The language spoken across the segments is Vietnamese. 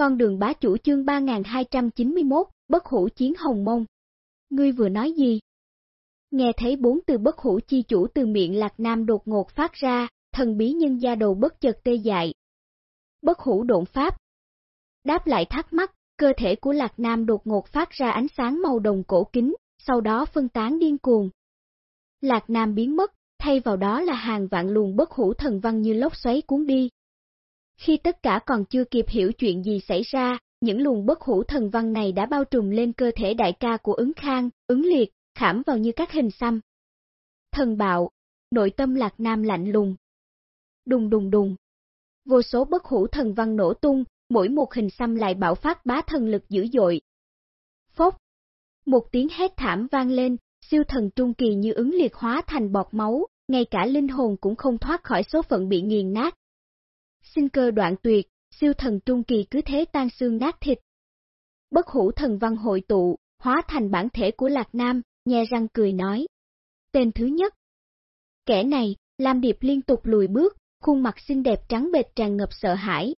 Con đường bá chủ chương 3291, bất hủ chiến hồng mông. Ngươi vừa nói gì? Nghe thấy bốn từ bất hủ chi chủ từ miệng Lạc Nam đột ngột phát ra, thần bí nhân gia đầu bất chợt tê dại. Bất hủ độn pháp. Đáp lại thắc mắc, cơ thể của Lạc Nam đột ngột phát ra ánh sáng màu đồng cổ kính, sau đó phân tán điên cuồng. Lạc Nam biến mất, thay vào đó là hàng vạn luồng bất hủ thần văn như lốc xoáy cuốn đi. Khi tất cả còn chưa kịp hiểu chuyện gì xảy ra, những luồng bất hủ thần văn này đã bao trùm lên cơ thể đại ca của ứng khang, ứng liệt, khảm vào như các hình xăm. Thần bạo, nội tâm lạc nam lạnh lùng. Đùng đùng đùng. Vô số bất hủ thần văn nổ tung, mỗi một hình xăm lại bạo phát bá thần lực dữ dội. Phốc. Một tiếng hét thảm vang lên, siêu thần trung kỳ như ứng liệt hóa thành bọt máu, ngay cả linh hồn cũng không thoát khỏi số phận bị nghiền nát. Sinh cơ đoạn tuyệt, siêu thần trung kỳ cứ thế tan xương nát thịt. Bất hủ thần văn hội tụ, hóa thành bản thể của Lạc Nam, nhe răng cười nói. Tên thứ nhất. Kẻ này, Lam Điệp liên tục lùi bước, khuôn mặt xinh đẹp trắng bệt tràn ngập sợ hãi.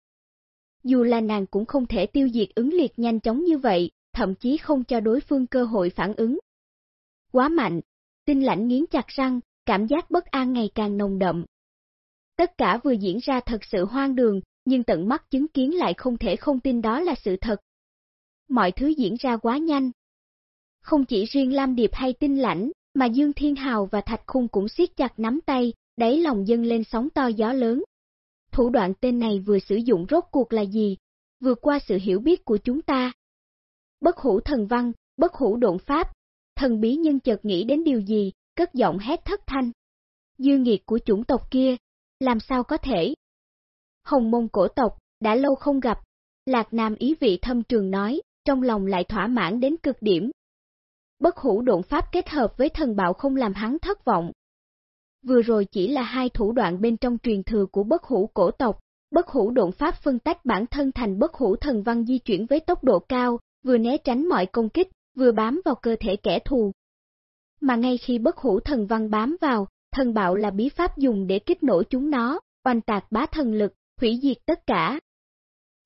Dù là nàng cũng không thể tiêu diệt ứng liệt nhanh chóng như vậy, thậm chí không cho đối phương cơ hội phản ứng. Quá mạnh, tinh lãnh nghiến chặt răng, cảm giác bất an ngày càng nồng đậm. Tất cả vừa diễn ra thật sự hoang đường, nhưng tận mắt chứng kiến lại không thể không tin đó là sự thật. Mọi thứ diễn ra quá nhanh. Không chỉ riêng Lam Điệp hay tinh lãnh, mà Dương Thiên Hào và Thạch Khung cũng siết chặt nắm tay, đáy lòng dâng lên sóng to gió lớn. Thủ đoạn tên này vừa sử dụng rốt cuộc là gì? Vượt qua sự hiểu biết của chúng ta. Bất hủ thần văn, bất hủ độn pháp, thần bí nhân chợt nghĩ đến điều gì, cất giọng hét thất thanh. Dư nghiệt của chủng tộc kia, làm sao có thể? Hồng mông cổ tộc, đã lâu không gặp, Lạc Nam ý vị thâm trường nói, trong lòng lại thỏa mãn đến cực điểm. Bất hủ độn pháp kết hợp với thần bạo không làm hắn thất vọng. Vừa rồi chỉ là hai thủ đoạn bên trong truyền thừa của bất hủ cổ tộc, bất hủ độn pháp phân tách bản thân thành bất hủ thần văn di chuyển với tốc độ cao, vừa né tránh mọi công kích, vừa bám vào cơ thể kẻ thù. Mà ngay khi bất hủ thần văn bám vào, thần bạo là bí pháp dùng để kích nổ chúng nó, oanh tạc bá thần lực, hủy diệt tất cả.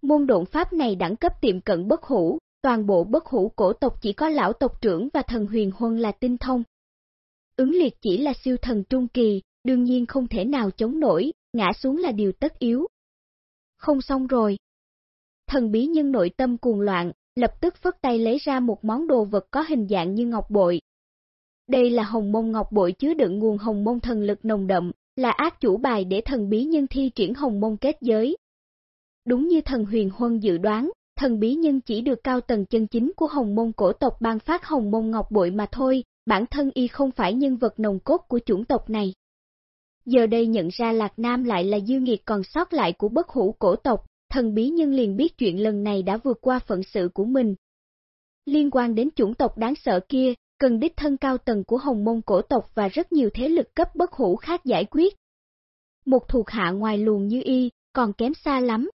Môn độn pháp này đẳng cấp tiệm cận bất hủ, toàn bộ bất hủ cổ tộc chỉ có lão tộc trưởng và thần huyền huân là tinh thông. Ứng liệt chỉ là siêu thần trung kỳ, đương nhiên không thể nào chống nổi, ngã xuống là điều tất yếu. Không xong rồi. Thần bí nhân nội tâm cuồng loạn, lập tức phất tay lấy ra một món đồ vật có hình dạng như ngọc bội. Đây là hồng mông ngọc bội chứa đựng nguồn hồng mông thần lực nồng đậm, là ác chủ bài để thần bí nhân thi triển hồng mông kết giới. Đúng như thần huyền huân dự đoán, thần bí nhân chỉ được cao tầng chân chính của hồng mông cổ tộc ban phát hồng mông ngọc bội mà thôi, bản thân y không phải nhân vật nồng cốt của chủng tộc này. Giờ đây nhận ra Lạc Nam lại là dư nghiệt còn sót lại của bất hủ cổ tộc, thần bí nhân liền biết chuyện lần này đã vượt qua phận sự của mình. Liên quan đến chủng tộc đáng sợ kia, cần đích thân cao tầng của hồng mông cổ tộc và rất nhiều thế lực cấp bất hủ khác giải quyết. Một thuộc hạ ngoài luồng như y, còn kém xa lắm.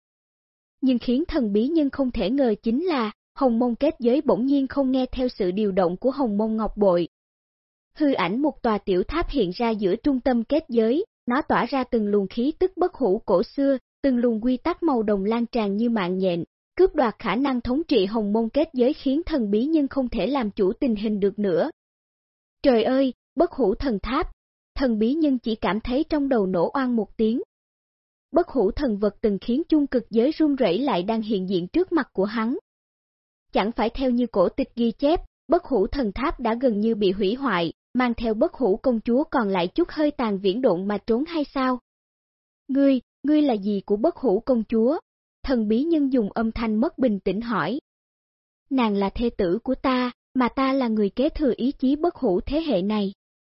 Nhưng khiến thần bí nhân không thể ngờ chính là, hồng mông kết giới bỗng nhiên không nghe theo sự điều động của hồng mông ngọc bội. Hư ảnh một tòa tiểu tháp hiện ra giữa trung tâm kết giới, nó tỏa ra từng luồng khí tức bất hủ cổ xưa, từng luồng quy tắc màu đồng lan tràn như mạng nhện, cướp đoạt khả năng thống trị hồng môn kết giới khiến thần bí nhân không thể làm chủ tình hình được nữa. Trời ơi, bất hủ thần tháp, thần bí nhân chỉ cảm thấy trong đầu nổ oan một tiếng. Bất hủ thần vật từng khiến chung cực giới run rẩy lại đang hiện diện trước mặt của hắn. Chẳng phải theo như cổ tịch ghi chép, bất hủ thần tháp đã gần như bị hủy hoại, mang theo bất hủ công chúa còn lại chút hơi tàn viễn độn mà trốn hay sao? Ngươi, ngươi là gì của bất hủ công chúa? Thần bí nhân dùng âm thanh mất bình tĩnh hỏi. Nàng là thê tử của ta, mà ta là người kế thừa ý chí bất hủ thế hệ này.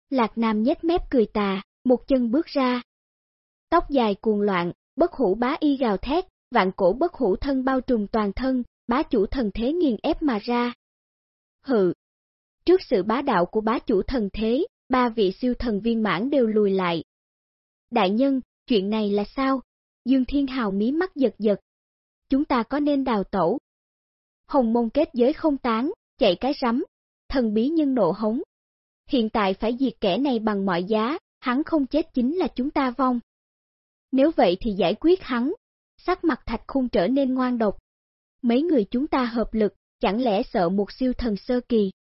Lạc Nam nhếch mép cười tà, một chân bước ra. Tóc dài cuồng loạn, bất hủ bá y gào thét, vạn cổ bất hủ thân bao trùm toàn thân, bá chủ thần thế nghiền ép mà ra. hự Trước sự bá đạo của bá chủ thần thế, ba vị siêu thần viên mãn đều lùi lại. Đại nhân, chuyện này là sao? Dương Thiên Hào mí mắt giật giật. Chúng ta có nên đào tẩu? Hồng môn kết giới không tán, chạy cái rắm, thần bí nhân nộ hống. Hiện tại phải diệt kẻ này bằng mọi giá, hắn không chết chính là chúng ta vong. Nếu vậy thì giải quyết hắn, sắc mặt thạch khung trở nên ngoan độc. Mấy người chúng ta hợp lực, chẳng lẽ sợ một siêu thần sơ kỳ?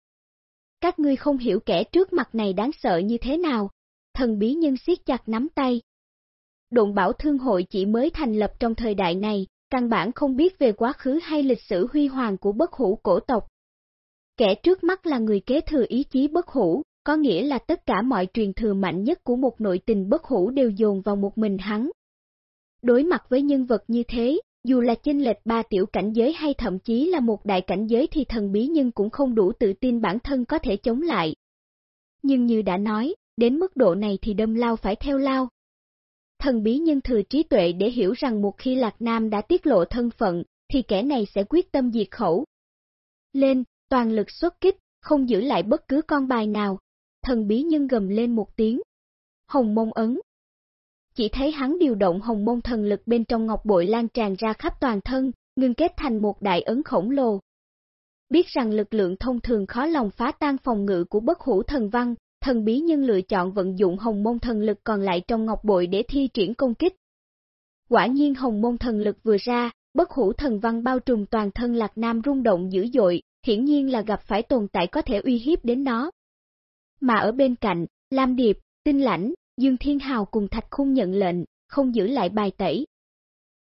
Các ngươi không hiểu kẻ trước mặt này đáng sợ như thế nào, thần bí nhân siết chặt nắm tay. Độn bảo thương hội chỉ mới thành lập trong thời đại này, căn bản không biết về quá khứ hay lịch sử huy hoàng của bất hủ cổ tộc. Kẻ trước mắt là người kế thừa ý chí bất hủ, có nghĩa là tất cả mọi truyền thừa mạnh nhất của một nội tình bất hủ đều dồn vào một mình hắn. Đối mặt với nhân vật như thế, dù là chênh lệch ba tiểu cảnh giới hay thậm chí là một đại cảnh giới thì thần bí nhân cũng không đủ tự tin bản thân có thể chống lại. Nhưng như đã nói, đến mức độ này thì đâm lao phải theo lao. Thần bí nhân thừa trí tuệ để hiểu rằng một khi Lạc Nam đã tiết lộ thân phận, thì kẻ này sẽ quyết tâm diệt khẩu. Lên, toàn lực xuất kích, không giữ lại bất cứ con bài nào. Thần bí nhân gầm lên một tiếng. Hồng mông ấn. Chỉ thấy hắn điều động hồng mông thần lực bên trong ngọc bội lan tràn ra khắp toàn thân, ngưng kết thành một đại ấn khổng lồ. Biết rằng lực lượng thông thường khó lòng phá tan phòng ngự của bất hủ thần văn, thần bí nhân lựa chọn vận dụng hồng môn thần lực còn lại trong ngọc bội để thi triển công kích. Quả nhiên hồng môn thần lực vừa ra, bất hủ thần văn bao trùm toàn thân Lạc Nam rung động dữ dội, hiển nhiên là gặp phải tồn tại có thể uy hiếp đến nó. Mà ở bên cạnh, Lam Điệp, Tinh Lãnh, Dương Thiên Hào cùng Thạch Khung nhận lệnh, không giữ lại bài tẩy.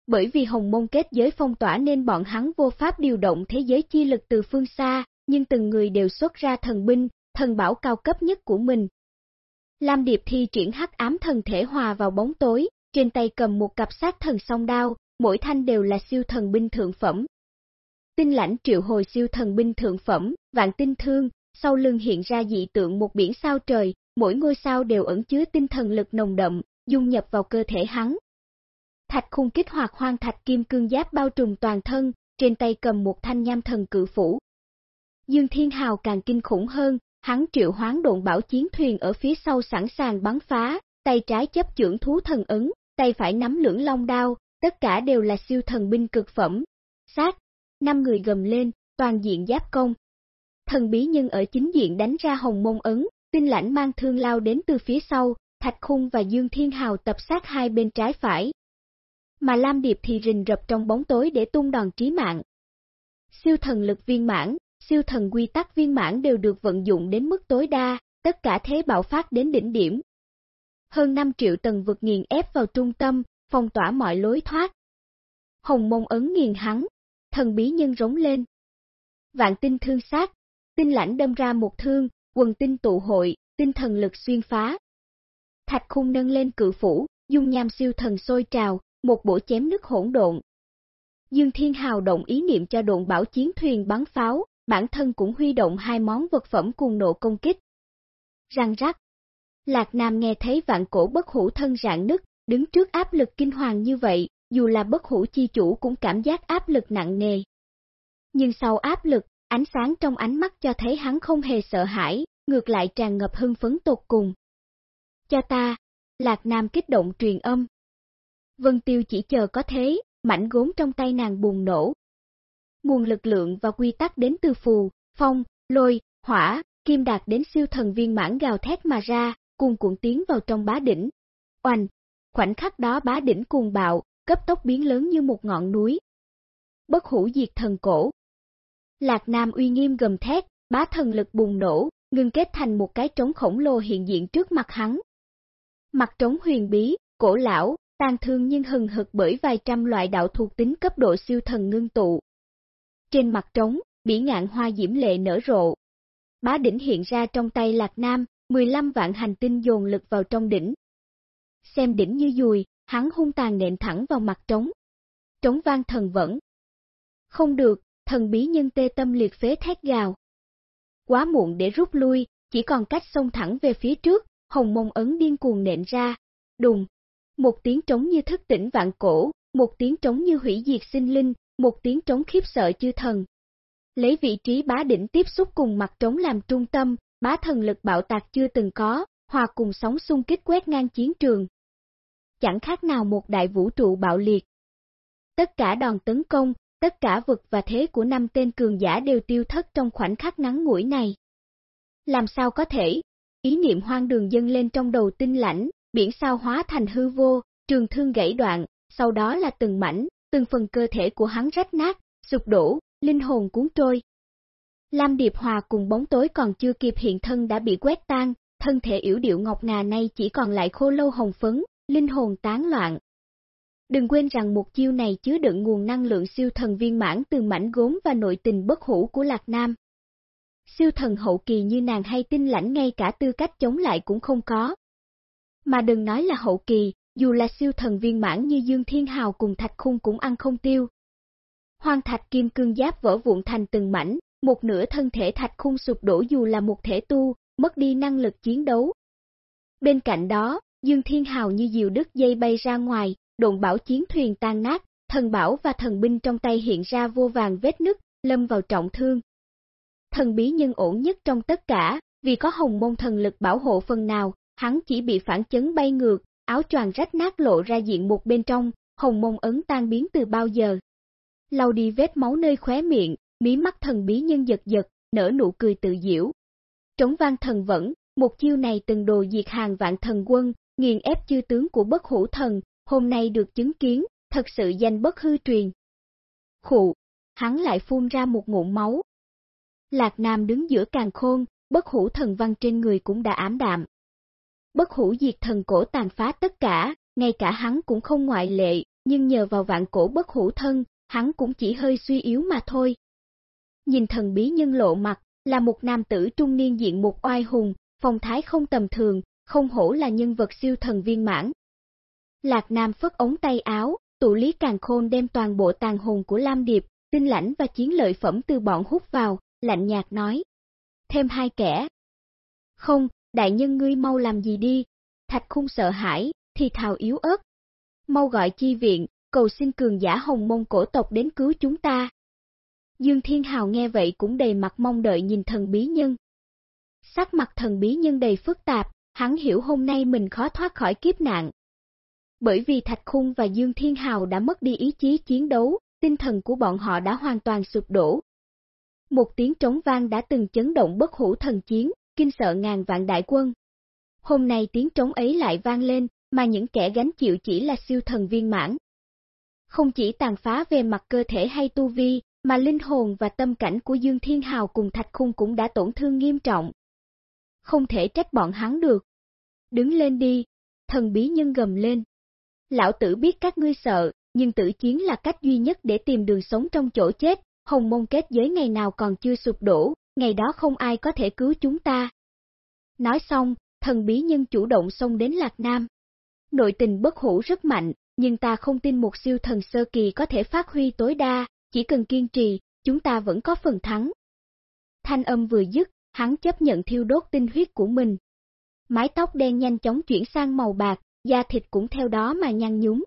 Bởi vì hồng môn kết giới phong tỏa nên bọn hắn vô pháp điều động thế giới chi lực từ phương xa, nhưng từng người đều xuất ra thần binh, thần bảo cao cấp nhất của mình. Lam Điệp thi triển hắc ám thần thể hòa vào bóng tối, trên tay cầm một cặp sát thần song đao, mỗi thanh đều là siêu thần binh thượng phẩm. Tinh lãnh triệu hồi siêu thần binh thượng phẩm, vạn tinh thương, sau lưng hiện ra dị tượng một biển sao trời, mỗi ngôi sao đều ẩn chứa tinh thần lực nồng đậm, dung nhập vào cơ thể hắn. Thạch khung kích hoạt hoang thạch kim cương giáp bao trùm toàn thân, trên tay cầm một thanh nham thần cự phủ. Dương Thiên Hào càng kinh khủng hơn, hắn triệu hoán độn bảo chiến thuyền ở phía sau sẵn sàng bắn phá, tay trái chấp trưởng thú thần ứng tay phải nắm lưỡng long đao, tất cả đều là siêu thần binh cực phẩm. Sát, năm người gầm lên, toàn diện giáp công. Thần bí nhân ở chính diện đánh ra hồng môn ấn, tinh lãnh mang thương lao đến từ phía sau, Thạch Khung và Dương Thiên Hào tập sát hai bên trái phải. Mà Lam Điệp thì rình rập trong bóng tối để tung đòn trí mạng. Siêu thần lực viên mãn, siêu thần quy tắc viên mãn đều được vận dụng đến mức tối đa, tất cả thế bạo phát đến đỉnh điểm. Hơn 5 triệu tầng vực nghiền ép vào trung tâm, phong tỏa mọi lối thoát. Hồng mông ấn nghiền hắn, thần bí nhân rống lên. Vạn tinh thương sát, tinh lãnh đâm ra một thương, quần tinh tụ hội, tinh thần lực xuyên phá. Thạch khung nâng lên cự phủ, dung nham siêu thần sôi trào, một bộ chém nước hỗn độn. Dương Thiên Hào động ý niệm cho độn bảo chiến thuyền bắn pháo, bản thân cũng huy động hai món vật phẩm cuồng nộ công kích. Răng rắc. Lạc Nam nghe thấy vạn cổ bất hủ thân rạn nứt, đứng trước áp lực kinh hoàng như vậy, dù là bất hủ chi chủ cũng cảm giác áp lực nặng nề. Nhưng sau áp lực, ánh sáng trong ánh mắt cho thấy hắn không hề sợ hãi, ngược lại tràn ngập hưng phấn tột cùng. Cho ta, Lạc Nam kích động truyền âm. Vân Tiêu chỉ chờ có thế, mảnh gốm trong tay nàng bùng nổ, nguồn lực lượng và quy tắc đến từ phù, phong, lôi, hỏa, kim đạt đến siêu thần viên mãn gào thét mà ra, cùng cuộn tiến vào trong bá đỉnh. Oanh! Khoảnh khắc đó bá đỉnh cuồng bạo, cấp tốc biến lớn như một ngọn núi. Bất hủ diệt thần cổ. Lạc Nam uy nghiêm gầm thét, bá thần lực bùng nổ, ngưng kết thành một cái trống khổng lồ hiện diện trước mặt hắn. Mặt trống huyền bí, cổ lão, tan thương nhưng hừng hực bởi vài trăm loại đạo thuộc tính cấp độ siêu thần ngưng tụ, trên mặt trống, bỉ ngạn hoa diễm lệ nở rộ. Bá đỉnh hiện ra trong tay Lạc Nam, 15 vạn hành tinh dồn lực vào trong đỉnh. Xem đỉnh như dùi, hắn hung tàn nện thẳng vào mặt trống. Trống vang thần vẫn. Không được, thần bí nhân tê tâm liệt phế thét gào. Quá muộn để rút lui, chỉ còn cách xông thẳng về phía trước, hồng mông ấn điên cuồng nện ra. Đùng, một tiếng trống như thức tỉnh vạn cổ, một tiếng trống như hủy diệt sinh linh, một tiếng trống khiếp sợ chư thần. Lấy vị trí bá đỉnh tiếp xúc cùng mặt trống làm trung tâm, bá thần lực bạo tạc chưa từng có, hòa cùng sóng xung kích quét ngang chiến trường. Chẳng khác nào một đại vũ trụ bạo liệt. Tất cả đòn tấn công, tất cả vực và thế của năm tên cường giả đều tiêu thất trong khoảnh khắc ngắn ngủi này. Làm sao có thể? Ý niệm hoang đường dâng lên trong đầu tinh lãnh, biển sao hóa thành hư vô, trường thương gãy đoạn, sau đó là từng mảnh, từng phần cơ thể của hắn rách nát, sụp đổ, linh hồn cuốn trôi. Lam Điệp Hòa cùng bóng tối còn chưa kịp hiện thân đã bị quét tan, thân thể yếu điệu ngọc ngà nay chỉ còn lại khô lâu hồng phấn, linh hồn tán loạn. Đừng quên rằng một chiêu này chứa đựng nguồn năng lượng siêu thần viên mãn từ mảnh gốm và nội tình bất hủ của Lạc Nam. Siêu thần hậu kỳ như nàng hay tin lãnh ngay cả tư cách chống lại cũng không có. Mà đừng nói là hậu kỳ, dù là siêu thần viên mãn như Dương Thiên Hào cùng Thạch Khung cũng ăn không tiêu. Hoang thạch kim cương giáp vỡ vụn thành từng mảnh, một nửa thân thể Thạch Khung sụp đổ dù là một thể tu, mất đi năng lực chiến đấu. Bên cạnh đó, Dương Thiên Hào như diều đứt dây bay ra ngoài, độn bảo chiến thuyền tan nát, thần bảo và thần binh trong tay hiện ra vô vàng vết nứt, lâm vào trọng thương. Thần bí nhân ổn nhất trong tất cả, vì có hồng môn thần lực bảo hộ phần nào, hắn chỉ bị phản chấn bay ngược, áo choàng rách nát lộ ra diện một bên trong, hồng mông ấn tan biến từ bao giờ. Lau đi vết máu nơi khóe miệng, mí mắt thần bí nhân giật giật, nở nụ cười tự diễu. Trống vang thần vẫn, một chiêu này từng đồ diệt hàng vạn thần quân, nghiền ép chư tướng của bất hủ thần, hôm nay được chứng kiến, thật sự danh bất hư truyền. Khụ, hắn lại phun ra một ngụm máu. Lạc Nam đứng giữa càng khôn, bất hủ thần văn trên người cũng đã ám đạm. Bất hủ diệt thần cổ tàn phá tất cả, ngay cả hắn cũng không ngoại lệ, nhưng nhờ vào vạn cổ bất hủ thân, hắn cũng chỉ hơi suy yếu mà thôi. Nhìn thần bí nhân lộ mặt, là một nam tử trung niên diện một oai hùng, phong thái không tầm thường, không hổ là nhân vật siêu thần viên mãn. Lạc Nam phất ống tay áo, tụ lý càng khôn đem toàn bộ tàn hồn của Lam Điệp, tinh lãnh và chiến lợi phẩm từ bọn hút vào, lạnh nhạt nói. Thêm hai kẻ. Không, đại nhân ngươi mau làm gì đi, thạch khung sợ hãi, thì thào yếu ớt. Mau gọi chi viện, cầu xin cường giả hồng mông cổ tộc đến cứu chúng ta. Dương Thiên Hào nghe vậy cũng đầy mặt mong đợi nhìn thần bí nhân. Sắc mặt thần bí nhân đầy phức tạp, hắn hiểu hôm nay mình khó thoát khỏi kiếp nạn. Bởi vì Thạch Khung và Dương Thiên Hào đã mất đi ý chí chiến đấu, tinh thần của bọn họ đã hoàn toàn sụp đổ. Một tiếng trống vang đã từng chấn động bất hủ thần chiến, kinh sợ ngàn vạn đại quân. Hôm nay tiếng trống ấy lại vang lên, mà những kẻ gánh chịu chỉ là siêu thần viên mãn. Không chỉ tàn phá về mặt cơ thể hay tu vi, mà linh hồn và tâm cảnh của Dương Thiên Hào cùng Thạch Khung cũng đã tổn thương nghiêm trọng. Không thể trách bọn hắn được. Đứng lên đi, thần bí nhân gầm lên. Lão tử biết các ngươi sợ, nhưng tử chiến là cách duy nhất để tìm đường sống trong chỗ chết, hồng môn kết giới ngày nào còn chưa sụp đổ, ngày đó không ai có thể cứu chúng ta. Nói xong, thần bí nhân chủ động xông đến Lạc Nam. Nội tình bất hủ rất mạnh, nhưng ta không tin một siêu thần sơ kỳ có thể phát huy tối đa, chỉ cần kiên trì, chúng ta vẫn có phần thắng. Thanh âm vừa dứt, hắn chấp nhận thiêu đốt tinh huyết của mình. Mái tóc đen nhanh chóng chuyển sang màu bạc, da thịt cũng theo đó mà nhăn nhúm.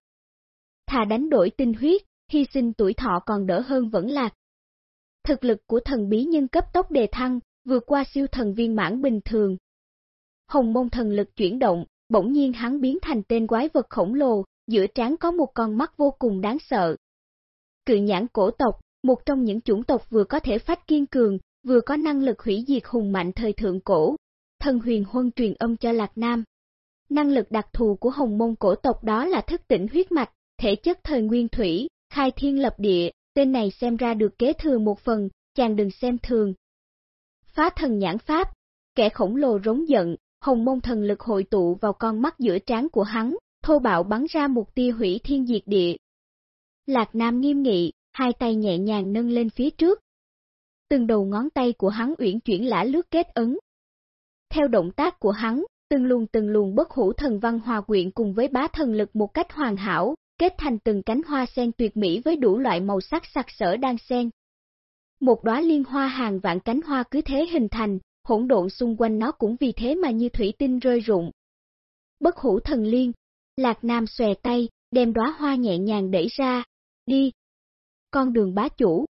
Thà đánh đổi tinh huyết, hy sinh tuổi thọ còn đỡ hơn vẫn lạc. Thực lực của thần bí nhân cấp tốc đề thăng, vượt qua siêu thần viên mãn bình thường. Hồng môn thần lực chuyển động, bỗng nhiên hắn biến thành tên quái vật khổng lồ, giữa trán có một con mắt vô cùng đáng sợ. Cự nhãn cổ tộc, một trong những chủng tộc vừa có thể phát kiên cường, vừa có năng lực hủy diệt hùng mạnh thời thượng cổ. Thần huyền huân truyền âm cho Lạc Nam. Năng lực đặc thù của hồng môn cổ tộc đó là thức tỉnh huyết mạch, thể chất thời nguyên thủy, khai thiên lập địa, tên này xem ra được kế thừa một phần, chàng đừng xem thường. Phá thần nhãn pháp, kẻ khổng lồ rống giận, hồng môn thần lực hội tụ vào con mắt giữa trán của hắn, thô bạo bắn ra một tia hủy thiên diệt địa. Lạc Nam nghiêm nghị, hai tay nhẹ nhàng nâng lên phía trước. Từng đầu ngón tay của hắn uyển chuyển lã lướt kết ấn. Theo động tác của hắn, từng luồng từng luồng bất hủ thần văn hòa quyện cùng với bá thần lực một cách hoàn hảo, kết thành từng cánh hoa sen tuyệt mỹ với đủ loại màu sắc sặc sỡ đang xen. Một đóa liên hoa hàng vạn cánh hoa cứ thế hình thành, hỗn độn xung quanh nó cũng vì thế mà như thủy tinh rơi rụng. Bất hủ thần liên, Lạc Nam xòe tay, đem đóa hoa nhẹ nhàng đẩy ra, đi. Con đường bá chủ.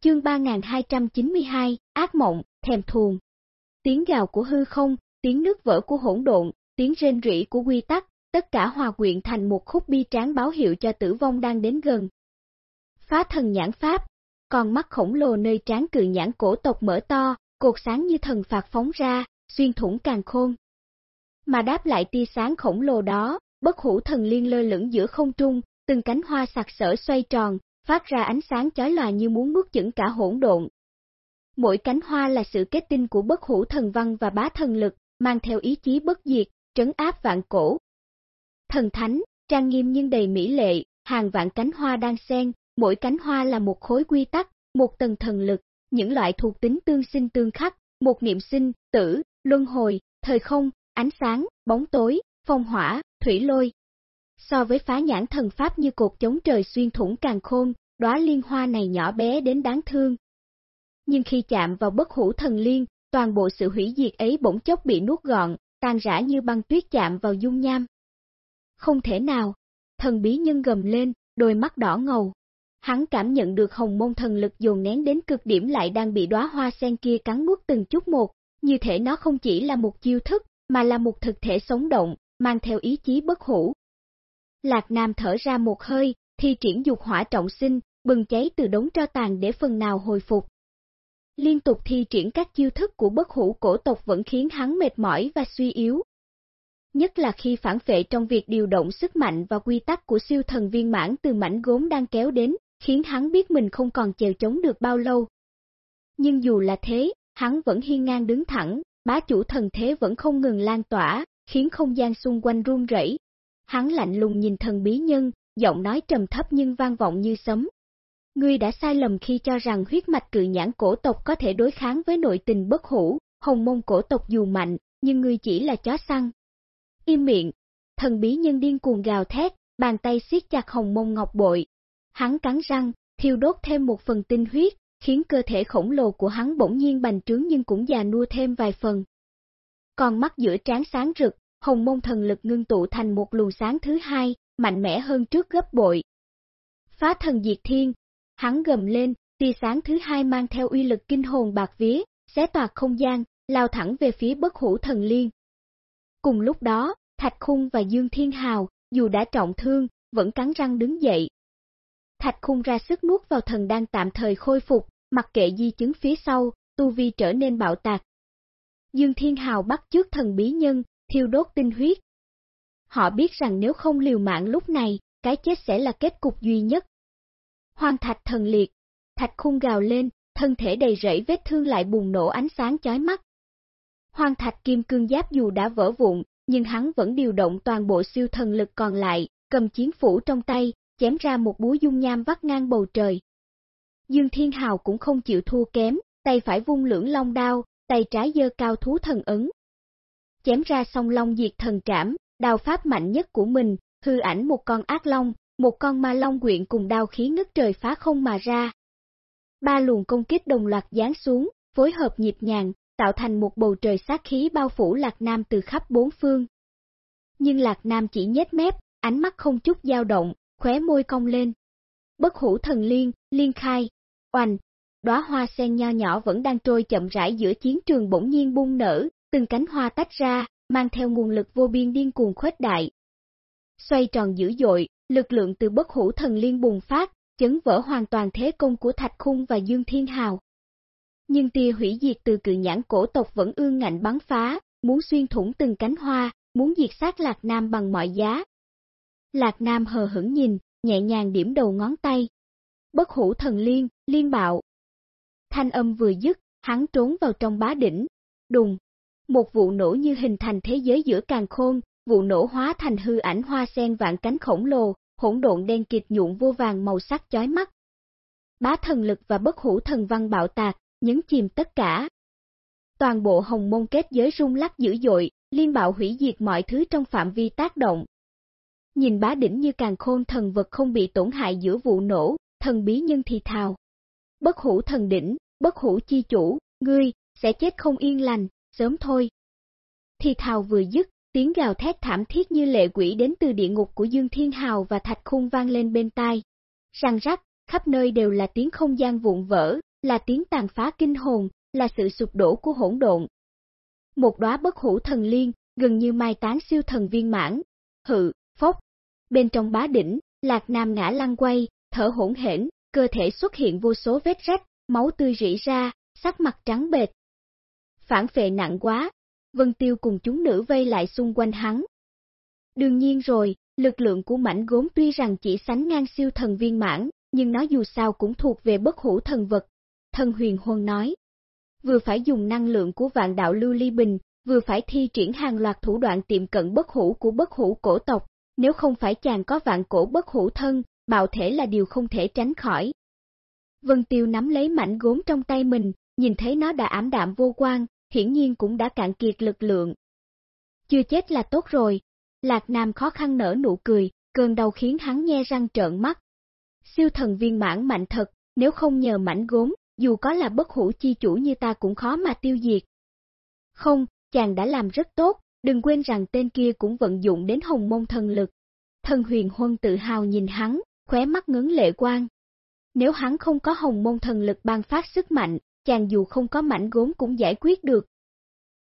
Chương 3292, ác mộng, thèm thuồng. Tiếng gào của hư không, tiếng nước vỡ của hỗn độn, tiếng rên rỉ của quy tắc, tất cả hòa quyện thành một khúc bi tráng báo hiệu cho tử vong đang đến gần. Phá thần nhãn pháp, con mắt khổng lồ nơi trán cự nhãn cổ tộc mở to, cột sáng như thần phạt phóng ra, xuyên thủng càng khôn. Mà đáp lại tia sáng khổng lồ đó, bất hủ thần liên lơ lửng giữa không trung, từng cánh hoa sặc sỡ xoay tròn, phát ra ánh sáng chói lòa như muốn nuốt chửng cả hỗn độn. Mỗi cánh hoa là sự kết tinh của bất hủ thần văn và bá thần lực, mang theo ý chí bất diệt, trấn áp vạn cổ. Thần thánh, trang nghiêm nhưng đầy mỹ lệ, hàng vạn cánh hoa đang xen, mỗi cánh hoa là một khối quy tắc, một tầng thần lực, những loại thuộc tính tương sinh tương khắc, một niệm sinh, tử, luân hồi, thời không, ánh sáng, bóng tối, phong hỏa, thủy lôi. So với phá nhãn thần pháp như cột chống trời xuyên thủng càng khôn, đóa liên hoa này nhỏ bé đến đáng thương. Nhưng khi chạm vào bất hủ thần liên, toàn bộ sự hủy diệt ấy bỗng chốc bị nuốt gọn, tan rã như băng tuyết chạm vào dung nham. Không thể nào, thần bí nhân gầm lên, đôi mắt đỏ ngầu. Hắn cảm nhận được hồng môn thần lực dồn nén đến cực điểm lại đang bị đóa hoa sen kia cắn nuốt từng chút một, như thể nó không chỉ là một chiêu thức, mà là một thực thể sống động, mang theo ý chí bất hủ. Lạc Nam thở ra một hơi, thi triển dục hỏa trọng sinh, bừng cháy từ đống tro tàn để phần nào hồi phục. Liên tục thi triển các chiêu thức của bất hủ cổ tộc vẫn khiến hắn mệt mỏi và suy yếu. Nhất là khi phản vệ trong việc điều động sức mạnh và quy tắc của siêu thần viên mãn từ mảnh gốm đang kéo đến, khiến hắn biết mình không còn chèo chống được bao lâu. Nhưng dù là thế, hắn vẫn hiên ngang đứng thẳng, bá chủ thần thế vẫn không ngừng lan tỏa, khiến không gian xung quanh run rẩy. Hắn lạnh lùng nhìn thần bí nhân, giọng nói trầm thấp nhưng vang vọng như sấm. Ngươi đã sai lầm khi cho rằng huyết mạch cự nhãn cổ tộc có thể đối kháng với nội tình bất hủ, hồng môn cổ tộc dù mạnh, nhưng ngươi chỉ là chó săn. Im miệng, thần bí nhân điên cuồng gào thét, bàn tay siết chặt hồng mông ngọc bội. Hắn cắn răng, thiêu đốt thêm một phần tinh huyết, khiến cơ thể khổng lồ của hắn bỗng nhiên bành trướng nhưng cũng già nua thêm vài phần. Còn mắt giữa trán sáng rực, hồng mông thần lực ngưng tụ thành một luồng sáng thứ hai, mạnh mẽ hơn trước gấp bội. Phá thần diệt thiên, hắn gầm lên, tia sáng thứ hai mang theo uy lực kinh hồn bạc vía, xé toạc không gian, lao thẳng về phía bất hủ thần liên. Cùng lúc đó, Thạch Khung và Dương Thiên Hào, dù đã trọng thương, vẫn cắn răng đứng dậy, Thạch khung ra sức nuốt vào thần đang tạm thời khôi phục, mặc kệ di chứng phía sau, tu vi trở nên bạo tạc. Dương Thiên Hào bắt trước thần bí nhân, thiêu đốt tinh huyết. Họ biết rằng nếu không liều mạng lúc này, cái chết sẽ là kết cục duy nhất. Hoàng thạch thần liệt, thạch khung gào lên, thân thể đầy rẫy vết thương lại bùng nổ ánh sáng chói mắt. Hoàng thạch kim cương giáp dù đã vỡ vụn, nhưng hắn vẫn điều động toàn bộ siêu thần lực còn lại, cầm chiến phủ trong tay, chém ra một búa dung nham vắt ngang bầu trời. Dương Thiên Hào cũng không chịu thua kém, tay phải vung lưỡng long đao, tay trái giơ cao thú thần ấn. Chém ra song long diệt thần trảm, đao pháp mạnh nhất của mình, hư ảnh một con ác long, một con ma long quyện cùng đao khí ngất trời phá không mà ra. Ba luồng công kích đồng loạt giáng xuống, phối hợp nhịp nhàng, tạo thành một bầu trời sát khí bao phủ Lạc Nam từ khắp bốn phương. Nhưng Lạc Nam chỉ nhếch mép, ánh mắt không chút dao động, khóe môi cong lên. Bất hủ thần liên, liên khai, oành, đóa hoa sen nho nhỏ vẫn đang trôi chậm rãi giữa chiến trường bỗng nhiên bung nở, từng cánh hoa tách ra, mang theo nguồn lực vô biên điên cuồng khuếch đại. Xoay tròn dữ dội, lực lượng từ bất hủ thần liên bùng phát, chấn vỡ hoàn toàn thế công của Thạch Khung và Dương Thiên Hào. Nhưng tia hủy diệt từ cự nhãn cổ tộc vẫn ương ngạnh bắn phá, muốn xuyên thủng từng cánh hoa, muốn diệt sát Lạc Nam bằng mọi giá, Lạc Nam hờ hững nhìn, nhẹ nhàng điểm đầu ngón tay. Bất hủ thần liên, liên bạo. Thanh âm vừa dứt, hắn trốn vào trong bá đỉnh. Đùng. Một vụ nổ như hình thành thế giới giữa càng khôn, vụ nổ hóa thành hư ảnh hoa sen vạn cánh khổng lồ, hỗn độn đen kịt nhuộm vô vàng màu sắc chói mắt. Bá thần lực và bất hủ thần văn bạo tạc, nhấn chìm tất cả. Toàn bộ hồng môn kết giới rung lắc dữ dội, liên bạo hủy diệt mọi thứ trong phạm vi tác động, Nhìn bá đỉnh như càng khôn thần vật không bị tổn hại giữa vụ nổ, thần bí nhân thì thào. Bất hủ thần đỉnh, bất hủ chi chủ, ngươi, sẽ chết không yên lành, sớm thôi. Thì thào vừa dứt, tiếng gào thét thảm thiết như lệ quỷ đến từ địa ngục của Dương Thiên Hào và Thạch Khung vang lên bên tai. Răng rắc, khắp nơi đều là tiếng không gian vụn vỡ, là tiếng tàn phá kinh hồn, là sự sụp đổ của hỗn độn. Một đóa bất hủ thần liên, gần như mai tán siêu thần viên mãn. Hự, phốc, Bên trong bá đỉnh, Lạc Nam ngã lăn quay, thở hỗn hển, cơ thể xuất hiện vô số vết rách, máu tươi rỉ ra, sắc mặt trắng bệt, Phản phệ nặng quá, Vân Tiêu cùng chúng nữ vây lại xung quanh hắn. Đương nhiên rồi, lực lượng của mảnh gốm tuy rằng chỉ sánh ngang siêu thần viên mãn, nhưng nó dù sao cũng thuộc về bất hủ thần vật. Thần huyền huân nói, vừa phải dùng năng lượng của vạn đạo lưu ly bình, vừa phải thi triển hàng loạt thủ đoạn tiệm cận bất hủ của bất hủ cổ tộc, nếu không phải chàng có vạn cổ bất hủ thân, bạo thể là điều không thể tránh khỏi. Vân Tiêu nắm lấy mảnh gốm trong tay mình, nhìn thấy nó đã ảm đạm vô quan, hiển nhiên cũng đã cạn kiệt lực lượng. Chưa chết là tốt rồi, Lạc Nam khó khăn nở nụ cười, cơn đau khiến hắn nhe răng trợn mắt. Siêu thần viên mãn mạnh thật, nếu không nhờ mảnh gốm, dù có là bất hủ chi chủ như ta cũng khó mà tiêu diệt. Không, chàng đã làm rất tốt, đừng quên rằng tên kia cũng vận dụng đến hồng môn thần lực. Thần huyền huân tự hào nhìn hắn, khóe mắt ngấn lệ quang. Nếu hắn không có hồng môn thần lực ban phát sức mạnh, chàng dù không có mảnh gốm cũng giải quyết được.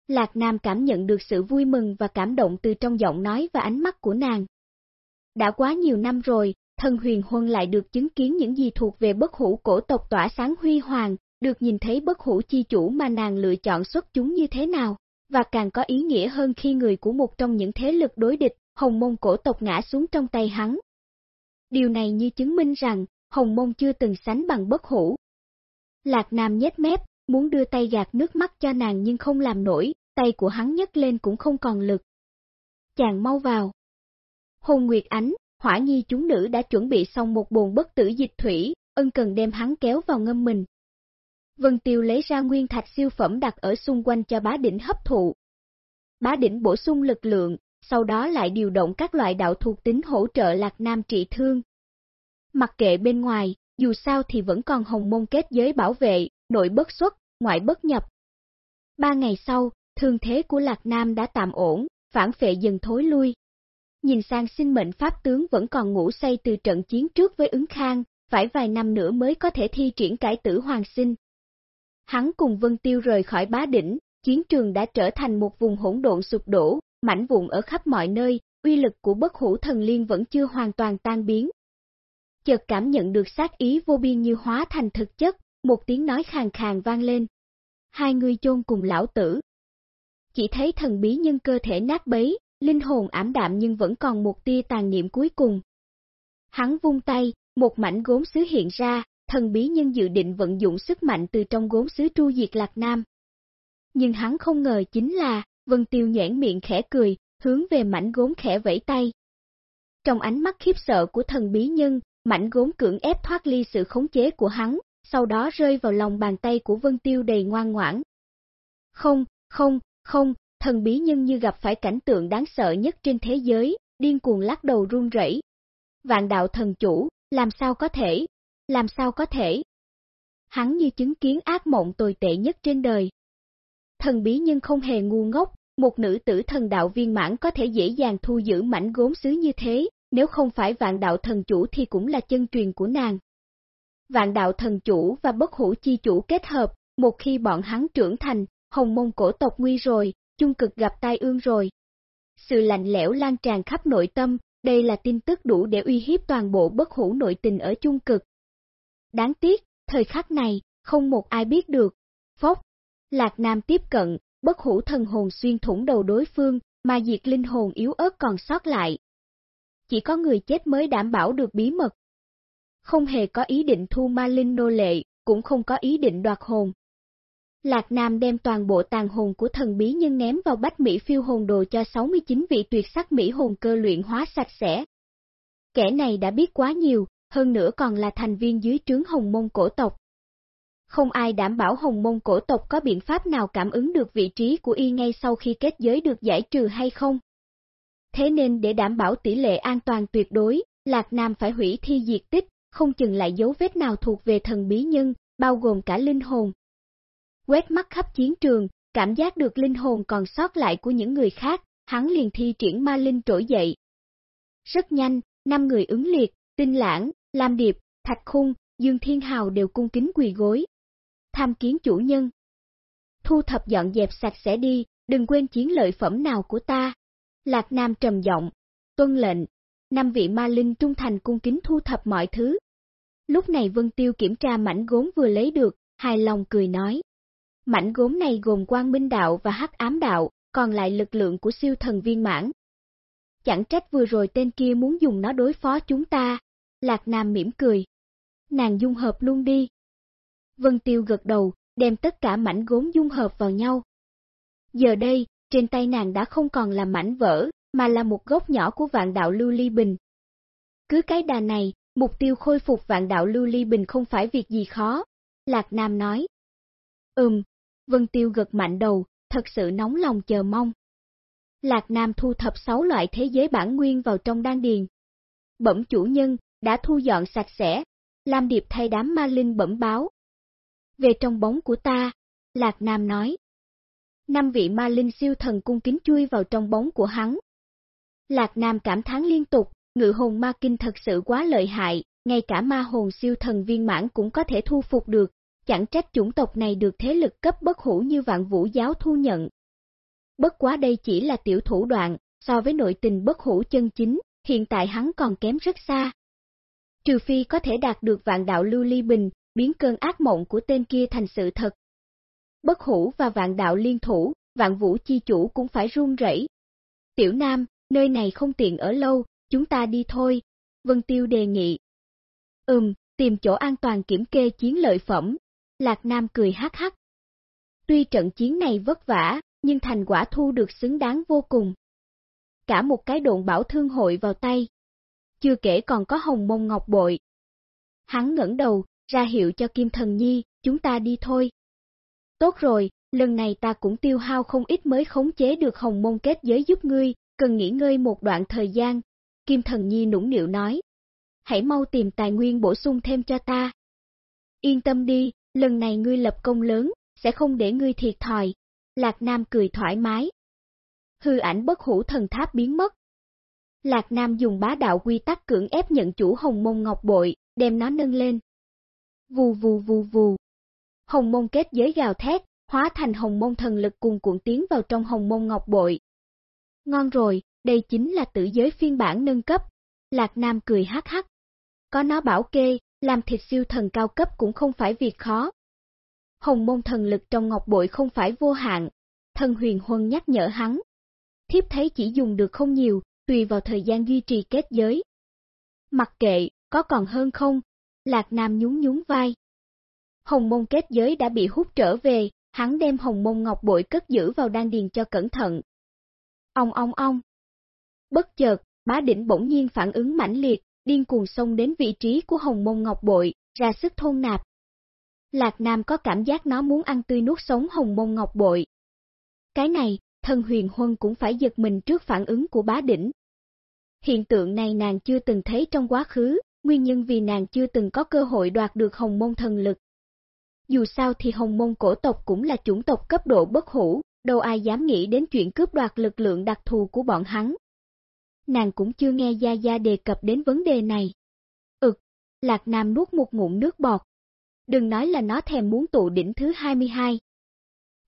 Lạc Nam cảm nhận được sự vui mừng và cảm động từ trong giọng nói và ánh mắt của nàng. Đã quá nhiều năm rồi, thần huyền huân lại được chứng kiến những gì thuộc về bất hủ cổ tộc tỏa sáng huy hoàng, được nhìn thấy bất hủ chi chủ mà nàng lựa chọn xuất chúng như thế nào, và càng có ý nghĩa hơn khi người của một trong những thế lực đối địch, hồng môn cổ tộc ngã xuống trong tay hắn. Điều này như chứng minh rằng, hồng môn chưa từng sánh bằng bất hủ. Lạc Nam nhếch mép, muốn đưa tay gạt nước mắt cho nàng nhưng không làm nổi, tay của hắn nhấc lên cũng không còn lực. Chàng mau vào. Hồn Nguyệt Ánh, hỏa nhi chúng nữ đã chuẩn bị xong một bồn bất tử dịch thủy, ân cần đem hắn kéo vào ngâm mình. Vân Tiêu lấy ra nguyên thạch siêu phẩm đặt ở xung quanh cho bá đỉnh hấp thụ. Bá đỉnh bổ sung lực lượng, sau đó lại điều động các loại đạo thuộc tính hỗ trợ Lạc Nam trị thương. Mặc kệ bên ngoài, dù sao thì vẫn còn hồng môn kết giới bảo vệ, nội bất xuất, ngoại bất nhập. Ba ngày sau, thương thế của Lạc Nam đã tạm ổn, phản phệ dần thối lui. Nhìn sang sinh mệnh pháp tướng vẫn còn ngủ say từ trận chiến trước với ứng khang, phải vài năm nữa mới có thể thi triển cải tử hoàng sinh. Hắn cùng Vân Tiêu rời khỏi bá đỉnh, chiến trường đã trở thành một vùng hỗn độn sụp đổ, mảnh vụn ở khắp mọi nơi, uy lực của bất hủ thần liên vẫn chưa hoàn toàn tan biến. Chợt cảm nhận được sát ý vô biên như hóa thành thực chất, một tiếng nói khàn khàn vang lên. Hai người chôn cùng lão tử. Chỉ thấy thần bí nhân cơ thể nát bấy, linh hồn ảm đạm nhưng vẫn còn một tia tàn niệm cuối cùng. Hắn vung tay, một mảnh gốm sứ hiện ra, thần bí nhân dự định vận dụng sức mạnh từ trong gốm sứ tru diệt Lạc Nam. Nhưng hắn không ngờ chính là, Vân Tiêu nhãn miệng khẽ cười, hướng về mảnh gốm khẽ vẫy tay. Trong ánh mắt khiếp sợ của thần bí nhân, mảnh gốm cưỡng ép thoát ly sự khống chế của hắn, sau đó rơi vào lòng bàn tay của Vân Tiêu đầy ngoan ngoãn. Không, không, không, thần bí nhân như gặp phải cảnh tượng đáng sợ nhất trên thế giới, điên cuồng lắc đầu run rẩy. Vạn đạo thần chủ, làm sao có thể, làm sao có thể. Hắn như chứng kiến ác mộng tồi tệ nhất trên đời. Thần bí nhân không hề ngu ngốc, một nữ tử thần đạo viên mãn có thể dễ dàng thu giữ mảnh gốm sứ như thế, nếu không phải vạn đạo thần chủ thì cũng là chân truyền của nàng. Vạn đạo thần chủ và bất hủ chi chủ kết hợp, một khi bọn hắn trưởng thành, hồng môn cổ tộc nguy rồi, chung cực gặp tai ương rồi. Sự lạnh lẽo lan tràn khắp nội tâm, đây là tin tức đủ để uy hiếp toàn bộ bất hủ nội tình ở chung cực. Đáng tiếc, thời khắc này, không một ai biết được. Phốc, Lạc Nam tiếp cận, bất hủ thần hồn xuyên thủng đầu đối phương, mà diệt linh hồn yếu ớt còn sót lại. Chỉ có người chết mới đảm bảo được bí mật. Không hề có ý định thu ma linh nô lệ, cũng không có ý định đoạt hồn. Lạc Nam đem toàn bộ tàn hồn của thần bí nhân ném vào bách Mỹ phiêu hồn đồ cho 69 vị tuyệt sắc Mỹ hồn cơ luyện hóa sạch sẽ. Kẻ này đã biết quá nhiều, hơn nữa còn là thành viên dưới trướng hồng môn cổ tộc. Không ai đảm bảo hồng môn cổ tộc có biện pháp nào cảm ứng được vị trí của y ngay sau khi kết giới được giải trừ hay không. Thế nên để đảm bảo tỷ lệ an toàn tuyệt đối, Lạc Nam phải hủy thi diệt tích, không chừng lại dấu vết nào thuộc về thần bí nhân, bao gồm cả linh hồn. Quét mắt khắp chiến trường, cảm giác được linh hồn còn sót lại của những người khác, hắn liền thi triển ma linh trỗi dậy. Rất nhanh, năm người ứng liệt, tinh lãng, Lam Điệp, Thạch Khung, Dương Thiên Hào đều cung kính quỳ gối. Tham kiến chủ nhân. Thu thập dọn dẹp sạch sẽ đi, đừng quên chiến lợi phẩm nào của ta. Lạc Nam trầm giọng, tuân lệnh, năm vị ma linh trung thành cung kính thu thập mọi thứ. Lúc này Vân Tiêu kiểm tra mảnh gốm vừa lấy được, hài lòng cười nói. Mảnh gốm này gồm quang minh đạo và hắc ám đạo, còn lại lực lượng của siêu thần viên mãn. Chẳng trách vừa rồi tên kia muốn dùng nó đối phó chúng ta. Lạc Nam mỉm cười. Nàng dung hợp luôn đi. Vân Tiêu gật đầu, đem tất cả mảnh gốm dung hợp vào nhau. Giờ đây, trên tay nàng đã không còn là mảnh vỡ, mà là một gốc nhỏ của vạn đạo lưu ly bình. Cứ cái đà này, mục tiêu khôi phục vạn đạo lưu ly bình không phải việc gì khó. Lạc Nam nói. Ừm, Vân Tiêu gật mạnh đầu, thật sự nóng lòng chờ mong. Lạc Nam thu thập 6 loại thế giới bản nguyên vào trong đan điền. Bẩm chủ nhân, đã thu dọn sạch sẽ, Lam Điệp thay đám ma linh bẩm báo. Về trong bóng của ta, Lạc Nam nói. Năm vị ma linh siêu thần cung kính chui vào trong bóng của hắn. Lạc Nam cảm thán liên tục, ngự hồn ma kinh thật sự quá lợi hại, ngay cả ma hồn siêu thần viên mãn cũng có thể thu phục được, chẳng trách chủng tộc này được thế lực cấp bất hủ như vạn vũ giáo thu nhận. Bất quá đây chỉ là tiểu thủ đoạn, so với nội tình bất hủ chân chính, hiện tại hắn còn kém rất xa. Trừ phi có thể đạt được vạn đạo lưu ly bình, biến cơn ác mộng của tên kia thành sự thật. Bất hủ và vạn đạo liên thủ, vạn vũ chi chủ cũng phải run rẩy. Tiểu Nam, nơi này không tiện ở lâu, chúng ta đi thôi, Vân Tiêu đề nghị. Ừm, tìm chỗ an toàn kiểm kê chiến lợi phẩm, Lạc Nam cười hắc hắc. Tuy trận chiến này vất vả, nhưng thành quả thu được xứng đáng vô cùng. Cả một cái độn bảo thương hội vào tay. Chưa kể còn có hồng mông ngọc bội. Hắn ngẩng đầu, ra hiệu cho Kim Thần Nhi, chúng ta đi thôi. Tốt rồi, lần này ta cũng tiêu hao không ít mới khống chế được hồng mông kết giới giúp ngươi, cần nghỉ ngơi một đoạn thời gian. Kim Thần Nhi nũng nịu nói. Hãy mau tìm tài nguyên bổ sung thêm cho ta. Yên tâm đi, lần này ngươi lập công lớn, sẽ không để ngươi thiệt thòi. Lạc Nam cười thoải mái. Hư ảnh bất hủ thần tháp biến mất. Lạc Nam dùng bá đạo quy tắc cưỡng ép nhận chủ hồng mông ngọc bội, đem nó nâng lên. Vù vù vù vù. Hồng mông kết giới gào thét, hóa thành hồng mông thần lực cùng cuộn tiến vào trong hồng mông ngọc bội. Ngon rồi, đây chính là tử giới phiên bản nâng cấp. Lạc Nam cười hắc hắc. Có nó bảo kê, làm thịt siêu thần cao cấp cũng không phải việc khó. Hồng môn thần lực trong ngọc bội không phải vô hạn, thần huyền huân nhắc nhở hắn. Thiếp thấy chỉ dùng được không nhiều, tùy vào thời gian duy trì kết giới. Mặc kệ, có còn hơn không? Lạc Nam nhún nhún vai. Hồng môn kết giới đã bị hút trở về, hắn đem hồng môn ngọc bội cất giữ vào đan điền cho cẩn thận. Ông ông ông. Bất chợt, bá đỉnh bỗng nhiên phản ứng mãnh liệt, điên cuồng xông đến vị trí của hồng môn ngọc bội, ra sức thôn nạp. Lạc Nam có cảm giác nó muốn ăn tươi nuốt sống hồng môn ngọc bội. Cái này, thân huyền huân cũng phải giật mình trước phản ứng của bá đỉnh. Hiện tượng này nàng chưa từng thấy trong quá khứ, nguyên nhân vì nàng chưa từng có cơ hội đoạt được hồng môn thần lực. Dù sao thì hồng môn cổ tộc cũng là chủng tộc cấp độ bất hủ, đâu ai dám nghĩ đến chuyện cướp đoạt lực lượng đặc thù của bọn hắn nàng cũng chưa nghe Gia Gia đề cập đến vấn đề này. Ực, Lạc Nam nuốt một ngụm nước bọt. Đừng nói là nó thèm muốn tụ đỉnh thứ 22.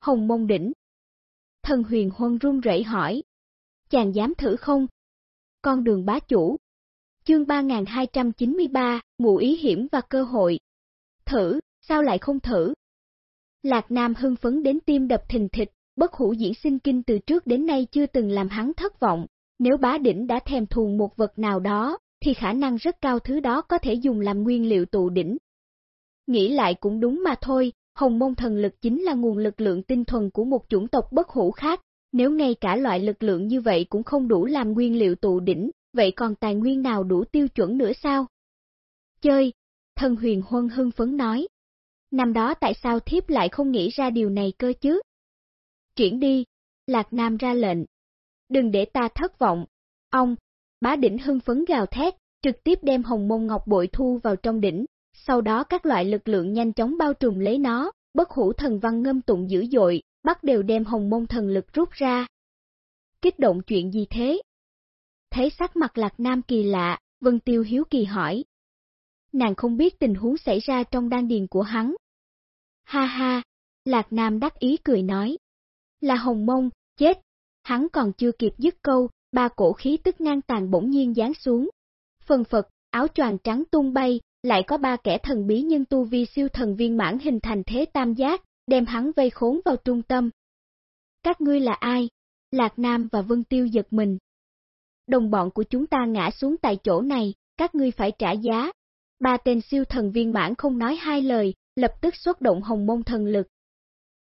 Hồng mông đỉnh. Thần huyền huân run rẩy hỏi. Chàng dám thử không? Con đường bá chủ. Chương 3293, ngụ ý hiểm và cơ hội. Thử, sao lại không thử? Lạc Nam hưng phấn đến tim đập thình thịch, bất hủ diễn sinh kinh từ trước đến nay chưa từng làm hắn thất vọng, nếu bá đỉnh đã thèm thuồng một vật nào đó, thì khả năng rất cao thứ đó có thể dùng làm nguyên liệu tụ đỉnh. Nghĩ lại cũng đúng mà thôi, hồng môn thần lực chính là nguồn lực lượng tinh thuần của một chủng tộc bất hủ khác, nếu ngay cả loại lực lượng như vậy cũng không đủ làm nguyên liệu tụ đỉnh, vậy còn tài nguyên nào đủ tiêu chuẩn nữa sao? Chơi, thần huyền huân hưng phấn nói. Năm đó tại sao thiếp lại không nghĩ ra điều này cơ chứ? Chuyển đi, Lạc Nam ra lệnh, đừng để ta thất vọng. Ông, bá đỉnh hưng phấn gào thét, trực tiếp đem hồng môn ngọc bội thu vào trong đỉnh, sau đó các loại lực lượng nhanh chóng bao trùm lấy nó, bất hủ thần văn ngâm tụng dữ dội, bắt đều đem hồng môn thần lực rút ra. Kích động chuyện gì thế? Thấy sắc mặt lạc nam kỳ lạ, Vân Tiêu hiếu kỳ hỏi. Nàng không biết tình huống xảy ra trong đan điền của hắn. Ha ha, lạc nam đắc ý cười nói. Là hồng mông, chết, Hắn còn chưa kịp dứt câu, ba cổ khí tức ngang tàn bỗng nhiên giáng xuống. Phần phật, áo choàng trắng tung bay, lại có ba kẻ thần bí nhân tu vi siêu thần viên mãn hình thành thế tam giác, đem hắn vây khốn vào trung tâm. Các ngươi là ai? Lạc Nam và Vân Tiêu giật mình. Đồng bọn của chúng ta ngã xuống tại chỗ này, các ngươi phải trả giá. Ba tên siêu thần viên mãn không nói hai lời, lập tức xuất động hồng môn thần lực.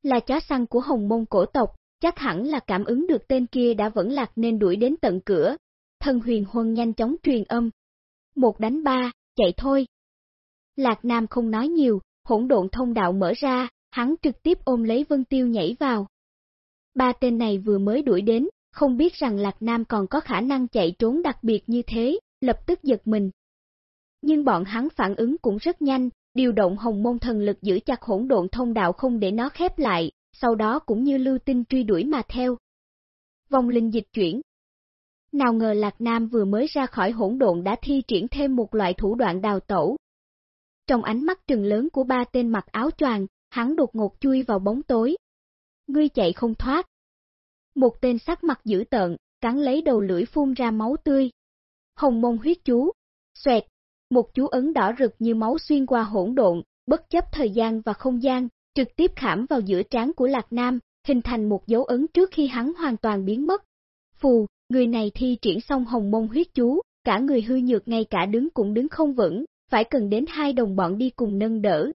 Là chó săn của hồng môn cổ tộc, chắc hẳn là cảm ứng được tên kia đã vẫn lạc nên đuổi đến tận cửa. Thần huyền huân nhanh chóng truyền âm. Một đánh ba, chạy thôi. Lạc Nam không nói nhiều, hỗn độn thông đạo mở ra, hắn trực tiếp ôm lấy Vân Tiêu nhảy vào. Ba tên này vừa mới đuổi đến, không biết rằng Lạc Nam còn có khả năng chạy trốn đặc biệt như thế, lập tức giật mình. Nhưng bọn hắn phản ứng cũng rất nhanh, điều động hồng môn thần lực giữ chặt hỗn độn thông đạo không để nó khép lại, sau đó cũng như lưu tinh truy đuổi mà theo. Vong linh dịch chuyển Nào ngờ Lạc Nam vừa mới ra khỏi hỗn độn đã thi triển thêm một loại thủ đoạn đào tẩu. Trong ánh mắt trừng lớn của ba tên mặc áo choàng, hắn đột ngột chui vào bóng tối. Ngươi chạy không thoát. Một tên sắc mặt dữ tợn, cắn lấy đầu lưỡi phun ra máu tươi. Hồng môn huyết chú, xoẹt, một chú ấn đỏ rực như máu xuyên qua hỗn độn, bất chấp thời gian và không gian, trực tiếp khảm vào giữa trán của Lạc Nam, hình thành một dấu ấn trước khi hắn hoàn toàn biến mất. Phù, người này thi triển xong hồng môn huyết chú, cả người hư nhược ngay cả đứng cũng đứng không vững, phải cần đến hai đồng bọn đi cùng nâng đỡ.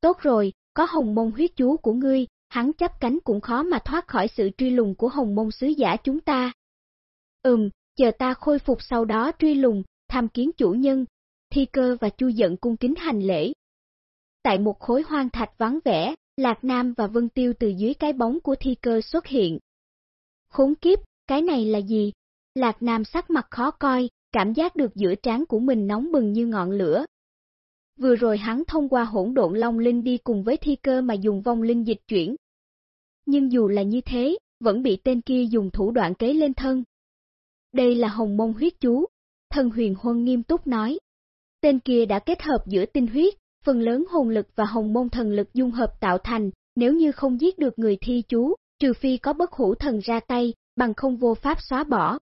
Tốt rồi, có hồng môn huyết chú của ngươi, hắn chấp cánh cũng khó mà thoát khỏi sự truy lùng của hồng môn sứ giả chúng ta. Ừm, chờ ta khôi phục sau đó truy lùng, tham kiến chủ nhân, thi cơ và chu giận cung kính hành lễ. Tại một khối hoang thạch vắng vẻ, Lạc Nam và Vân Tiêu từ dưới cái bóng của thi cơ xuất hiện. Khốn kiếp, cái này là gì? Lạc Nam sắc mặt khó coi, cảm giác được giữa trán của mình nóng bừng như ngọn lửa. Vừa rồi hắn thông qua hỗn độn long linh đi cùng với thi cơ mà dùng vong linh dịch chuyển. Nhưng dù là như thế, vẫn bị tên kia dùng thủ đoạn kế lên thân. Đây là hồng mông huyết chú, thân huyền huân nghiêm túc nói. Tên kia đã kết hợp giữa tinh huyết, phần lớn hồn lực và hồng môn thần lực dung hợp tạo thành, nếu như không giết được người thi chú, trừ phi có bất hủ thần ra tay, bằng không vô pháp xóa bỏ.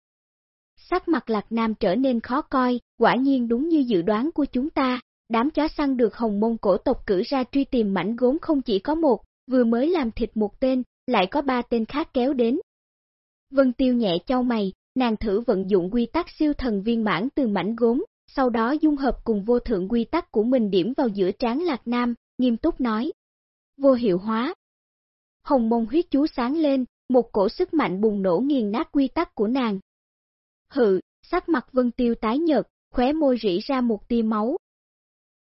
Sắc mặt lạc nam trở nên khó coi, quả nhiên đúng như dự đoán của chúng ta, đám chó săn được hồng môn cổ tộc cử ra truy tìm mảnh gốm không chỉ có một, vừa mới làm thịt một tên, lại có ba tên khác kéo đến. Vân Tiêu nhẹ trao mày, nàng thử vận dụng quy tắc siêu thần viên mãn từ mảnh gốm, sau đó dung hợp cùng vô thượng quy tắc của mình điểm vào giữa trán Lạc Nam, nghiêm túc nói. Vô hiệu hóa. Hồng mông huyết chú sáng lên, một cổ sức mạnh bùng nổ nghiền nát quy tắc của nàng. Hự, sắc mặt Vân Tiêu tái nhợt, khóe môi rỉ ra một tia máu.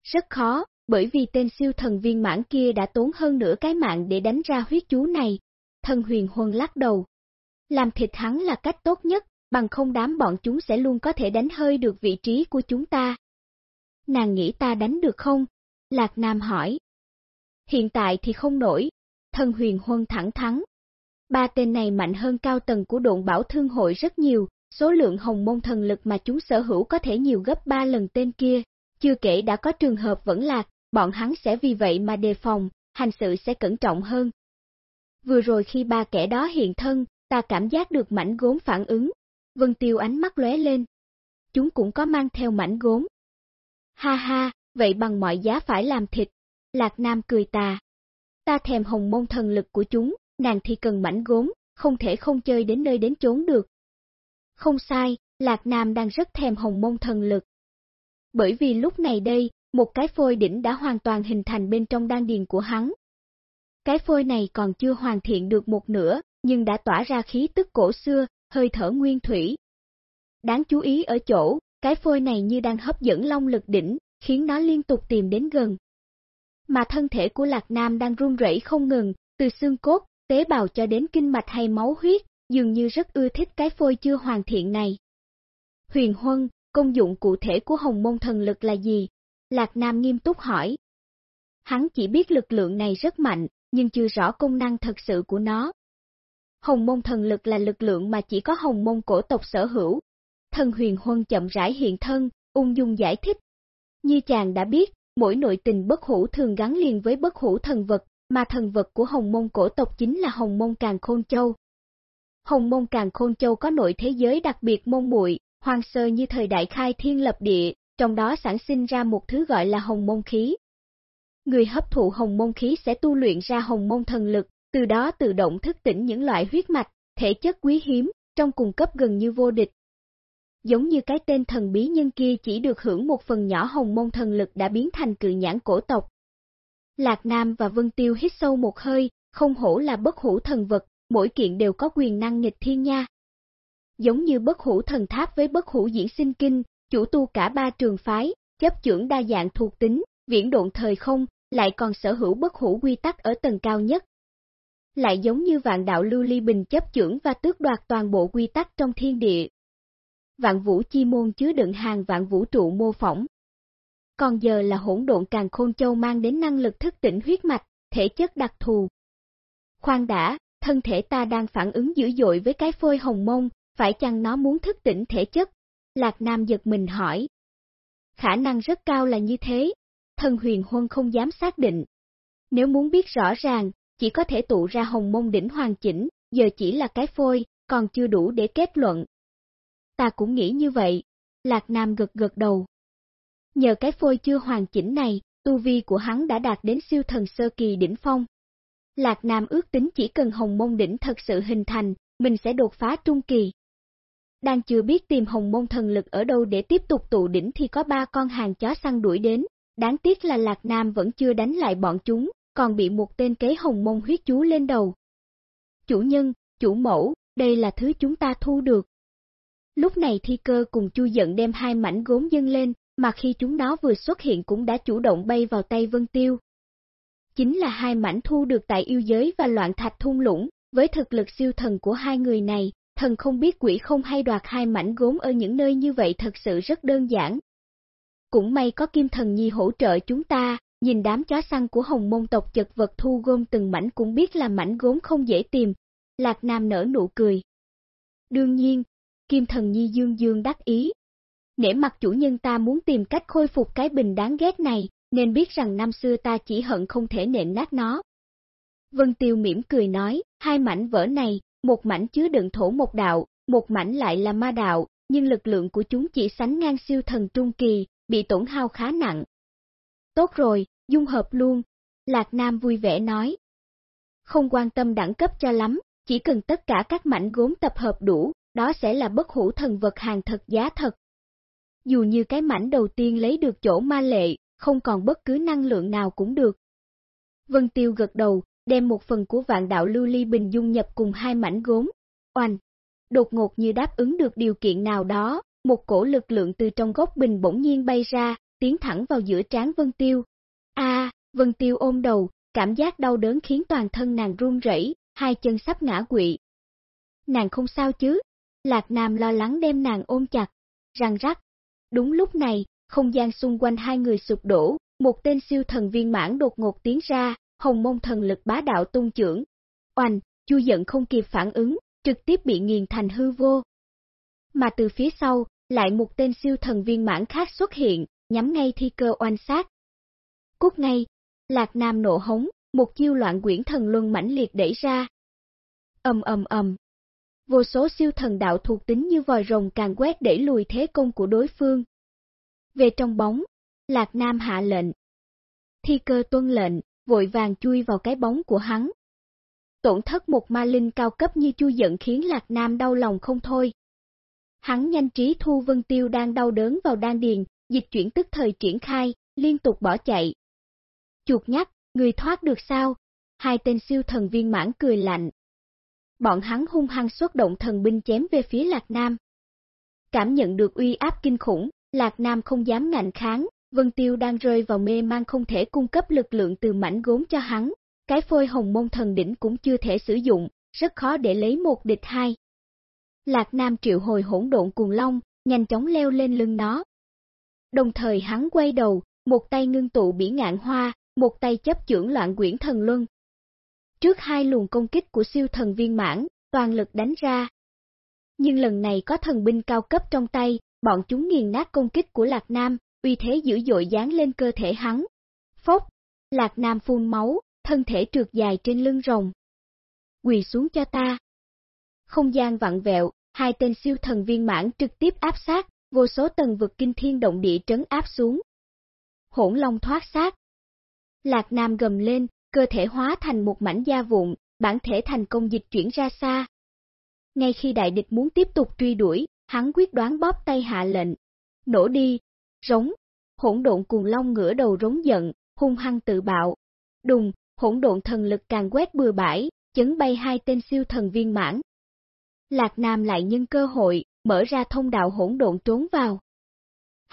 Rất khó, bởi vì tên siêu thần viên mãn kia đã tốn hơn nửa cái mạng để đánh ra huyết chú này. Thần huyền huân lắc đầu. Làm thịt hắn là cách tốt nhất, bằng không đám bọn chúng sẽ luôn có thể đánh hơi được vị trí của chúng ta. Nàng nghĩ ta đánh được không? Lạc Nam hỏi. Hiện tại thì không nổi, thân huyền huân thẳng thắng. Ba tên này mạnh hơn cao tầng của độn bảo thương hội rất nhiều, số lượng hồng môn thần lực mà chúng sở hữu có thể nhiều gấp ba lần tên kia, chưa kể đã có trường hợp vẫn lạc, bọn hắn sẽ vì vậy mà đề phòng, hành sự sẽ cẩn trọng hơn. Vừa rồi khi ba kẻ đó hiện thân, ta cảm giác được mảnh gốm phản ứng, Vân Tiêu ánh mắt lóe lên. Chúng cũng có mang theo mảnh gốm. Ha ha, vậy bằng mọi giá phải làm thịt. Lạc Nam cười tà. Ta thèm hồng môn thần lực của chúng, nàng thì cần mảnh gốm, không thể không chơi đến nơi đến chốn được. Không sai, Lạc Nam đang rất thèm hồng môn thần lực. Bởi vì lúc này đây, một cái phôi đỉnh đã hoàn toàn hình thành bên trong đan điền của hắn. Cái phôi này còn chưa hoàn thiện được một nửa, nhưng đã tỏa ra khí tức cổ xưa, hơi thở nguyên thủy. Đáng chú ý ở chỗ, cái phôi này như đang hấp dẫn long lực đỉnh, khiến nó liên tục tìm đến gần. Mà thân thể của Lạc Nam đang run rẩy không ngừng, từ xương cốt, tế bào cho đến kinh mạch hay máu huyết, dường như rất ưa thích cái phôi chưa hoàn thiện này. Huyền Huân, công dụng cụ thể của hồng môn thần lực là gì? Lạc Nam nghiêm túc hỏi. Hắn chỉ biết lực lượng này rất mạnh, nhưng chưa rõ công năng thật sự của nó. Hồng môn thần lực là lực lượng mà chỉ có hồng môn cổ tộc sở hữu. Thần huyền huân chậm rãi hiện thân, ung dung giải thích. Như chàng đã biết, mỗi nội tình bất hủ thường gắn liền với bất hủ thần vật, mà thần vật của hồng môn cổ tộc chính là hồng môn càng khôn châu. Hồng môn càng khôn châu có nội thế giới đặc biệt môn muội, hoang sơ như thời đại khai thiên lập địa, trong đó sản sinh ra một thứ gọi là hồng môn khí. Người hấp thụ hồng môn khí sẽ tu luyện ra hồng môn thần lực, từ đó tự động thức tỉnh những loại huyết mạch, thể chất quý hiếm, trong cung cấp gần như vô địch. giống như cái tên thần bí nhân kia chỉ được hưởng một phần nhỏ hồng môn thần lực đã biến thành cự nhãn cổ tộc. Lạc Nam và Vân Tiêu hít sâu một hơi, không hổ là bất hủ thần vật, mỗi kiện đều có quyền năng nghịch thiên nha. Giống như bất hủ thần tháp với bất hủ diễn sinh kinh, chủ tu cả ba trường phái, chấp trưởng đa dạng thuộc tính, viễn độn thời không, lại còn sở hữu bất hủ quy tắc ở tầng cao nhất. Lại giống như vạn đạo lưu ly bình chấp trưởng và tước đoạt toàn bộ quy tắc trong thiên địa. Vạn vũ chi môn chứa đựng hàng vạn vũ trụ mô phỏng. Còn giờ là hỗn độn càng khôn châu mang đến năng lực thức tỉnh huyết mạch, thể chất đặc thù. Khoan đã, thân thể ta đang phản ứng dữ dội với cái phôi hồng mông, phải chăng nó muốn thức tỉnh thể chất? Lạc Nam giật mình hỏi. Khả năng rất cao là như thế, Thần huyền huân không dám xác định. Nếu muốn biết rõ ràng, chỉ có thể tụ ra hồng mông đỉnh hoàn chỉnh, giờ chỉ là cái phôi, còn chưa đủ để kết luận. Ta cũng nghĩ như vậy, Lạc Nam gật gật đầu. Nhờ cái phôi chưa hoàn chỉnh này, tu vi của hắn đã đạt đến siêu thần sơ kỳ đỉnh phong. Lạc Nam ước tính chỉ cần hồng mông đỉnh thật sự hình thành, mình sẽ đột phá trung kỳ. Đang chưa biết tìm hồng mông thần lực ở đâu để tiếp tục tụ đỉnh thì có ba con hàng chó săn đuổi đến, đáng tiếc là Lạc Nam vẫn chưa đánh lại bọn chúng, còn bị một tên kế hồng mông huyết chú lên đầu. Chủ nhân, chủ mẫu, đây là thứ chúng ta thu được. Lúc này thi cơ cùng chu giận đem hai mảnh gốm dâng lên, mà khi chúng nó vừa xuất hiện cũng đã chủ động bay vào tay Vân Tiêu. Chính là hai mảnh thu được tại yêu giới và loạn thạch thung lũng, với thực lực siêu thần của hai người này, thần không biết quỷ không hay đoạt hai mảnh gốm ở những nơi như vậy thật sự rất đơn giản. Cũng may có Kim Thần Nhi hỗ trợ chúng ta, nhìn đám chó săn của hồng môn tộc chật vật thu gom từng mảnh cũng biết là mảnh gốm không dễ tìm. Lạc Nam nở nụ cười. Đương nhiên, Kim Thần Nhi dương dương đắc ý. Nể mặt chủ nhân ta muốn tìm cách khôi phục cái bình đáng ghét này, nên biết rằng năm xưa ta chỉ hận không thể nện nát nó. Vân Tiêu mỉm cười nói, hai mảnh vỡ này, một mảnh chứa đựng thổ một đạo, một mảnh lại là ma đạo, nhưng lực lượng của chúng chỉ sánh ngang siêu thần trung kỳ, bị tổn hao khá nặng. Tốt rồi, dung hợp luôn, Lạc Nam vui vẻ nói. Không quan tâm đẳng cấp cho lắm, chỉ cần tất cả các mảnh gốm tập hợp đủ, đó sẽ là bất hủ thần vật hàng thật giá thật. Dù như cái mảnh đầu tiên lấy được chỗ ma lệ, không còn bất cứ năng lượng nào cũng được. Vân Tiêu gật đầu, đem một phần của vạn đạo lưu ly bình dung nhập cùng hai mảnh gốm. Oanh! Đột ngột như đáp ứng được điều kiện nào đó, một cổ lực lượng từ trong gốc bình bỗng nhiên bay ra, tiến thẳng vào giữa trán Vân Tiêu. A, Vân Tiêu ôm đầu, cảm giác đau đớn khiến toàn thân nàng run rẩy, hai chân sắp ngã quỵ. Nàng không sao chứ? Lạc Nam lo lắng đem nàng ôm chặt, răng rắc. Đúng lúc này, không gian xung quanh hai người sụp đổ, một tên siêu thần viên mãn đột ngột tiến ra, hồng mông thần lực bá đạo tung trưởng. Oanh, chu giận không kịp phản ứng, trực tiếp bị nghiền thành hư vô. Mà từ phía sau, lại một tên siêu thần viên mãn khác xuất hiện, nhắm ngay thi cơ oanh sát. Cút ngay, Lạc Nam nộ hống, một chiêu loạn quyển thần luân mãnh liệt đẩy ra. Ầm ầm ầm. Vô số siêu thần đạo thuộc tính như vòi rồng càng quét đẩy lùi thế công của đối phương. Về trong bóng, Lạc Nam hạ lệnh. Thi cơ tuân lệnh, vội vàng chui vào cái bóng của hắn. Tổn thất một ma linh cao cấp như chu giận khiến Lạc Nam đau lòng không thôi. Hắn nhanh trí thu vân tiêu đang đau đớn vào đan điền, dịch chuyển tức thời triển khai, liên tục bỏ chạy. Chuột nhắc, người thoát được sao? Hai tên siêu thần viên mãn cười lạnh. Bọn hắn hung hăng xuất động thần binh chém về phía Lạc Nam. Cảm nhận được uy áp kinh khủng, Lạc Nam không dám ngạnh kháng, Vân Tiêu đang rơi vào mê mang không thể cung cấp lực lượng từ mảnh gốm cho hắn, cái phôi hồng môn thần đỉnh cũng chưa thể sử dụng, rất khó để lấy một địch hai. Lạc Nam triệu hồi hỗn độn cuồng long, nhanh chóng leo lên lưng nó. Đồng thời hắn quay đầu, một tay ngưng tụ bỉ ngạn hoa, một tay chấp chưởng loạn quyển thần luân. Trước hai luồng công kích của siêu thần viên mãn, toàn lực đánh ra. Nhưng lần này có thần binh cao cấp trong tay, bọn chúng nghiền nát công kích của Lạc Nam, uy thế dữ dội dán lên cơ thể hắn. Phốc, Lạc Nam phun máu, thân thể trượt dài trên lưng rồng. Quỳ xuống cho ta. Không gian vặn vẹo, hai tên siêu thần viên mãn trực tiếp áp sát, vô số tầng vực kinh thiên động địa trấn áp xuống. Hỗn long thoát sát. Lạc Nam gầm lên, cơ thể hóa thành một mảnh da vụn, bản thể thành công dịch chuyển ra xa. Ngay khi đại địch muốn tiếp tục truy đuổi, hắn quyết đoán bóp tay hạ lệnh. Nổ đi, rống, hỗn độn cuồng long ngửa đầu rống giận, hung hăng tự bạo. Đùng, hỗn độn thần lực càng quét bừa bãi, chấn bay hai tên siêu thần viên mãn. Lạc Nam lại nhân cơ hội, mở ra thông đạo hỗn độn trốn vào.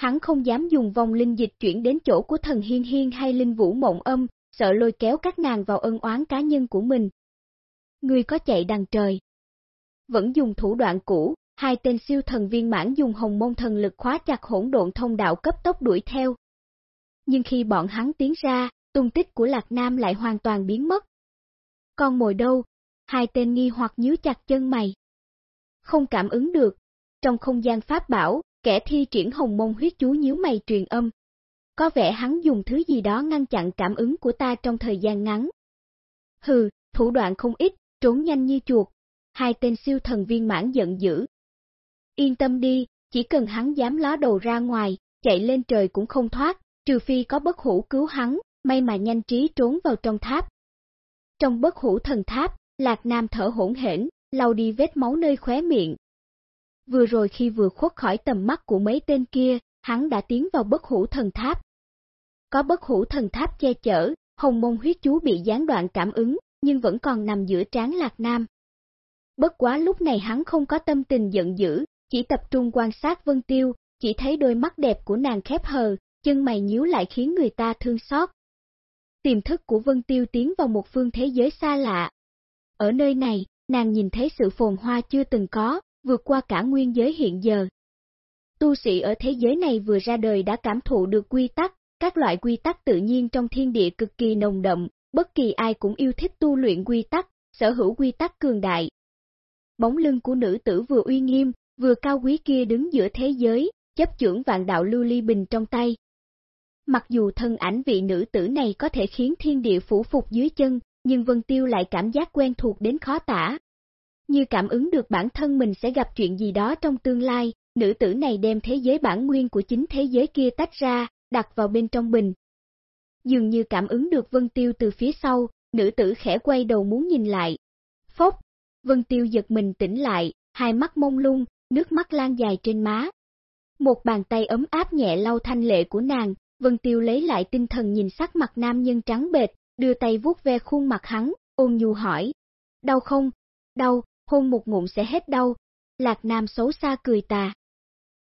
Hắn không dám dùng vòng linh dịch chuyển đến chỗ của thần hiên hiên hay linh vũ mộng âm, sợ lôi kéo các nàng vào ân oán cá nhân của mình. Người có chạy đằng trời. Vẫn dùng thủ đoạn cũ, hai tên siêu thần viên mãn dùng hồng môn thần lực khóa chặt hỗn độn thông đạo cấp tốc đuổi theo. Nhưng khi bọn hắn tiến ra, tung tích của Lạc Nam lại hoàn toàn biến mất. Con mồi đâu? Hai tên nghi hoặc nhíu chặt chân mày. Không cảm ứng được. Trong không gian pháp bảo, kẻ thi triển hồng môn huyết chú nhíu mày truyền âm. Có vẻ hắn dùng thứ gì đó ngăn chặn cảm ứng của ta trong thời gian ngắn. Hừ, thủ đoạn không ít, trốn nhanh như chuột. Hai tên siêu thần viên mãn giận dữ. Yên tâm đi, chỉ cần hắn dám ló đầu ra ngoài, chạy lên trời cũng không thoát, trừ phi có bất hủ cứu hắn, may mà nhanh trí trốn vào trong tháp. Trong bất hủ thần tháp, Lạc Nam thở hỗn hển, lau đi vết máu nơi khóe miệng. Vừa rồi khi vừa khuất khỏi tầm mắt của mấy tên kia, hắn đã tiến vào bất hủ thần tháp. Có bất hủ thần tháp che chở, hồng môn huyết chú bị gián đoạn cảm ứng, nhưng vẫn còn nằm giữa trán Lạc Nam. Bất quá lúc này hắn không có tâm tình giận dữ, chỉ tập trung quan sát Vân Tiêu, chỉ thấy đôi mắt đẹp của nàng khép hờ, chân mày nhíu lại khiến người ta thương xót. Tiềm thức của Vân Tiêu tiến vào một phương thế giới xa lạ. Ở nơi này, nàng nhìn thấy sự phồn hoa chưa từng có, vượt qua cả nguyên giới hiện giờ. Tu sĩ ở thế giới này vừa ra đời đã cảm thụ được quy tắc, các loại quy tắc tự nhiên trong thiên địa cực kỳ nồng đậm, bất kỳ ai cũng yêu thích tu luyện quy tắc, sở hữu quy tắc cường đại. Bóng lưng của nữ tử vừa uy nghiêm, vừa cao quý kia đứng giữa thế giới, chấp trưởng vạn đạo lưu ly bình trong tay. Mặc dù thân ảnh vị nữ tử này có thể khiến thiên địa phủ phục dưới chân, nhưng Vân Tiêu lại cảm giác quen thuộc đến khó tả. Như cảm ứng được bản thân mình sẽ gặp chuyện gì đó trong tương lai, nữ tử này đem thế giới bản nguyên của chính thế giới kia tách ra, đặt vào bên trong bình. Dường như cảm ứng được Vân Tiêu từ phía sau, nữ tử khẽ quay đầu muốn nhìn lại. Phốc, Vân Tiêu giật mình tỉnh lại, hai mắt mông lung, nước mắt lan dài trên má. Một bàn tay ấm áp nhẹ lau thanh lệ của nàng, Vân Tiêu lấy lại tinh thần nhìn sắc mặt nam nhân trắng bệt, đưa tay vuốt ve khuôn mặt hắn, ôn nhu hỏi. Đau không? Đau, hôn một ngụm sẽ hết đau. Lạc Nam xấu xa cười tà.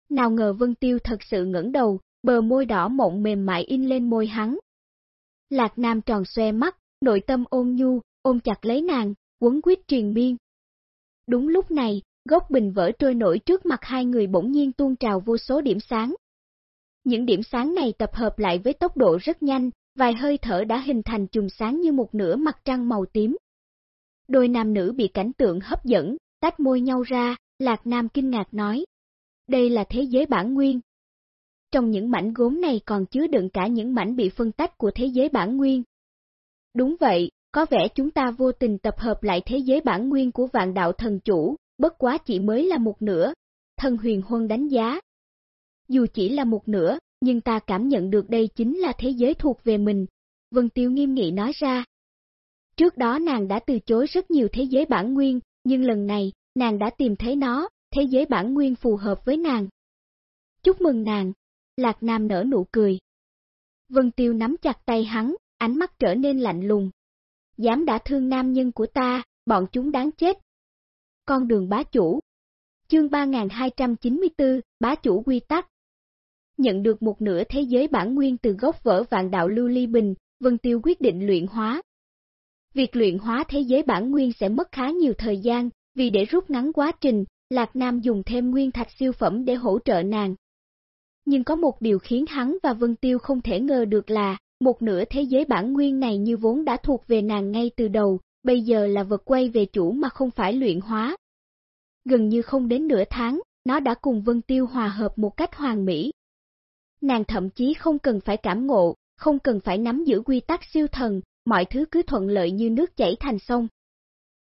Nào ngờ Vân Tiêu thật sự ngẩng đầu, bờ môi đỏ mộng mềm mại in lên môi hắn. Lạc Nam tròn xoe mắt, nội tâm ôn nhu, ôm chặt lấy nàng, quấn quyết truyền miên. Đúng lúc này, gốc bình vỡ trôi nổi trước mặt hai người bỗng nhiên tuôn trào vô số điểm sáng. Những điểm sáng này tập hợp lại với tốc độ rất nhanh, vài hơi thở đã hình thành chùm sáng như một nửa mặt trăng màu tím. Đôi nam nữ bị cảnh tượng hấp dẫn, tách môi nhau ra, Lạc Nam kinh ngạc nói. Đây là thế giới bản nguyên. Trong những mảnh gốm này còn chứa đựng cả những mảnh bị phân tách của thế giới bản nguyên. Đúng vậy, có vẻ chúng ta vô tình tập hợp lại thế giới bản nguyên của vạn đạo thần chủ, bất quá chỉ mới là một nửa. Thần huyền huân đánh giá. Dù chỉ là một nửa, nhưng ta cảm nhận được đây chính là thế giới thuộc về mình. Vân Tiêu nghiêm nghị nói ra. Trước đó nàng đã từ chối rất nhiều thế giới bản nguyên, nhưng lần này, nàng đã tìm thấy nó, thế giới bản nguyên phù hợp với nàng. Chúc mừng nàng, Lạc Nam nở nụ cười. Vân Tiêu nắm chặt tay hắn, ánh mắt trở nên lạnh lùng. Dám đã thương nam nhân của ta, bọn chúng đáng chết. Con đường bá chủ. Chương 3294, bá chủ quy tắc. Nhận được một nửa thế giới bản nguyên từ gốc vỡ vạn đạo lưu ly bình, Vân Tiêu quyết định luyện hóa. Việc luyện hóa thế giới bản nguyên sẽ mất khá nhiều thời gian, vì để rút ngắn quá trình, Lạc Nam dùng thêm nguyên thạch siêu phẩm để hỗ trợ nàng. Nhưng có một điều khiến hắn và Vân Tiêu không thể ngờ được là, một nửa thế giới bản nguyên này như vốn đã thuộc về nàng ngay từ đầu, bây giờ là vật quay về chủ mà không phải luyện hóa. Gần như không đến nửa tháng, nó đã cùng Vân Tiêu hòa hợp một cách hoàn mỹ. Nàng thậm chí không cần phải cảm ngộ, không cần phải nắm giữ quy tắc siêu thần, mọi thứ cứ thuận lợi như nước chảy thành sông.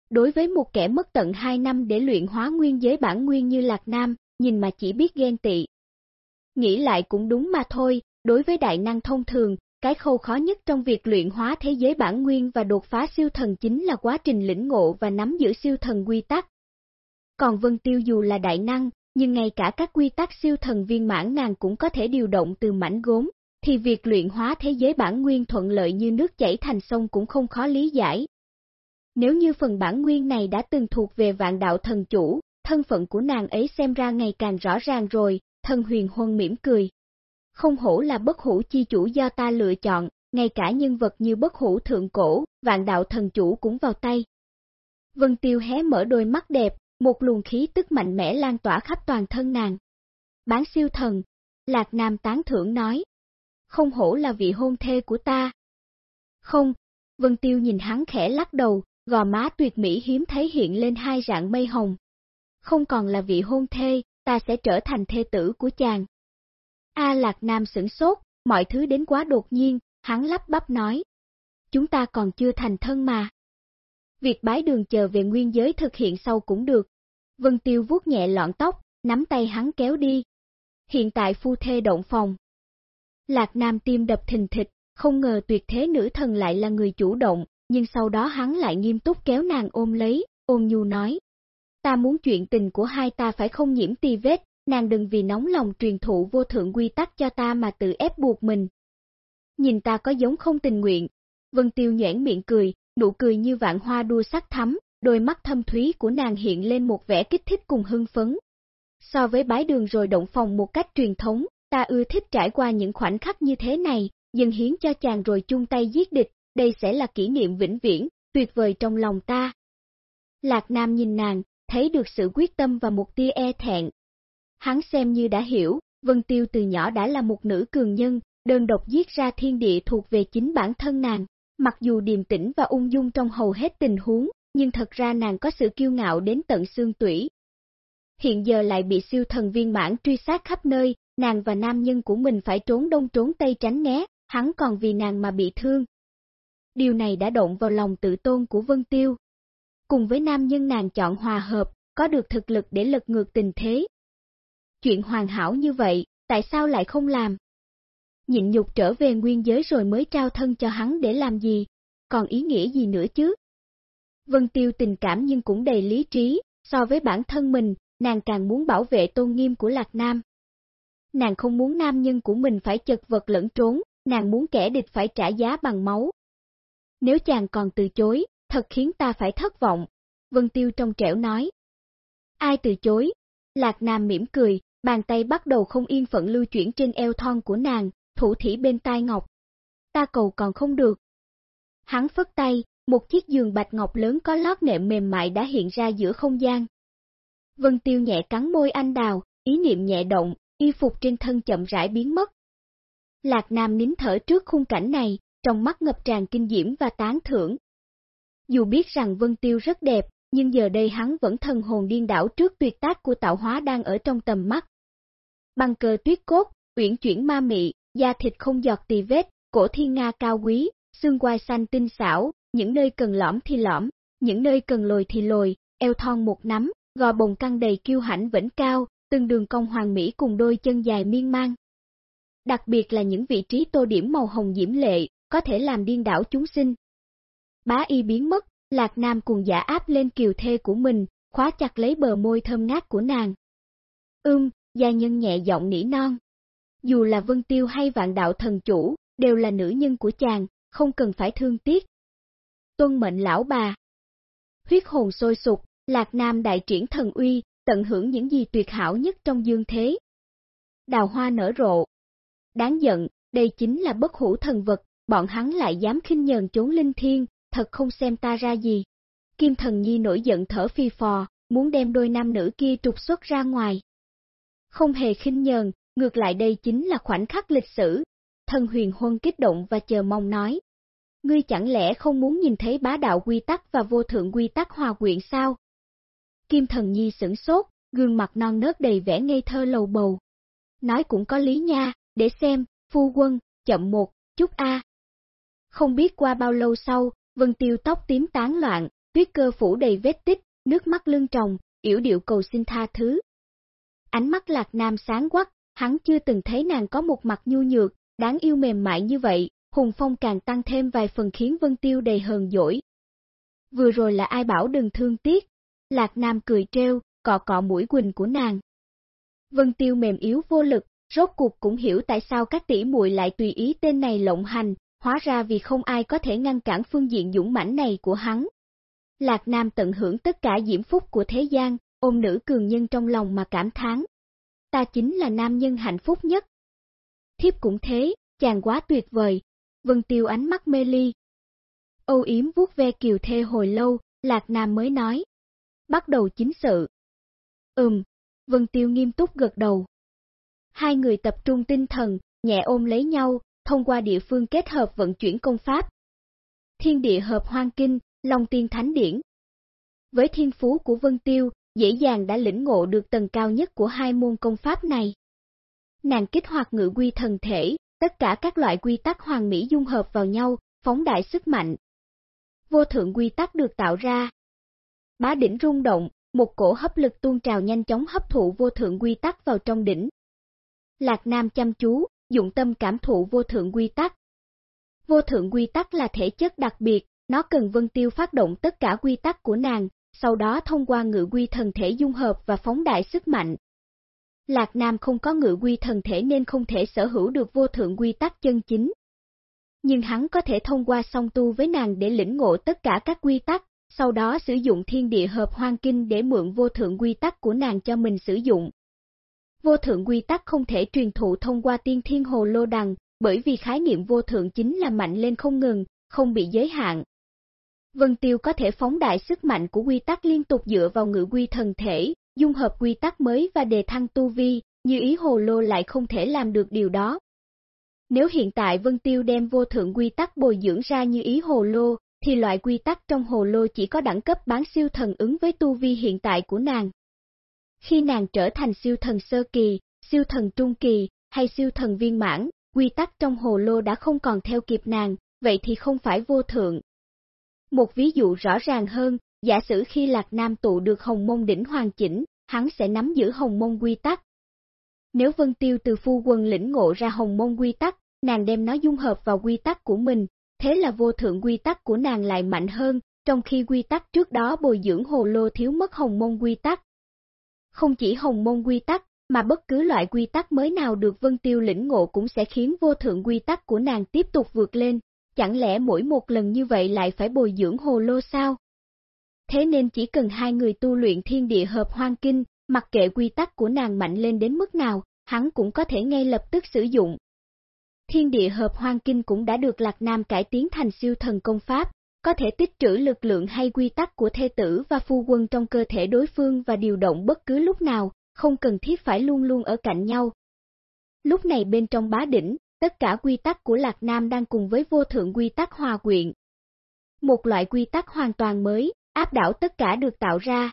Đối với một kẻ mất tận 2 năm để luyện hóa nguyên giới bản nguyên như Lạc Nam, nhìn mà chỉ biết ghen tị. Nghĩ lại cũng đúng mà thôi, đối với đại năng thông thường, cái khâu khó nhất trong việc luyện hóa thế giới bản nguyên và đột phá siêu thần chính là quá trình lĩnh ngộ và nắm giữ siêu thần quy tắc. Còn Vân Tiêu dù là đại năng, nhưng ngay cả các quy tắc siêu thần viên mãn nàng cũng có thể điều động từ mảnh gốm, thì việc luyện hóa thế giới bản nguyên thuận lợi như nước chảy thành sông cũng không khó lý giải. Nếu như phần bản nguyên này đã từng thuộc về vạn đạo thần chủ, thân phận của nàng ấy xem ra ngày càng rõ ràng rồi, thân huyền huân mỉm cười. Không hổ là bất hủ chi chủ do ta lựa chọn, ngay cả nhân vật như bất hủ thượng cổ, vạn đạo thần chủ cũng vào tay. Vân Tiêu hé mở đôi mắt đẹp, một luồng khí tức mạnh mẽ lan tỏa khắp toàn thân nàng. Bán siêu thần, Lạc Nam tán thưởng nói. Không hổ là vị hôn thê của ta. Không, Vân Tiêu nhìn hắn khẽ lắc đầu, gò má tuyệt mỹ hiếm thấy hiện lên hai rạng mây hồng. Không còn là vị hôn thê, ta sẽ trở thành thê tử của chàng. A Lạc Nam sửng sốt, mọi thứ đến quá đột nhiên, hắn lắp bắp nói. Chúng ta còn chưa thành thân mà. Việc bái đường chờ về nguyên giới thực hiện sau cũng được. Vân Tiêu vuốt nhẹ lọn tóc, nắm tay hắn kéo đi. Hiện tại phu thê động phòng. Lạc Nam tim đập thình thịch, không ngờ tuyệt thế nữ thần lại là người chủ động, nhưng sau đó hắn lại nghiêm túc kéo nàng ôm lấy, ôm nhu nói. Ta muốn chuyện tình của hai ta phải không nhiễm tì vết, nàng đừng vì nóng lòng truyền thụ vô thượng quy tắc cho ta mà tự ép buộc mình. Nhìn ta có giống không tình nguyện. Vân Tiêu nhoảng miệng cười, nụ cười như vạn hoa đua sắc thắm, đôi mắt thâm thúy của nàng hiện lên một vẻ kích thích cùng hưng phấn. So với bái đường rồi động phòng một cách truyền thống, ta ưa thích trải qua những khoảnh khắc như thế này, dâng hiến cho chàng rồi chung tay giết địch, đây sẽ là kỷ niệm vĩnh viễn, tuyệt vời trong lòng ta. Lạc Nam nhìn nàng, thấy được sự quyết tâm và một tia e thẹn. Hắn xem như đã hiểu, Vân Tiêu từ nhỏ đã là một nữ cường nhân, đơn độc giết ra thiên địa thuộc về chính bản thân nàng. Mặc dù điềm tĩnh và ung dung trong hầu hết tình huống, nhưng thật ra nàng có sự kiêu ngạo đến tận xương tủy. Hiện giờ lại bị siêu thần viên mãn truy sát khắp nơi, nàng và nam nhân của mình phải trốn đông trốn tây tránh né, hắn còn vì nàng mà bị thương. Điều này đã động vào lòng tự tôn của Vân Tiêu. Cùng với nam nhân nàng chọn hòa hợp, có được thực lực để lật ngược tình thế. Chuyện hoàn hảo như vậy, tại sao lại không làm? nhịn nhục trở về nguyên giới rồi mới trao thân cho hắn để làm gì, còn ý nghĩa gì nữa chứ? Vân Tiêu tình cảm nhưng cũng đầy lý trí, so với bản thân mình, nàng càng muốn bảo vệ tôn nghiêm của Lạc Nam. Nàng không muốn nam nhân của mình phải chật vật lẫn trốn, nàng muốn kẻ địch phải trả giá bằng máu. Nếu chàng còn từ chối, thật khiến ta phải thất vọng, Vân Tiêu trong trẻo nói. Ai từ chối? Lạc Nam mỉm cười, bàn tay bắt đầu không yên phận lưu chuyển trên eo thon của nàng, thủ thỉ bên tai ngọc. Ta cầu còn không được. Hắn phất tay, một chiếc giường bạch ngọc lớn có lót nệm mềm mại đã hiện ra giữa không gian. Vân Tiêu nhẹ cắn môi anh đào, ý niệm nhẹ động, y phục trên thân chậm rãi biến mất. Lạc Nam nín thở trước khung cảnh này, trong mắt ngập tràn kinh diễm và tán thưởng. Dù biết rằng Vân Tiêu rất đẹp, nhưng giờ đây hắn vẫn thần hồn điên đảo trước tuyệt tác của tạo hóa đang ở trong tầm mắt. Băng cờ tuyết cốt, uyển chuyển ma mị, da thịt không giọt tì vết, cổ thiên nga cao quý, xương quai xanh tinh xảo, những nơi cần lõm thì lõm, những nơi cần lồi thì lồi, eo thon một nắm, gò bồng căng đầy kiêu hãnh vẫn cao, từng đường cong hoàng mỹ cùng đôi chân dài miên man. Đặc biệt là những vị trí tô điểm màu hồng diễm lệ, có thể làm điên đảo chúng sinh. Bá y biến mất, Lạc Nam cùng giả áp lên kiều thê của mình, khóa chặt lấy bờ môi thơm ngát của nàng. Ưm, gia nhân nhẹ giọng nỉ non, dù là Vân Tiêu hay vạn đạo thần chủ, đều là nữ nhân của chàng, không cần phải thương tiếc. Tuân mệnh lão bà. Huyết hồn sôi sục, Lạc Nam đại triển thần uy, tận hưởng những gì tuyệt hảo nhất trong dương thế. Đào hoa nở rộ. Đáng giận, đây chính là bất hủ thần vật, bọn hắn lại dám khinh nhờn chốn linh thiên, thật không xem ta ra gì. Kim thần nhi nổi giận thở phi phò, muốn đem đôi nam nữ kia trục xuất ra ngoài. Không hề khinh nhờn, Ngược lại đây chính là khoảnh khắc lịch sử. thần huyền huân kích động và chờ mong nói. Ngươi chẳng lẽ không muốn nhìn thấy bá đạo quy tắc và vô thượng quy tắc hòa quyện sao? Kim thần nhi sửng sốt, gương mặt non nớt đầy vẻ ngây thơ lầu bầu. Nói cũng có lý nha, để xem, phu quân, chậm một, chút a. Không biết qua bao lâu sau, vân tiêu tóc tím tán loạn, tuyết cơ phủ đầy vết tích, nước mắt lưng tròng, yểu điệu cầu xin tha thứ. Ánh mắt lạc nam sáng quắc, Hắn chưa từng thấy nàng có một mặt nhu nhược, đáng yêu mềm mại như vậy, Hùng Phong càng tăng thêm vài phần khiến Vân Tiêu đầy hờn dỗi. Vừa rồi là ai bảo đừng thương tiếc, Lạc Nam cười treo, cọ cọ mũi quỳnh của nàng. Vân Tiêu mềm yếu vô lực, rốt cuộc cũng hiểu tại sao các tỷ muội lại tùy ý tên này lộng hành, hóa ra vì không ai có thể ngăn cản phương diện dũng mãnh này của hắn. Lạc Nam tận hưởng tất cả diễm phúc của thế gian, ôm nữ cường nhân trong lòng mà cảm thán. Ta chính là nam nhân hạnh phúc nhất. Thiếp cũng thế, chàng quá tuyệt vời. Vân Tiêu ánh mắt mê ly. Âu yếm vuốt ve kiều thê hồi lâu, Lạc Nam mới nói. Bắt đầu chính sự. Ừm, Vân Tiêu nghiêm túc gật đầu. Hai người tập trung tinh thần, nhẹ ôm lấy nhau, thông qua địa phương kết hợp vận chuyển công pháp. Thiên địa hợp hoang kinh, Long Tiên Thánh Điển. Với thiên phú của Vân Tiêu, dễ dàng đã lĩnh ngộ được tầng cao nhất của hai môn công pháp này. Nàng kích hoạt ngự quy thần thể, tất cả các loại quy tắc hoàng mỹ dung hợp vào nhau, phóng đại sức mạnh. Vô thượng quy tắc được tạo ra. Bá đỉnh rung động, một cổ hấp lực tuôn trào nhanh chóng hấp thụ vô thượng quy tắc vào trong đỉnh. Lạc Nam chăm chú, dụng tâm cảm thụ vô thượng quy tắc. Vô thượng quy tắc là thể chất đặc biệt, nó cần Vân Tiêu phát động tất cả quy tắc của nàng, sau đó thông qua ngự quy thần thể dung hợp và phóng đại sức mạnh. Lạc Nam không có ngự quy thần thể nên không thể sở hữu được vô thượng quy tắc chân chính. Nhưng hắn có thể thông qua song tu với nàng để lĩnh ngộ tất cả các quy tắc, sau đó sử dụng thiên địa hợp hoang kinh để mượn vô thượng quy tắc của nàng cho mình sử dụng. Vô thượng quy tắc không thể truyền thụ thông qua tiên thiên hồ lô đằng, bởi vì khái niệm vô thượng chính là mạnh lên không ngừng, không bị giới hạn. Vân Tiêu có thể phóng đại sức mạnh của quy tắc liên tục dựa vào ngữ quy thần thể, dung hợp quy tắc mới và đề thăng tu vi, như ý hồ lô lại không thể làm được điều đó. Nếu hiện tại Vân Tiêu đem vô thượng quy tắc bồi dưỡng ra như ý hồ lô, thì loại quy tắc trong hồ lô chỉ có đẳng cấp bán siêu thần ứng với tu vi hiện tại của nàng. Khi nàng trở thành siêu thần sơ kỳ, siêu thần trung kỳ, hay siêu thần viên mãn, quy tắc trong hồ lô đã không còn theo kịp nàng, vậy thì không phải vô thượng. Một ví dụ rõ ràng hơn, giả sử khi Lạc Nam tụ được hồng môn đỉnh hoàn chỉnh, hắn sẽ nắm giữ hồng môn quy tắc. Nếu Vân Tiêu từ phu quân lĩnh ngộ ra hồng môn quy tắc, nàng đem nó dung hợp vào quy tắc của mình, thế là vô thượng quy tắc của nàng lại mạnh hơn, trong khi quy tắc trước đó bồi dưỡng hồ lô thiếu mất hồng môn quy tắc. Không chỉ hồng môn quy tắc, mà bất cứ loại quy tắc mới nào được Vân Tiêu lĩnh ngộ cũng sẽ khiến vô thượng quy tắc của nàng tiếp tục vượt lên, chẳng lẽ mỗi một lần như vậy lại phải bồi dưỡng hồ lô sao? Thế nên chỉ cần hai người tu luyện thiên địa hợp hoang kinh, mặc kệ quy tắc của nàng mạnh lên đến mức nào, hắn cũng có thể ngay lập tức sử dụng. Thiên địa hợp hoang kinh cũng đã được Lạc Nam cải tiến thành siêu thần công pháp, có thể tích trữ lực lượng hay quy tắc của thê tử và phu quân trong cơ thể đối phương và điều động bất cứ lúc nào, không cần thiết phải luôn luôn ở cạnh nhau. Lúc này bên trong bá đỉnh, tất cả quy tắc của Lạc Nam đang cùng với vô thượng quy tắc hòa quyện. Một loại quy tắc hoàn toàn mới, áp đảo tất cả được tạo ra.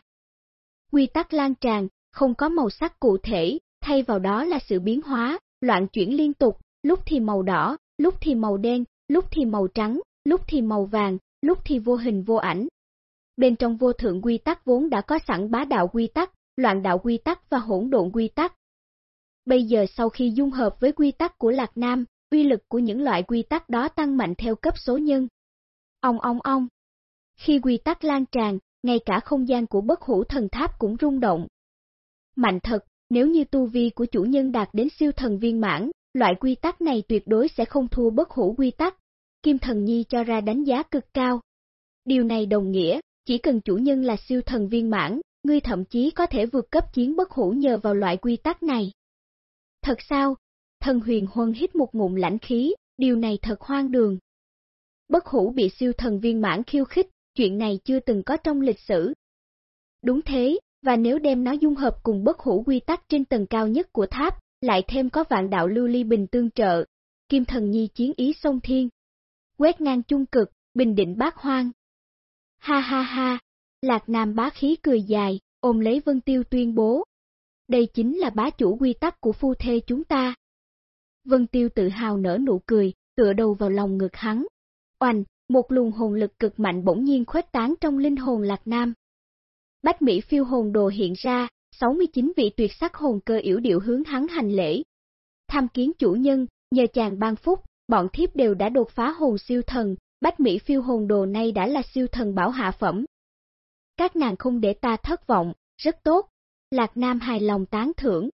Quy tắc lan tràn, không có màu sắc cụ thể, thay vào đó là sự biến hóa, loạn chuyển liên tục, lúc thì màu đỏ, lúc thì màu đen, lúc thì màu trắng, lúc thì màu vàng, lúc thì vô hình vô ảnh. Bên trong vô thượng quy tắc vốn đã có sẵn bá đạo quy tắc, loạn đạo quy tắc và hỗn độn quy tắc. Bây giờ sau khi dung hợp với quy tắc của Lạc Nam, uy lực của những loại quy tắc đó tăng mạnh theo cấp số nhân. Ông ong ong. Khi quy tắc lan tràn, ngay cả không gian của bất hủ thần tháp cũng rung động. Mạnh thật, nếu như tu vi của chủ nhân đạt đến siêu thần viên mãn, loại quy tắc này tuyệt đối sẽ không thua bất hủ quy tắc. Kim Thần Nhi cho ra đánh giá cực cao. Điều này đồng nghĩa, chỉ cần chủ nhân là siêu thần viên mãn, ngươi thậm chí có thể vượt cấp chiến bất hủ nhờ vào loại quy tắc này. Thật sao? Thần huyền huân hít một ngụm lãnh khí, điều này thật hoang đường. Bất hủ bị siêu thần viên mãn khiêu khích, chuyện này chưa từng có trong lịch sử. Đúng thế, và nếu đem nó dung hợp cùng bất hủ quy tắc trên tầng cao nhất của tháp, lại thêm có vạn đạo lưu ly bình tương trợ, kim thần nhi chiến ý sông thiên. Quét ngang chung cực, bình định bát hoang. Ha ha ha, Lạc Nam bá khí cười dài, ôm lấy Vân Tiêu tuyên bố. Đây chính là bá chủ quy tắc của phu thê chúng ta. Vân Tiêu tự hào nở nụ cười, tựa đầu vào lòng ngực hắn. Oanh, một luồng hồn lực cực mạnh bỗng nhiên khuếch tán trong linh hồn Lạc Nam. Bách Mỹ phiêu hồn đồ hiện ra, 69 vị tuyệt sắc hồn cơ yểu điệu hướng hắn hành lễ. Tham kiến chủ nhân, nhờ chàng ban phúc, bọn thiếp đều đã đột phá hồn siêu thần, Bách Mỹ phiêu hồn đồ này đã là siêu thần bảo hạ phẩm. Các nàng không để ta thất vọng, rất tốt. Lạc Nam hài lòng tán thưởng.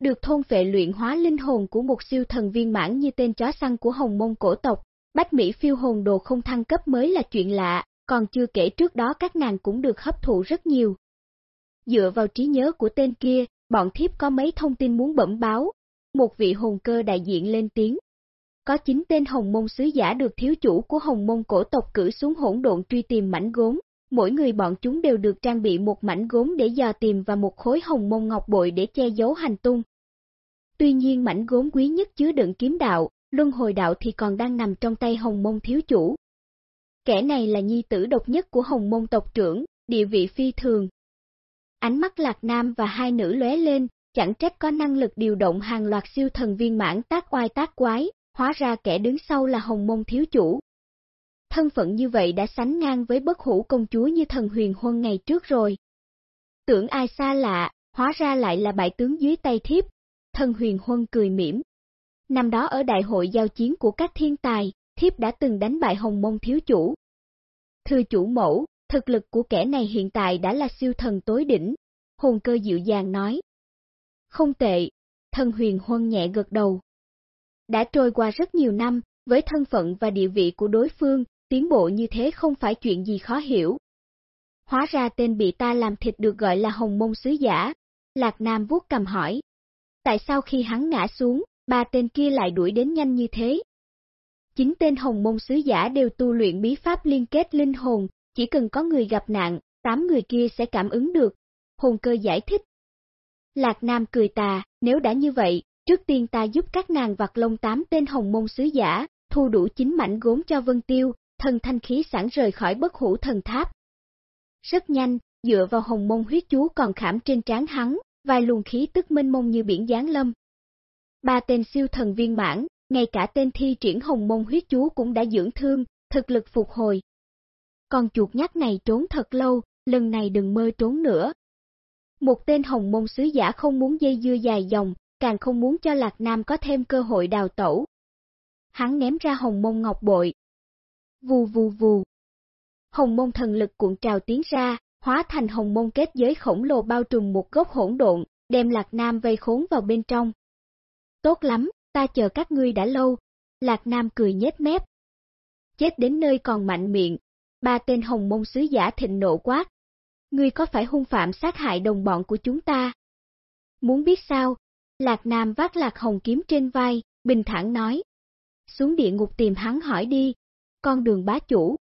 được thôn vệ luyện hóa linh hồn của một siêu thần viên mãn như tên chó săn của hồng môn cổ tộc, Bách Mỹ phiêu hồn đồ không thăng cấp mới là chuyện lạ, còn chưa kể trước đó các nàng cũng được hấp thụ rất nhiều. Dựa vào trí nhớ của tên kia, bọn thiếp có mấy thông tin muốn bẩm báo. Một vị hồn cơ đại diện lên tiếng. Có 9 tên hồng môn sứ giả được thiếu chủ của hồng môn cổ tộc cử xuống hỗn độn truy tìm mảnh gốm. Mỗi người bọn chúng đều được trang bị một mảnh gốm để dò tìm và một khối hồng môn ngọc bội để che giấu hành tung. Tuy nhiên mảnh gốm quý nhất chứa đựng kiếm đạo, luân hồi đạo thì còn đang nằm trong tay hồng môn thiếu chủ. Kẻ này là nhi tử độc nhất của hồng môn tộc trưởng, địa vị phi thường. Ánh mắt lạc nam và hai nữ lóe lên, chẳng trách có năng lực điều động hàng loạt siêu thần viên mãn tác oai tác quái, hóa ra kẻ đứng sau là hồng môn thiếu chủ. Thân phận như vậy đã sánh ngang với bất hủ công chúa như thần huyền huân ngày trước rồi. Tưởng ai xa lạ, hóa ra lại là bại tướng dưới tay thiếp. Thần huyền huân cười mỉm. Năm đó ở đại hội giao chiến của các thiên tài, thiếp đã từng đánh bại hồng môn thiếu chủ. Thưa chủ mẫu, thực lực của kẻ này hiện tại đã là siêu thần tối đỉnh, hồn cơ dịu dàng nói. Không tệ, thần huyền huân nhẹ gật đầu. Đã trôi qua rất nhiều năm, với thân phận và địa vị của đối phương, tiến bộ như thế không phải chuyện gì khó hiểu. Hóa ra tên bị ta làm thịt được gọi là hồng môn sứ giả. Lạc Nam vuốt cầm hỏi. Tại sao khi hắn ngã xuống, ba tên kia lại đuổi đến nhanh như thế? Chính tên hồng môn sứ giả đều tu luyện bí pháp liên kết linh hồn, chỉ cần có người gặp nạn, tám người kia sẽ cảm ứng được. Hồn cơ giải thích. Lạc Nam cười tà, nếu đã như vậy, trước tiên ta giúp các nàng vặt lông tám tên hồng môn sứ giả, thu đủ chính mảnh gốm cho Vân Tiêu, thần thanh khí sẵn rời khỏi bất hủ thần tháp. Rất nhanh, dựa vào hồng môn huyết chú còn khảm trên trán hắn, vài luồng khí tức mênh mông như biển giáng lâm. Ba tên siêu thần viên mãn, ngay cả tên thi triển hồng môn huyết chú cũng đã dưỡng thương, thực lực phục hồi. Con chuột nhắt này trốn thật lâu, lần này đừng mơ trốn nữa. Một tên hồng môn sứ giả không muốn dây dưa dài dòng, càng không muốn cho Lạc Nam có thêm cơ hội đào tẩu. Hắn ném ra hồng môn ngọc bội. Vù vù vù. Hồng môn thần lực cuộn trào tiến ra, hóa thành hồng môn kết giới khổng lồ bao trùm một gốc hỗn độn, đem Lạc Nam vây khốn vào bên trong. Tốt lắm, ta chờ các ngươi đã lâu. Lạc Nam cười nhếch mép. Chết đến nơi còn mạnh miệng, ba tên hồng môn sứ giả thịnh nộ quát. Ngươi có phải hung phạm sát hại đồng bọn của chúng ta? Muốn biết sao? Lạc Nam vác lạc hồng kiếm trên vai, bình thản nói. Xuống địa ngục tìm hắn hỏi đi. Con đường bá chủ.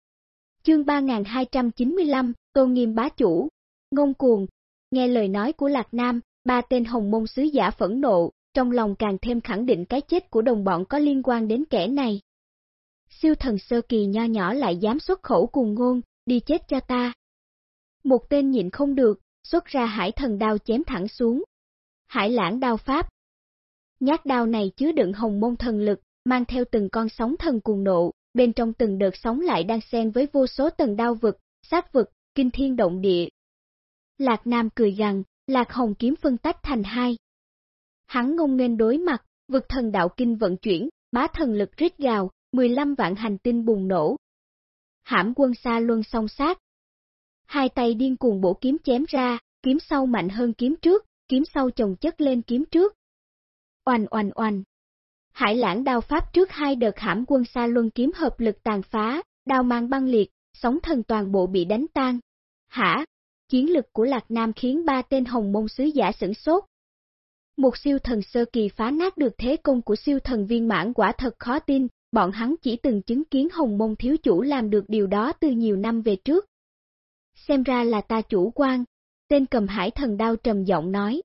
Chương 3295, Tôn Nghiêm bá chủ. Ngông cuồng. Nghe lời nói của Lạc Nam, ba tên hồng môn sứ giả phẫn nộ, trong lòng càng thêm khẳng định cái chết của đồng bọn có liên quan đến kẻ này. Siêu thần sơ kỳ nho nhỏ lại dám xuất khẩu cùng ngôn, đi chết cho ta. Một tên nhịn không được, xuất ra hải thần đao chém thẳng xuống. Hải lãng đao pháp. Nhát đao này chứa đựng hồng môn thần lực, mang theo từng con sóng thần cuồng nộ, bên trong từng đợt sóng lại đang xen với vô số tầng đao vực, sát vực, kinh thiên động địa. Lạc Nam cười gằn, Lạc Hồng kiếm phân tách thành hai, Hắn ngông nghênh đối mặt, vực thần đạo kinh vận chuyển, bá thần lực rít gào, 15 vạn hành tinh bùng nổ. Hãm quân xa luân song sát. Hai tay điên cuồng bổ kiếm chém ra, kiếm sau mạnh hơn kiếm trước, kiếm sau chồng chất lên kiếm trước. Oanh oanh oanh. Hải lãng đao pháp trước hai đợt hãm quân xa luân kiếm hợp lực tàn phá, đao mang băng liệt, sóng thần toàn bộ bị đánh tan. Hả? Chiến lực của Lạc Nam khiến ba tên hồng môn sứ giả sửng sốt, một siêu thần sơ kỳ phá nát được thế công của siêu thần viên mãn quả thật khó tin, bọn hắn chỉ từng chứng kiến hồng môn thiếu chủ làm được điều đó từ nhiều năm về trước. Xem ra là ta chủ quan, tên cầm hải thần đao trầm giọng nói.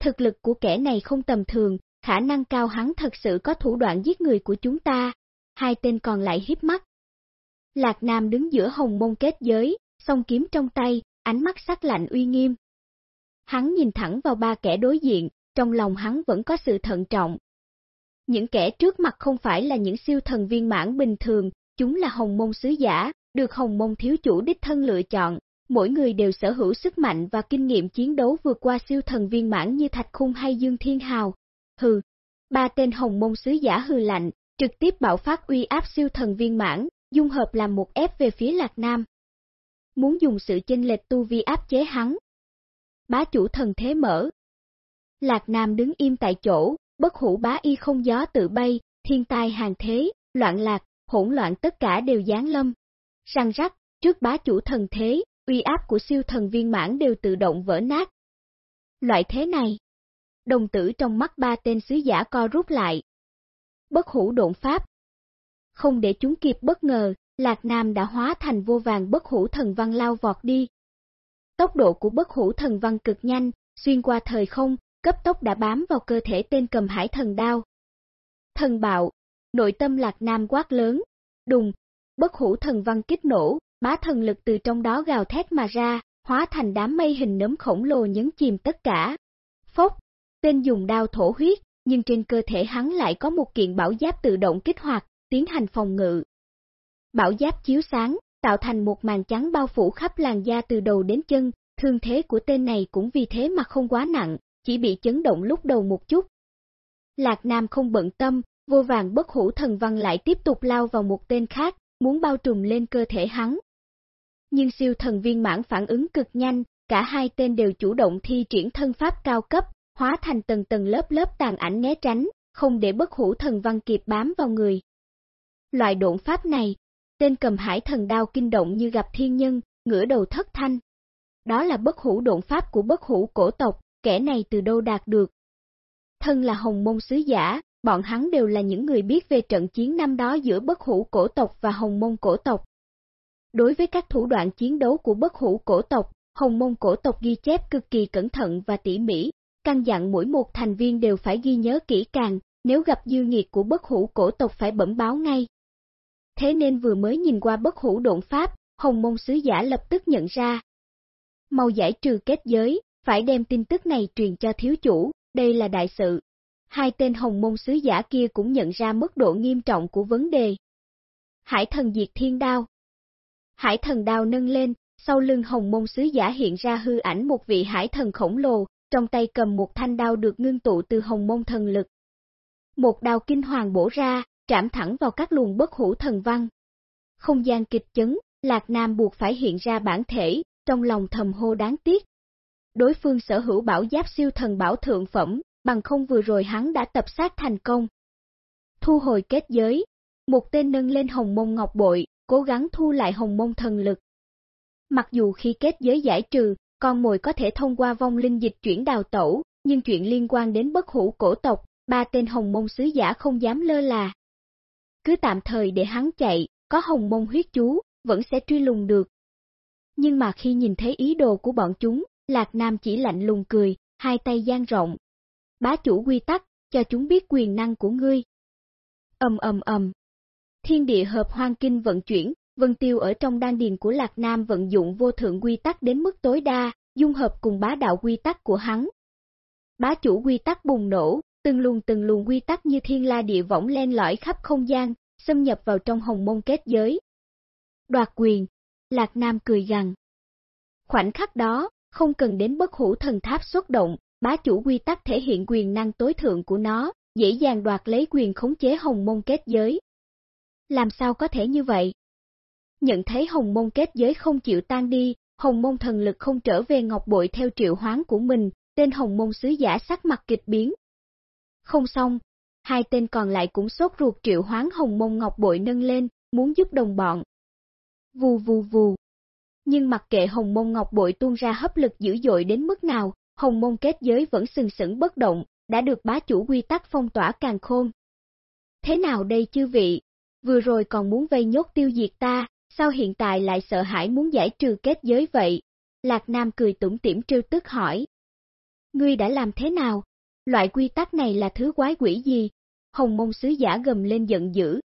Thực lực của kẻ này không tầm thường, khả năng cao hắn thật sự có thủ đoạn giết người của chúng ta, hai tên còn lại hiếp mắt. Lạc Nam đứng giữa hồng môn kết giới, song kiếm trong tay, ánh mắt sắc lạnh uy nghiêm. Hắn nhìn thẳng vào ba kẻ đối diện, trong lòng hắn vẫn có sự thận trọng. Những kẻ trước mặt không phải là những siêu thần viên mãn bình thường, chúng là hồng môn sứ giả, được hồng môn thiếu chủ đích thân lựa chọn, mỗi người đều sở hữu sức mạnh và kinh nghiệm chiến đấu vượt qua siêu thần viên mãn như Thạch Khung hay Dương Thiên Hào. Hừ, ba tên hồng môn sứ giả hừ lạnh, trực tiếp bạo phát uy áp siêu thần viên mãn, dung hợp làm một ép về phía Lạc Nam. Muốn dùng sự chênh lệch tu vi áp chế hắn, bá chủ thần thế mở. Lạc Nam đứng im tại chỗ, bất hủ bá y không gió tự bay, thiên tai hàng thế, loạn lạc, hỗn loạn tất cả đều giáng lâm. Răng rắc, trước bá chủ thần thế, uy áp của siêu thần viên mãn đều tự động vỡ nát. Loại thế này, đồng tử trong mắt ba tên sứ giả co rút lại. Bất hủ độn pháp. Không để chúng kịp bất ngờ, Lạc Nam đã hóa thành vô vàng bất hủ thần văn lao vọt đi. Tốc độ của bất hủ thần văn cực nhanh, xuyên qua thời không, cấp tốc đã bám vào cơ thể tên cầm hải thần đao. Thần bạo, nội tâm Lạc Nam quát lớn, đùng, bất hủ thần văn kích nổ, bá thần lực từ trong đó gào thét mà ra, hóa thành đám mây hình nấm khổng lồ nhấn chìm tất cả. Phốc, tên dùng đao thổ huyết, nhưng trên cơ thể hắn lại có một kiện bảo giáp tự động kích hoạt, tiến hành phòng ngự. Bảo giáp chiếu sáng, tạo thành một màn trắng bao phủ khắp làn da từ đầu đến chân, thương thế của tên này cũng vì thế mà không quá nặng, chỉ bị chấn động lúc đầu một chút. Lạc Nam không bận tâm, vô vàng bất hủ thần văn lại tiếp tục lao vào một tên khác, muốn bao trùm lên cơ thể hắn. Nhưng siêu thần viên mãn phản ứng cực nhanh, cả hai tên đều chủ động thi triển thân pháp cao cấp, hóa thành tầng tầng lớp lớp tàn ảnh né tránh, không để bất hủ thần văn kịp bám vào người. Loại độn pháp này, tên cầm hải thần đao kinh động như gặp thiên nhân, ngửa đầu thất thanh. Đó là bất hủ độn pháp của bất hủ cổ tộc, kẻ này từ đâu đạt được. Thân là hồng môn sứ giả, bọn hắn đều là những người biết về trận chiến năm đó giữa bất hủ cổ tộc và hồng môn cổ tộc. Đối với các thủ đoạn chiến đấu của bất hủ cổ tộc, hồng môn cổ tộc ghi chép cực kỳ cẩn thận và tỉ mỉ, căn dặn mỗi một thành viên đều phải ghi nhớ kỹ càng, nếu gặp dư nghiệt của bất hủ cổ tộc phải bẩm báo ngay. Thế nên vừa mới nhìn qua bất hủ độn pháp, hồng môn sứ giả lập tức nhận ra. Mau giải trừ kết giới, phải đem tin tức này truyền cho thiếu chủ, đây là đại sự. Hai tên hồng môn sứ giả kia cũng nhận ra mức độ nghiêm trọng của vấn đề. Hải thần diệt thiên đao Hải thần đao nâng lên, sau lưng hồng môn sứ giả hiện ra hư ảnh một vị hải thần khổng lồ, trong tay cầm một thanh đao được ngưng tụ từ hồng môn thần lực. Một đao kinh hoàng bổ ra, trảm thẳng vào các luồng bất hủ thần văn. Không gian kịch chấn, Lạc Nam buộc phải hiện ra bản thể, trong lòng thầm hô đáng tiếc. Đối phương sở hữu bảo giáp siêu thần bảo thượng phẩm, bằng không vừa rồi hắn đã tập sát thành công. Thu hồi kết giới, một tên nâng lên hồng môn ngọc bội, cố gắng thu lại hồng môn thần lực. Mặc dù khi kết giới giải trừ, con mồi có thể thông qua vong linh dịch chuyển đào tẩu, nhưng chuyện liên quan đến bất hủ cổ tộc, ba tên hồng môn sứ giả không dám lơ là. Cứ tạm thời để hắn chạy, có hồng môn huyết chú, vẫn sẽ truy lùng được. Nhưng mà khi nhìn thấy ý đồ của bọn chúng, Lạc Nam chỉ lạnh lùng cười, hai tay gian rộng. Bá chủ quy tắc, cho chúng biết quyền năng của ngươi. Ầm ầm ầm. Thiên địa hợp hoang kinh vận chuyển, Vân Tiêu ở trong đan điền của Lạc Nam vận dụng vô thượng quy tắc đến mức tối đa, dung hợp cùng bá đạo quy tắc của hắn. Bá chủ quy tắc bùng nổ, từng luồng từng luồng quy tắc như thiên la địa võng len lỏi khắp không gian, xâm nhập vào trong hồng môn kết giới. Đoạt quyền, Lạc Nam cười gằn. Khoảnh khắc đó, không cần đến bất hủ thần tháp xuất động, bá chủ quy tắc thể hiện quyền năng tối thượng của nó, dễ dàng đoạt lấy quyền khống chế hồng môn kết giới. Làm sao có thể như vậy? Nhận thấy hồng môn kết giới không chịu tan đi, hồng môn thần lực không trở về ngọc bội theo triệu hoán của mình, tên hồng môn sứ giả sắc mặt kịch biến. Không xong, hai tên còn lại cũng sốt ruột triệu hoán hồng môn ngọc bội nâng lên, muốn giúp đồng bọn. Vù vù vù. Nhưng mặc kệ hồng môn ngọc bội tuôn ra hấp lực dữ dội đến mức nào, hồng môn kết giới vẫn sừng sững bất động, đã được bá chủ quy tắc phong tỏa càng khôn. Thế nào đây chư vị? Vừa rồi còn muốn vây nhốt tiêu diệt ta, sao hiện tại lại sợ hãi muốn giải trừ kết giới vậy? Lạc Nam cười tủm tỉm trêu tức hỏi. Ngươi đã làm thế nào? Loại quy tắc này là thứ quái quỷ gì? Hồng môn sứ giả gầm lên giận dữ.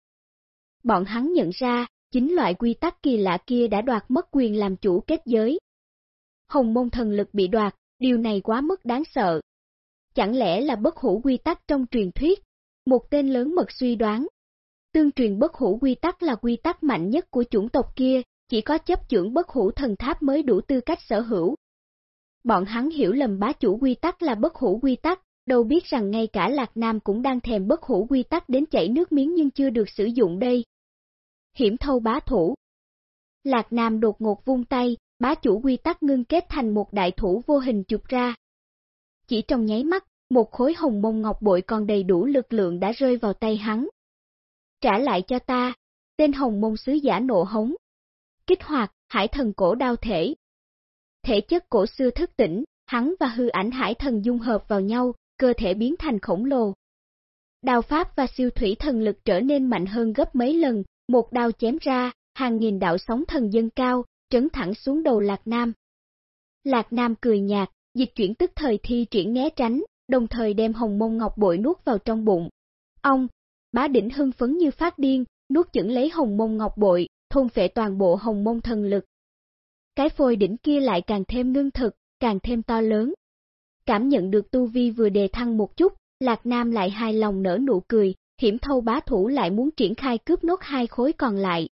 Bọn hắn nhận ra, chính loại quy tắc kỳ lạ kia đã đoạt mất quyền làm chủ kết giới. Hồng môn thần lực bị đoạt, điều này quá mức đáng sợ. Chẳng lẽ là bất hủ quy tắc trong truyền thuyết? Một tên lớn mật suy đoán, Tương truyền bất hủ quy tắc là quy tắc mạnh nhất của chủng tộc kia, chỉ có chấp trưởng bất hủ thần tháp mới đủ tư cách sở hữu. Bọn hắn hiểu lầm bá chủ quy tắc là bất hủ quy tắc, đâu biết rằng ngay cả Lạc Nam cũng đang thèm bất hủ quy tắc đến chảy nước miếng nhưng chưa được sử dụng đây. Hiểm thâu bá thủ Lạc Nam đột ngột vung tay, bá chủ quy tắc ngưng kết thành một đại thủ vô hình chụp ra. Chỉ trong nháy mắt, một khối hồng mông ngọc bội còn đầy đủ lực lượng đã rơi vào tay hắn. Trả lại cho ta, tên hồng mông sứ giả nộ hống. Kích hoạt, hải thần cổ đao thể. Thể chất cổ xưa thức tỉnh, hắn và hư ảnh hải thần dung hợp vào nhau, cơ thể biến thành khổng lồ. Đao pháp và siêu thủy thần lực trở nên mạnh hơn gấp mấy lần, một đao chém ra, hàng nghìn đạo sóng thần dân cao, trấn thẳng xuống đầu Lạc Nam. Lạc Nam cười nhạt, dịch chuyển tức thời thi triển né tránh, đồng thời đem hồng mông ngọc bội nuốt vào trong bụng. Ông, bá đỉnh hưng phấn như phát điên, nuốt chửng lấy hồng mông ngọc bội, thôn phệ toàn bộ hồng mông thần lực. Cái phôi đỉnh kia lại càng thêm ngưng thực, càng thêm to lớn. Cảm nhận được tu vi vừa đề thăng một chút, Lạc Nam lại hài lòng nở nụ cười, hiểm thâu bá thủ lại muốn triển khai cướp nốt hai khối còn lại.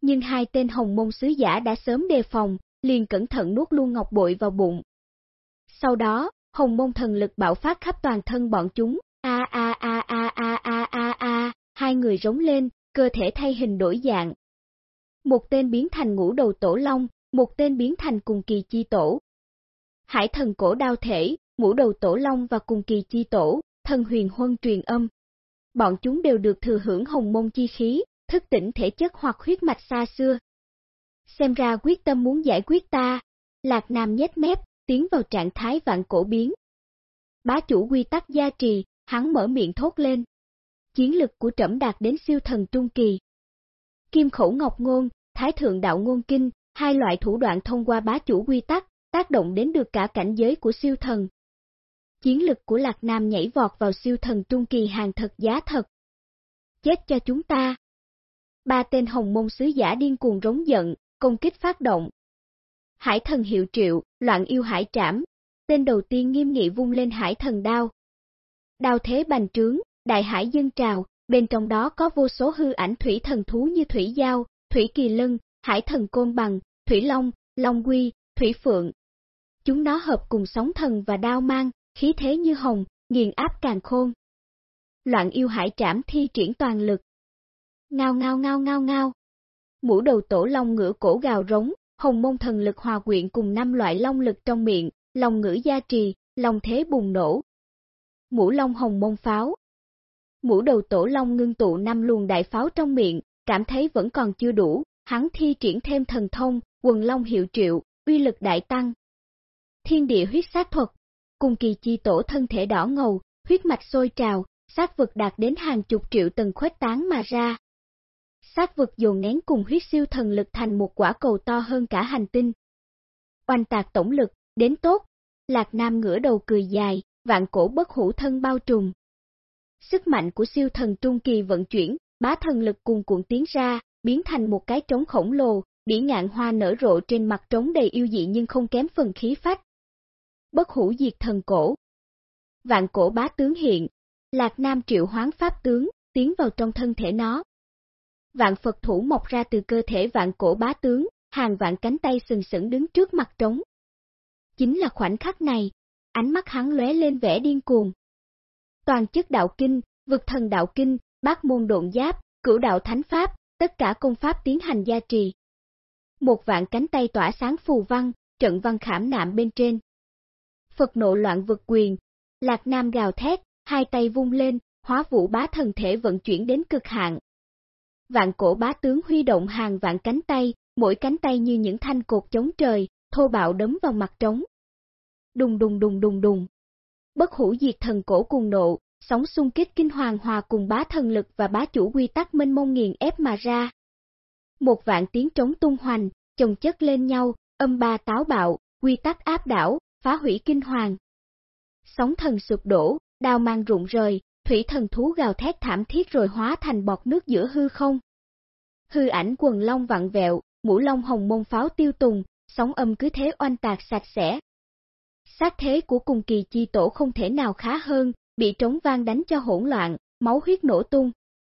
Nhưng hai tên hồng mông sứ giả đã sớm đề phòng, liền cẩn thận nuốt luôn ngọc bội vào bụng. Sau đó, hồng mông thần lực bạo phát khắp toàn thân bọn chúng, a a a a a a a a, hai người rống lên, cơ thể thay hình đổi dạng. Một tên biến thành ngũ đầu tổ long, một tên biến thành cùng kỳ chi tổ. Hải thần cổ đao thể, ngũ đầu tổ long và cùng kỳ chi tổ, thần huyền huân truyền âm. Bọn chúng đều được thừa hưởng hồng môn chi khí, thức tỉnh thể chất hoặc huyết mạch xa xưa. Xem ra quyết tâm muốn giải quyết ta, Lạc Nam nhét mép, tiến vào trạng thái vạn cổ biến. Bá chủ quy tắc gia trì, hắn mở miệng thốt lên. Chiến lực của trẫm đạt đến siêu thần trung kỳ. Kim khẩu ngọc ngôn, thái thượng đạo ngôn kinh, hai loại thủ đoạn thông qua bá chủ quy tắc, tác động đến được cả cảnh giới của siêu thần. Chiến lực của Lạc Nam nhảy vọt vào siêu thần trung kỳ hàng thật giá thật. Chết cho chúng ta! Ba tên hồng môn sứ giả điên cuồng rống giận, công kích phát động. Hải thần hiệu triệu, loạn yêu hải trảm, tên đầu tiên nghiêm nghị vung lên hải thần đao. Đao thế bành trướng, đại hải dân trào, bên trong đó có vô số hư ảnh thủy thần thú như thủy giao, thủy kỳ lân, hải thần côn bằng, thủy long, long quy, thủy phượng. Chúng nó hợp cùng sóng thần và đao mang, khí thế như hồng, nghiền áp càng khôn. Loạn yêu hải trảm thi triển toàn lực. Ngao ngao ngao ngao ngao. Mũ đầu tổ long ngửa cổ gào rống, hồng môn thần lực hòa quyện cùng năm loại long lực trong miệng, lòng ngữ gia trì, lòng thế bùng nổ. Mũ long hồng môn pháo. Mũ đầu tổ long ngưng tụ năm luồng đại pháo trong miệng, cảm thấy vẫn còn chưa đủ, hắn thi triển thêm thần thông, quần long hiệu triệu, uy lực đại tăng. Thiên địa huyết sát thuật, cùng kỳ chi tổ thân thể đỏ ngầu, huyết mạch sôi trào, sát vực đạt đến hàng chục triệu tầng khuếch tán mà ra. Sát vực dồn nén cùng huyết siêu thần lực thành một quả cầu to hơn cả hành tinh. Oanh tạc tổng lực, đến tốt, Lạc Nam ngửa đầu cười dài, vạn cổ bất hủ thân bao trùm. Sức mạnh của siêu thần trung kỳ vận chuyển, bá thần lực cùng cuộn tiến ra, biến thành một cái trống khổng lồ, bỉ ngạn hoa nở rộ trên mặt trống đầy yêu dị nhưng không kém phần khí phách. Bất hủ diệt thần cổ. Vạn cổ bá tướng hiện, Lạc Nam triệu hoán pháp tướng, tiến vào trong thân thể nó. Vạn Phật thủ mọc ra từ cơ thể vạn cổ bá tướng, hàng vạn cánh tay sừng sững đứng trước mặt trống. Chính là khoảnh khắc này, ánh mắt hắn lóe lên vẻ điên cuồng. Toàn chức đạo kinh, vực thần đạo kinh, bát môn độn giáp, cửu đạo thánh pháp, tất cả công pháp tiến hành gia trì. Một vạn cánh tay tỏa sáng phù văn, trận văn khảm nạm bên trên. Phật nộ loạn vực quyền, Lạc Nam gào thét, hai tay vung lên, hóa vũ bá thần thể vận chuyển đến cực hạn. Vạn cổ bá tướng huy động hàng vạn cánh tay, mỗi cánh tay như những thanh cột chống trời, thô bạo đấm vào mặt trống. Đùng đùng đùng đùng đùng. Bất hủ diệt thần cổ cùng nộ, sóng xung kích kinh hoàng hòa cùng bá thần lực và bá chủ quy tắc minh mông nghiền ép mà ra. Một vạn tiếng trống tung hoành, chồng chất lên nhau, âm ba táo bạo, quy tắc áp đảo, phá hủy kinh hoàng. Sóng thần sụp đổ, đào mang rụng rời, thủy thần thú gào thét thảm thiết rồi hóa thành bọt nước giữa hư không. Hư ảnh quần long vặn vẹo, mũ long hồng môn pháo tiêu tùng, sóng âm cứ thế oanh tạc sạch sẽ. Sát thế của cùng kỳ chi tổ không thể nào khá hơn, bị trống vang đánh cho hỗn loạn, máu huyết nổ tung.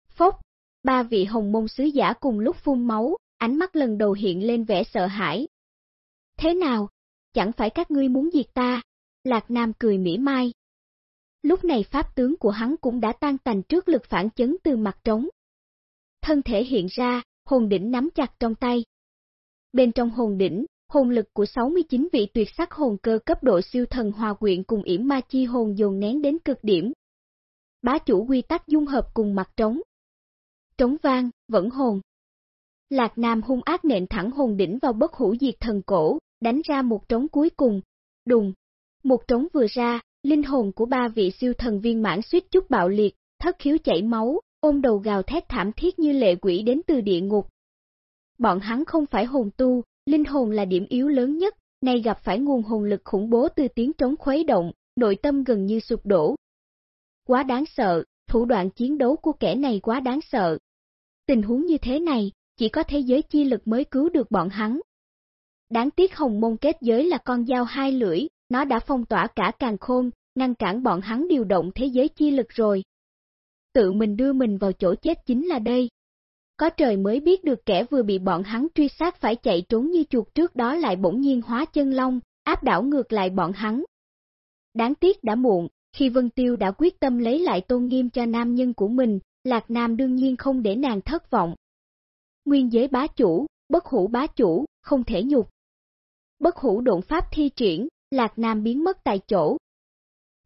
Phốc, ba vị hồng môn sứ giả cùng lúc phun máu, ánh mắt lần đầu hiện lên vẻ sợ hãi. Thế nào? Chẳng phải các ngươi muốn diệt ta? Lạc Nam cười mỉa mai. Lúc này pháp tướng của hắn cũng đã tan tành trước lực phản chấn từ mặt trống. Thân thể hiện ra, hồn đỉnh nắm chặt trong tay. Bên trong hồn đỉnh, hồn lực của 69 vị tuyệt sắc hồn cơ cấp độ siêu thần hòa quyện cùng yểm ma chi hồn dồn nén đến cực điểm. Bá chủ quy tắc dung hợp cùng mặt trống. Trống vang, vẫn hồn. Lạc Nam hung ác nện thẳng hồn đỉnh vào bất hủ diệt thần cổ, đánh ra một trống cuối cùng. Đùng. Một trống vừa ra, linh hồn của ba vị siêu thần viên mãn suýt chút bạo liệt, thất khiếu chảy máu, ôm đầu gào thét thảm thiết như lệ quỷ đến từ địa ngục. Bọn hắn không phải hồn tu, linh hồn là điểm yếu lớn nhất, nay gặp phải nguồn hồn lực khủng bố từ tiếng trống khuấy động, nội tâm gần như sụp đổ. Quá đáng sợ, thủ đoạn chiến đấu của kẻ này quá đáng sợ. Tình huống như thế này, chỉ có thế giới chi lực mới cứu được bọn hắn. Đáng tiếc hồng môn kết giới là con dao hai lưỡi, nó đã phong tỏa cả càng khôn, ngăn cản bọn hắn điều động thế giới chi lực rồi. Tự mình đưa mình vào chỗ chết chính là đây. Có trời mới biết được kẻ vừa bị bọn hắn truy sát phải chạy trốn như chuột trước đó lại bỗng nhiên hóa chân long, áp đảo ngược lại bọn hắn. Đáng tiếc đã muộn, khi Vân Tiêu đã quyết tâm lấy lại tôn nghiêm cho nam nhân của mình, Lạc Nam đương nhiên không để nàng thất vọng. Nguyên giới bá chủ, bất hủ bá chủ, không thể nhục. Bất hủ độn pháp thi triển, Lạc Nam biến mất tại chỗ.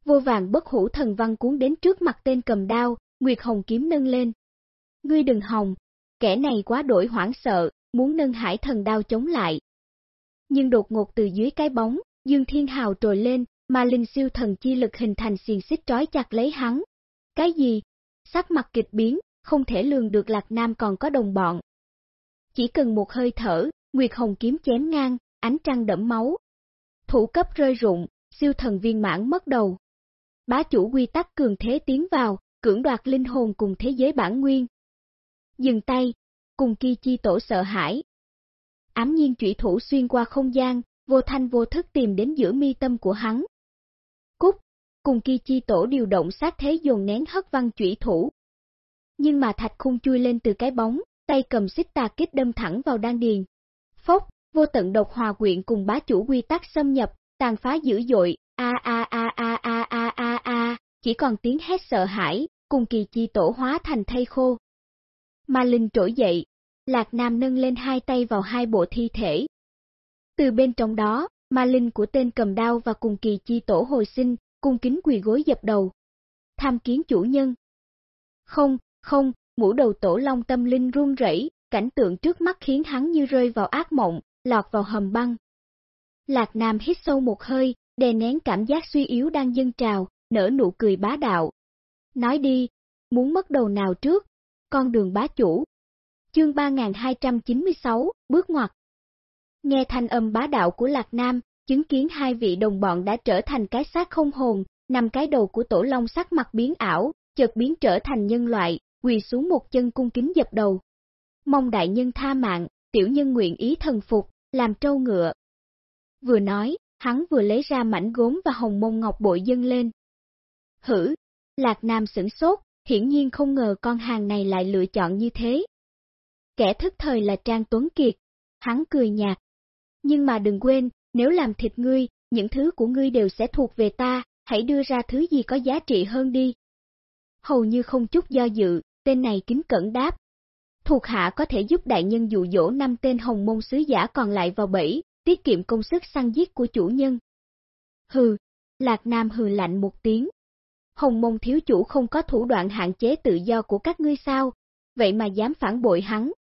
Vô vàng bất hủ thần văn cuốn đến trước mặt tên cầm đao, Nguyệt Hồng kiếm nâng lên. Ngươi đừng hồng, kẻ này quá đổi hoảng sợ, muốn nâng hải thần đao chống lại. Nhưng đột ngột từ dưới cái bóng, Dương Thiên Hào trồi lên, mà linh siêu thần chi lực hình thành xiềng xích trói chặt lấy hắn. Cái gì? Sắc mặt kịch biến, không thể lường được Lạc Nam còn có đồng bọn. Chỉ cần một hơi thở, Nguyệt Hồng kiếm chém ngang, ánh trăng đẫm máu. Thủ cấp rơi rụng, siêu thần viên mãn mất đầu. Bá chủ quy tắc cường thế tiến vào, cưỡng đoạt linh hồn cùng thế giới bản nguyên. Dừng tay, cùng kỳ chi tổ sợ hãi. Ám nhiên trụy thủ xuyên qua không gian, vô thanh vô thức tìm đến giữa mi tâm của hắn. Cúc, cùng kỳ chi tổ điều động sát thế dồn nén hất văn trụy thủ. Nhưng mà thạch khung chui lên từ cái bóng, tay cầm xích tà kích đâm thẳng vào đan điền. Phốc, vô tận độc hòa quyện cùng bá chủ quy tắc xâm nhập, tàn phá dữ dội, a a a a a a a a, chỉ còn tiếng hét sợ hãi, cùng kỳ chi tổ hóa thành thây khô. Ma Linh trỗi dậy, Lạc Nam nâng lên hai tay vào hai bộ thi thể. Từ bên trong đó, Ma Linh của tên cầm đao và cùng kỳ chi tổ hồi sinh, cung kính quỳ gối dập đầu. Tham kiến chủ nhân. Không, không, mũ đầu tổ long tâm linh run rẩy, cảnh tượng trước mắt khiến hắn như rơi vào ác mộng, lọt vào hầm băng. Lạc Nam hít sâu một hơi, đè nén cảm giác suy yếu đang dâng trào, nở nụ cười bá đạo. Nói đi, muốn mất đầu nào trước? Con đường bá chủ. Chương 3296, bước ngoặt. Nghe thanh âm bá đạo của Lạc Nam, chứng kiến hai vị đồng bọn đã trở thành cái xác không hồn, nằm cái đầu của tổ long sắc mặt biến ảo, chợt biến trở thành nhân loại, quỳ xuống một chân cung kính dập đầu. Mong đại nhân tha mạng, tiểu nhân nguyện ý thần phục, làm trâu ngựa. Vừa nói, hắn vừa lấy ra mảnh gốm và hồng mông ngọc bội dâng lên. Hử, Lạc Nam sửng sốt, hiển nhiên không ngờ con hàng này lại lựa chọn như thế. Kẻ thức thời là Trang Tuấn Kiệt, hắn cười nhạt. Nhưng mà đừng quên, nếu làm thịt ngươi, những thứ của ngươi đều sẽ thuộc về ta, hãy đưa ra thứ gì có giá trị hơn đi. Hầu như không chút do dự, tên này kính cẩn đáp. Thuộc hạ có thể giúp đại nhân dụ dỗ năm tên hồng môn sứ giả còn lại vào bẫy, tiết kiệm công sức săn giết của chủ nhân. Hừ, Lạc Nam hừ lạnh một tiếng. Hồng môn thiếu chủ không có thủ đoạn hạn chế tự do của các ngươi sao, vậy mà dám phản bội hắn.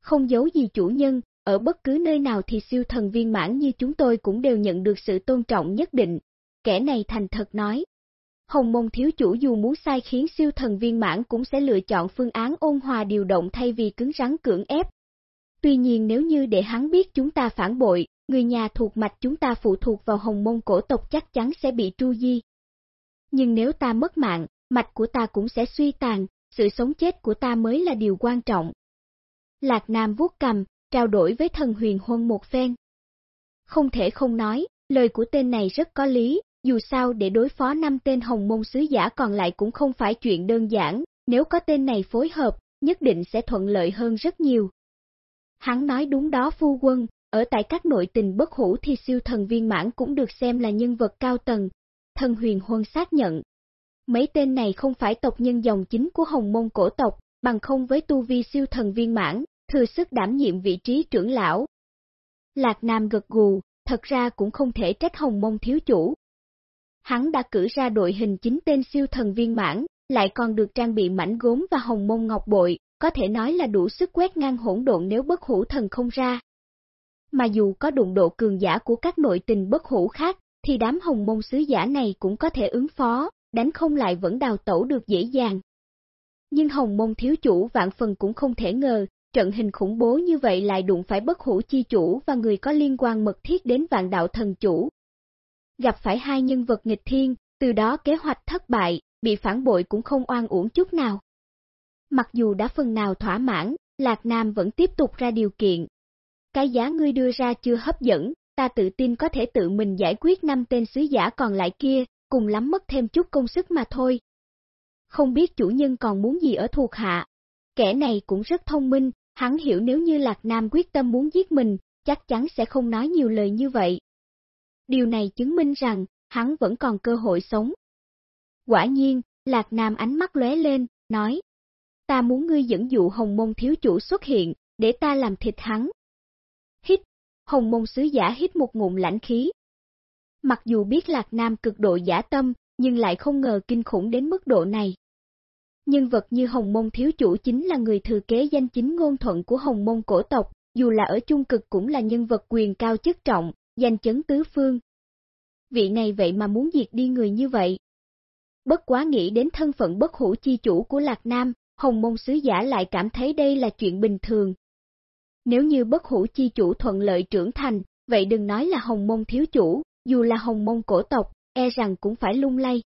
Không giấu gì chủ nhân, ở bất cứ nơi nào thì siêu thần viên mãn như chúng tôi cũng đều nhận được sự tôn trọng nhất định. Kẻ này thành thật nói. Hồng môn thiếu chủ dù muốn sai khiến siêu thần viên mãn cũng sẽ lựa chọn phương án ôn hòa điều động thay vì cứng rắn cưỡng ép. Tuy nhiên nếu như để hắn biết chúng ta phản bội, người nhà thuộc mạch chúng ta phụ thuộc vào hồng môn cổ tộc chắc chắn sẽ bị tru di. Nhưng nếu ta mất mạng, mạch của ta cũng sẽ suy tàn, sự sống chết của ta mới là điều quan trọng. Lạc Nam vuốt cầm, trao đổi với thần huyền huân một phen. Không thể không nói, lời của tên này rất có lý, dù sao để đối phó năm tên hồng môn sứ giả còn lại cũng không phải chuyện đơn giản, nếu có tên này phối hợp, nhất định sẽ thuận lợi hơn rất nhiều. Hắn nói đúng đó phu quân, ở tại các nội tình bất hủ thì siêu thần viên mãn cũng được xem là nhân vật cao tầng. Thần huyền huân xác nhận. Mấy tên này không phải tộc nhân dòng chính của hồng môn cổ tộc, bằng không với tu vi siêu thần viên mãn, thừa sức đảm nhiệm vị trí trưởng lão. Lạc Nam gật gù, thật ra cũng không thể trách hồng môn thiếu chủ. Hắn đã cử ra đội hình chính tên siêu thần viên mãn, lại còn được trang bị mảnh gốm và hồng mông ngọc bội, có thể nói là đủ sức quét ngang hỗn độn nếu bất hủ thần không ra. Mà dù có đụng độ cường giả của các nội tình bất hủ khác, thì đám hồng mông sứ giả này cũng có thể ứng phó, đánh không lại vẫn đào tẩu được dễ dàng. Nhưng hồng mông thiếu chủ vạn phần cũng không thể ngờ, trận hình khủng bố như vậy lại đụng phải bất hủ chi chủ và người có liên quan mật thiết đến vạn đạo thần chủ. Gặp phải hai nhân vật nghịch thiên, từ đó kế hoạch thất bại, bị phản bội cũng không oan uổng chút nào. Mặc dù đã phần nào thỏa mãn, Lạc Nam vẫn tiếp tục ra điều kiện. Cái giá ngươi đưa ra chưa hấp dẫn, ta tự tin có thể tự mình giải quyết năm tên sứ giả còn lại kia, cùng lắm mất thêm chút công sức mà thôi. Không biết chủ nhân còn muốn gì ở thuộc hạ. Kẻ này cũng rất thông minh, hắn hiểu nếu như Lạc Nam quyết tâm muốn giết mình, chắc chắn sẽ không nói nhiều lời như vậy. Điều này chứng minh rằng, hắn vẫn còn cơ hội sống. Quả nhiên, Lạc Nam ánh mắt lóe lên, nói, ta muốn ngươi dẫn dụ hồng môn thiếu chủ xuất hiện, để ta làm thịt hắn. Hít, hồng môn sứ giả hít một ngụm lãnh khí. Mặc dù biết Lạc Nam cực độ giả tâm, nhưng lại không ngờ kinh khủng đến mức độ này. Nhân vật như Hồng Môn Thiếu Chủ chính là người thừa kế danh chính ngôn thuận của Hồng Môn cổ tộc, dù là ở chung cực cũng là nhân vật quyền cao chức trọng, danh chấn tứ phương. Vị này vậy mà muốn diệt đi người như vậy. Bất quá nghĩ đến thân phận bất hủ chi chủ của Lạc Nam, Hồng Môn Sứ Giả lại cảm thấy đây là chuyện bình thường. Nếu như bất hủ chi chủ thuận lợi trưởng thành, vậy đừng nói là Hồng Môn Thiếu Chủ, dù là Hồng Môn cổ tộc, e rằng cũng phải lung lay.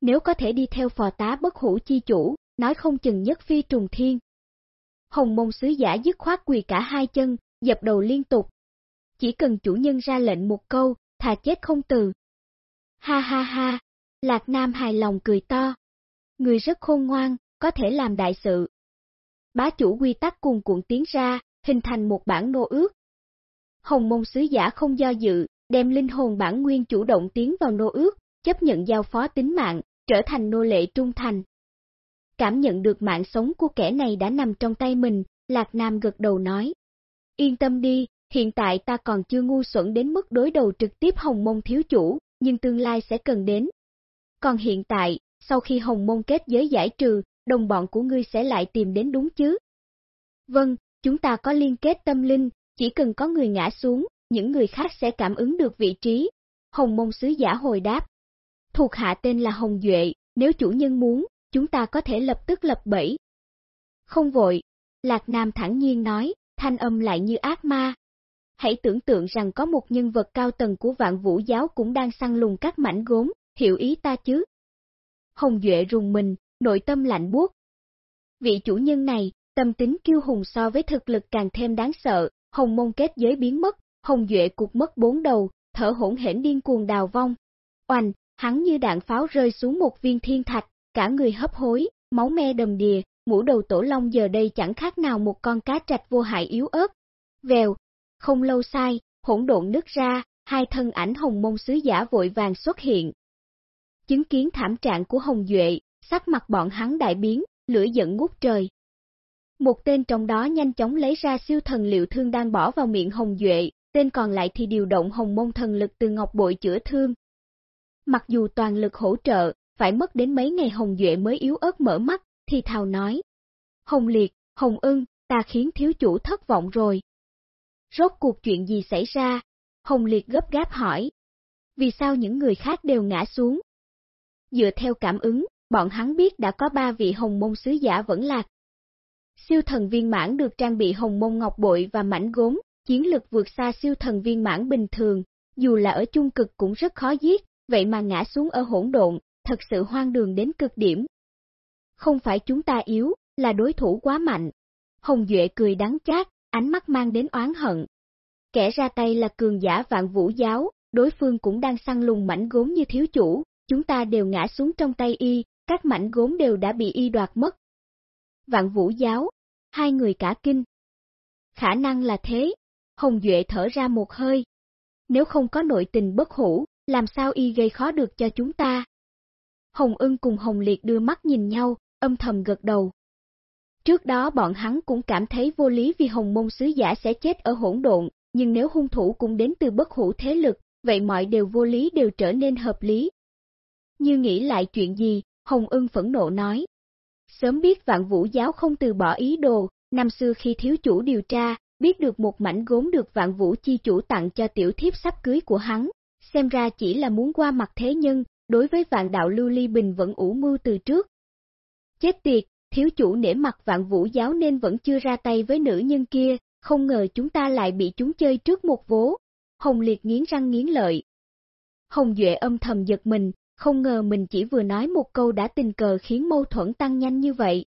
Nếu có thể đi theo phò tá bất hủ chi chủ, nói không chừng nhất phi trùng thiên. Hồng môn sứ giả dứt khoát quỳ cả hai chân, dập đầu liên tục. Chỉ cần chủ nhân ra lệnh một câu, thà chết không từ. Ha ha ha, Lạc Nam hài lòng cười to. Người rất khôn ngoan, có thể làm đại sự. Bá chủ quy tắc cùng cuộn tiến ra, hình thành một bản nô ước. Hồng môn sứ giả không do dự, đem linh hồn bản nguyên chủ động tiến vào nô ước, chấp nhận giao phó tính mạng, trở thành nô lệ trung thành. Cảm nhận được mạng sống của kẻ này đã nằm trong tay mình, Lạc Nam gật đầu nói. Yên tâm đi, hiện tại ta còn chưa ngu xuẩn đến mức đối đầu trực tiếp hồng môn thiếu chủ, nhưng tương lai sẽ cần đến. Còn hiện tại, sau khi hồng môn kết giới giải trừ, đồng bọn của ngươi sẽ lại tìm đến đúng chứ? Vâng, chúng ta có liên kết tâm linh, chỉ cần có người ngã xuống, những người khác sẽ cảm ứng được vị trí. Hồng môn sứ giả hồi đáp. Thuộc hạ tên là Hồng Duệ, nếu chủ nhân muốn, chúng ta có thể lập tức lập bẫy. Không vội, Lạc Nam thẳng nhiên nói, thanh âm lại như ác ma. Hãy tưởng tượng rằng có một nhân vật cao tầng của vạn vũ giáo cũng đang săn lùng các mảnh gốm, hiểu ý ta chứ? Hồng Duệ rùng mình, nội tâm lạnh buốt. Vị chủ nhân này, tâm tính kiêu hùng so với thực lực càng thêm đáng sợ, hồng môn kết giới biến mất, hồng duệ cục mất bốn đầu, thở hỗn hển điên cuồng đào vong. Oanh, hắn như đạn pháo rơi xuống một viên thiên thạch, cả người hấp hối, máu me đầm đìa, mũ đầu tổ long giờ đây chẳng khác nào một con cá trạch vô hại yếu ớt. Vèo, không lâu sai, hỗn độn nứt ra, hai thân ảnh hồng môn sứ giả vội vàng xuất hiện. Chứng kiến thảm trạng của Hồng Duệ, sắc mặt bọn hắn đại biến, lửa giận ngút trời. Một tên trong đó nhanh chóng lấy ra siêu thần liệu thương đang bỏ vào miệng Hồng Duệ, tên còn lại thì điều động hồng môn thần lực từ ngọc bội chữa thương. Mặc dù toàn lực hỗ trợ, phải mất đến mấy ngày Hồng Duệ mới yếu ớt mở mắt, thì thào nói. Hồng Liệt, Hồng Ưng, ta khiến thiếu chủ thất vọng rồi. Rốt cuộc chuyện gì xảy ra? Hồng Liệt gấp gáp hỏi. Vì sao những người khác đều ngã xuống? Dựa theo cảm ứng, bọn hắn biết đã có ba vị hồng môn sứ giả vẫn lạc. Siêu thần viên mãn được trang bị hồng môn ngọc bội và mảnh gốm, chiến lực vượt xa siêu thần viên mãn bình thường, dù là ở trung cực cũng rất khó giết, vậy mà ngã xuống ở hỗn độn, thật sự hoang đường đến cực điểm. Không phải chúng ta yếu, là đối thủ quá mạnh. Hồng Duệ cười đắng chát, ánh mắt mang đến oán hận. Kẻ ra tay là cường giả vạn vũ giáo, đối phương cũng đang săn lùng mảnh gốm như thiếu chủ, chúng ta đều ngã xuống trong tay y, các mảnh gốm đều đã bị y đoạt mất. Vạn vũ giáo, hai người cả kinh. Khả năng là thế, Hồng Duệ thở ra một hơi. Nếu không có nội tình bất hủ, làm sao y gây khó được cho chúng ta? Hồng ưng cùng Hồng Liệt đưa mắt nhìn nhau, âm thầm gật đầu. Trước đó bọn hắn cũng cảm thấy vô lý vì Hồng Môn Sứ Giả sẽ chết ở hỗn độn, nhưng nếu hung thủ cũng đến từ bất hủ thế lực, vậy mọi điều vô lý đều trở nên hợp lý. Như nghĩ lại chuyện gì, Hồng ưng phẫn nộ nói. Sớm biết vạn vũ giáo không từ bỏ ý đồ, năm xưa khi thiếu chủ điều tra, biết được một mảnh gốm được vạn vũ chi chủ tặng cho tiểu thiếp sắp cưới của hắn, xem ra chỉ là muốn qua mặt thế nhân, đối với vạn đạo lưu ly bình vẫn ủ mưu từ trước. Chết tiệt, thiếu chủ nể mặt vạn vũ giáo nên vẫn chưa ra tay với nữ nhân kia, không ngờ chúng ta lại bị chúng chơi trước một vố. Hồng Liệt nghiến răng nghiến lợi. Hồng Duệ âm thầm giật mình, không ngờ mình chỉ vừa nói một câu đã tình cờ khiến mâu thuẫn tăng nhanh như vậy.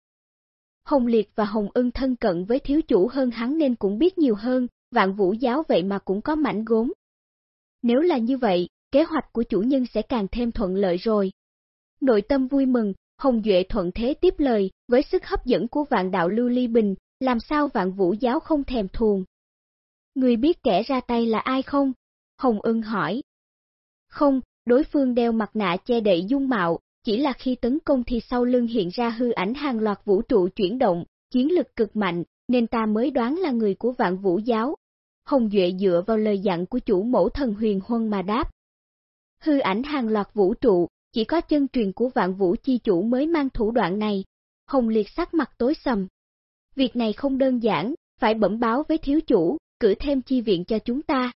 Hồng Liệt và Hồng Ưng thân cận với thiếu chủ hơn hắn nên cũng biết nhiều hơn, vạn vũ giáo vậy mà cũng có mảnh gốm. Nếu là như vậy, kế hoạch của chủ nhân sẽ càng thêm thuận lợi rồi. Nội tâm vui mừng, Hồng Duệ thuận thế tiếp lời, với sức hấp dẫn của vạn đạo lưu ly bình, làm sao vạn vũ giáo không thèm thuồng. Người biết kẻ ra tay là ai không? Hồng ưng hỏi. Không, đối phương đeo mặt nạ che đậy dung mạo, chỉ là khi tấn công thì sau lưng hiện ra hư ảnh hàng loạt vũ trụ chuyển động, chiến lực cực mạnh, nên ta mới đoán là người của vạn vũ giáo. Hồng Duệ dựa vào lời dặn của chủ mẫu thần huyền huân mà đáp. Hư ảnh hàng loạt vũ trụ, chỉ có chân truyền của vạn vũ chi chủ mới mang thủ đoạn này. Hồng Liệt sắc mặt tối sầm. Việc này không đơn giản, phải bẩm báo với thiếu chủ, cử thêm chi viện cho chúng ta.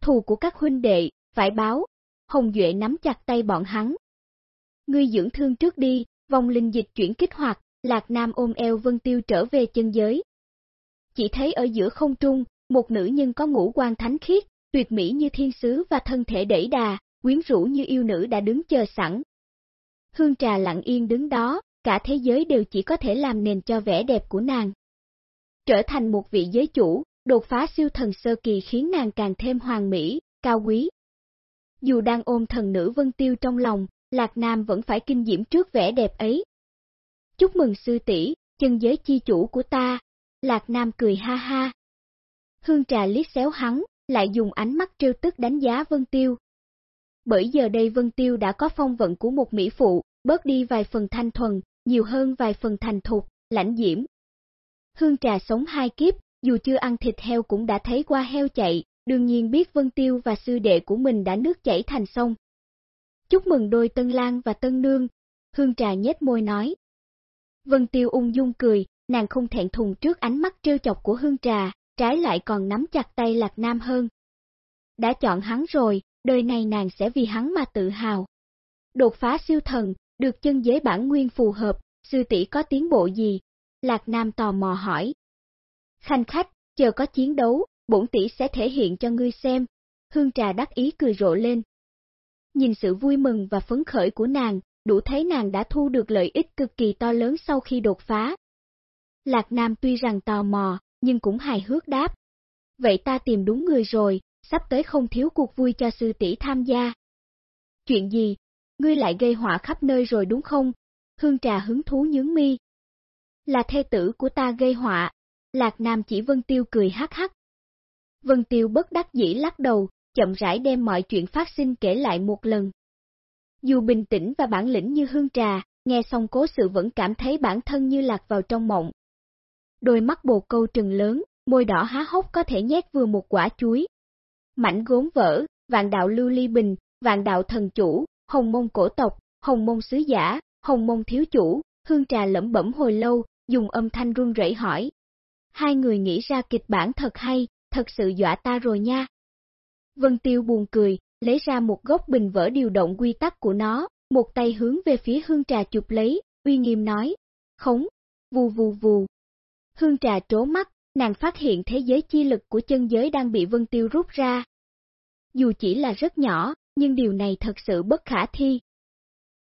Thù của các huynh đệ, phải báo. Hồng Duệ nắm chặt tay bọn hắn. Ngươi dưỡng thương trước đi, vòng linh dịch chuyển kích hoạt, Lạc Nam ôm eo Vân Tiêu trở về chân giới. Chỉ thấy ở giữa không trung, một nữ nhân có ngũ quan thánh khiết, tuyệt mỹ như thiên sứ và thân thể đẩy đà, quyến rũ như yêu nữ đã đứng chờ sẵn. Hương trà lặng yên đứng đó, cả thế giới đều chỉ có thể làm nền cho vẻ đẹp của nàng. Trở thành một vị giới chủ, đột phá siêu thần sơ kỳ khiến nàng càng thêm hoàng mỹ, cao quý. Dù đang ôm thần nữ Vân Tiêu trong lòng, Lạc Nam vẫn phải kinh diễm trước vẻ đẹp ấy. Chúc mừng sư tỷ, chân giới chi chủ của ta. Lạc Nam cười ha ha. Hương trà liếc xéo hắn, lại dùng ánh mắt trêu tức đánh giá Vân Tiêu, bởi giờ đây Vân Tiêu đã có phong vận của một mỹ phụ, bớt đi vài phần thanh thuần, nhiều hơn vài phần thành thục, lãnh diễm. Hương trà sống hai kiếp, dù chưa ăn thịt heo cũng đã thấy qua heo chạy, đương nhiên biết Vân Tiêu và sư đệ của mình đã nước chảy thành sông. Chúc mừng đôi Tân Lan và Tân Nương, Hương trà nhếch môi nói. Vân Tiêu ung dung cười, nàng không thẹn thùng trước ánh mắt trêu chọc của Hương trà, trái lại còn nắm chặt tay Lạc Nam hơn. Đã chọn hắn rồi, đời này nàng sẽ vì hắn mà tự hào. Đột phá siêu thần, được chân giới bản nguyên phù hợp, sư tỷ có tiến bộ gì? Lạc Nam tò mò hỏi. Khanh khách, chờ có chiến đấu, bổn tỷ sẽ thể hiện cho ngươi xem. Hương trà đắc ý cười rộ lên. Nhìn sự vui mừng và phấn khởi của nàng, đủ thấy nàng đã thu được lợi ích cực kỳ to lớn sau khi đột phá. Lạc Nam tuy rằng tò mò, nhưng cũng hài hước đáp. Vậy ta tìm đúng người rồi, sắp tới không thiếu cuộc vui cho sư tỷ tham gia. Chuyện gì? Ngươi lại gây họa khắp nơi rồi đúng không? Hương trà hứng thú nhướng mi. Là thê tử của ta gây họa. Lạc Nam chỉ Vân Tiêu cười hắc hắc. Vân Tiêu bất đắc dĩ lắc đầu, chậm rãi đem mọi chuyện phát sinh kể lại một lần. Dù bình tĩnh và bản lĩnh như hương trà, nghe xong cố sự vẫn cảm thấy bản thân như lạc vào trong mộng. Đôi mắt bồ câu trừng lớn, môi đỏ há hốc có thể nhét vừa một quả chuối, mảnh gốm vỡ, vạn đạo lưu ly bình, vạn đạo thần chủ, hồng mông cổ tộc, hồng mông sứ giả, hồng mông thiếu chủ, hương trà lẩm bẩm hồi lâu, dùng âm thanh run rẩy hỏi. Hai người nghĩ ra kịch bản thật hay, thật sự dọa ta rồi nha. Vân Tiêu buồn cười, lấy ra một gốc bình vỡ điều động quy tắc của nó, một tay hướng về phía hương trà chụp lấy, uy nghiêm nói, khống, vù vù vù. Hương trà trố mắt, nàng phát hiện thế giới chi lực của chân giới đang bị Vân Tiêu rút ra, dù chỉ là rất nhỏ, nhưng điều này thật sự bất khả thi.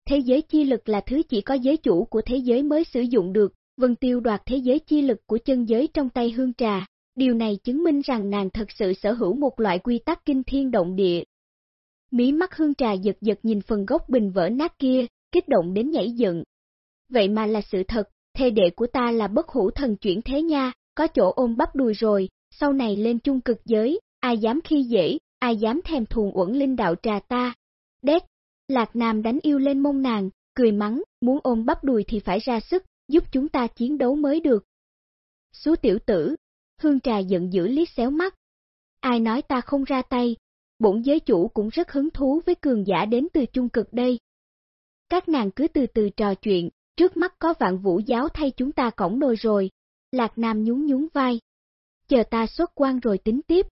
Thế giới chi lực là thứ chỉ có giới chủ của thế giới mới sử dụng được, Vân Tiêu đoạt thế giới chi lực của chân giới trong tay hương trà, điều này chứng minh rằng nàng thật sự sở hữu một loại quy tắc kinh thiên động địa. Mí mắt hương trà giật giật nhìn phần gốc bình vỡ nát kia, kích động đến nhảy dựng. Vậy mà là sự thật, thê đệ của ta là bất hủ thần chuyển thế nha, có chỗ ôm bắp đùi rồi, sau này lên chung cực giới, ai dám khi dễ, ai dám thèm thuồng uẩn linh đạo trà ta. Đét, Lạc Nam đánh yêu lên mông nàng, cười mắng, muốn ôm bắp đùi thì phải ra sức, giúp chúng ta chiến đấu mới được. Xú tiểu tử, hương trà giận dữ liếc xéo mắt. Ai nói ta không ra tay, bổn giới chủ cũng rất hứng thú với cường giả đến từ chung cực đây. Các nàng cứ từ từ trò chuyện, trước mắt có vạn vũ giáo thay chúng ta cổng nồi rồi. Lạc Nam nhún nhún vai. Chờ ta xuất quan rồi tính tiếp.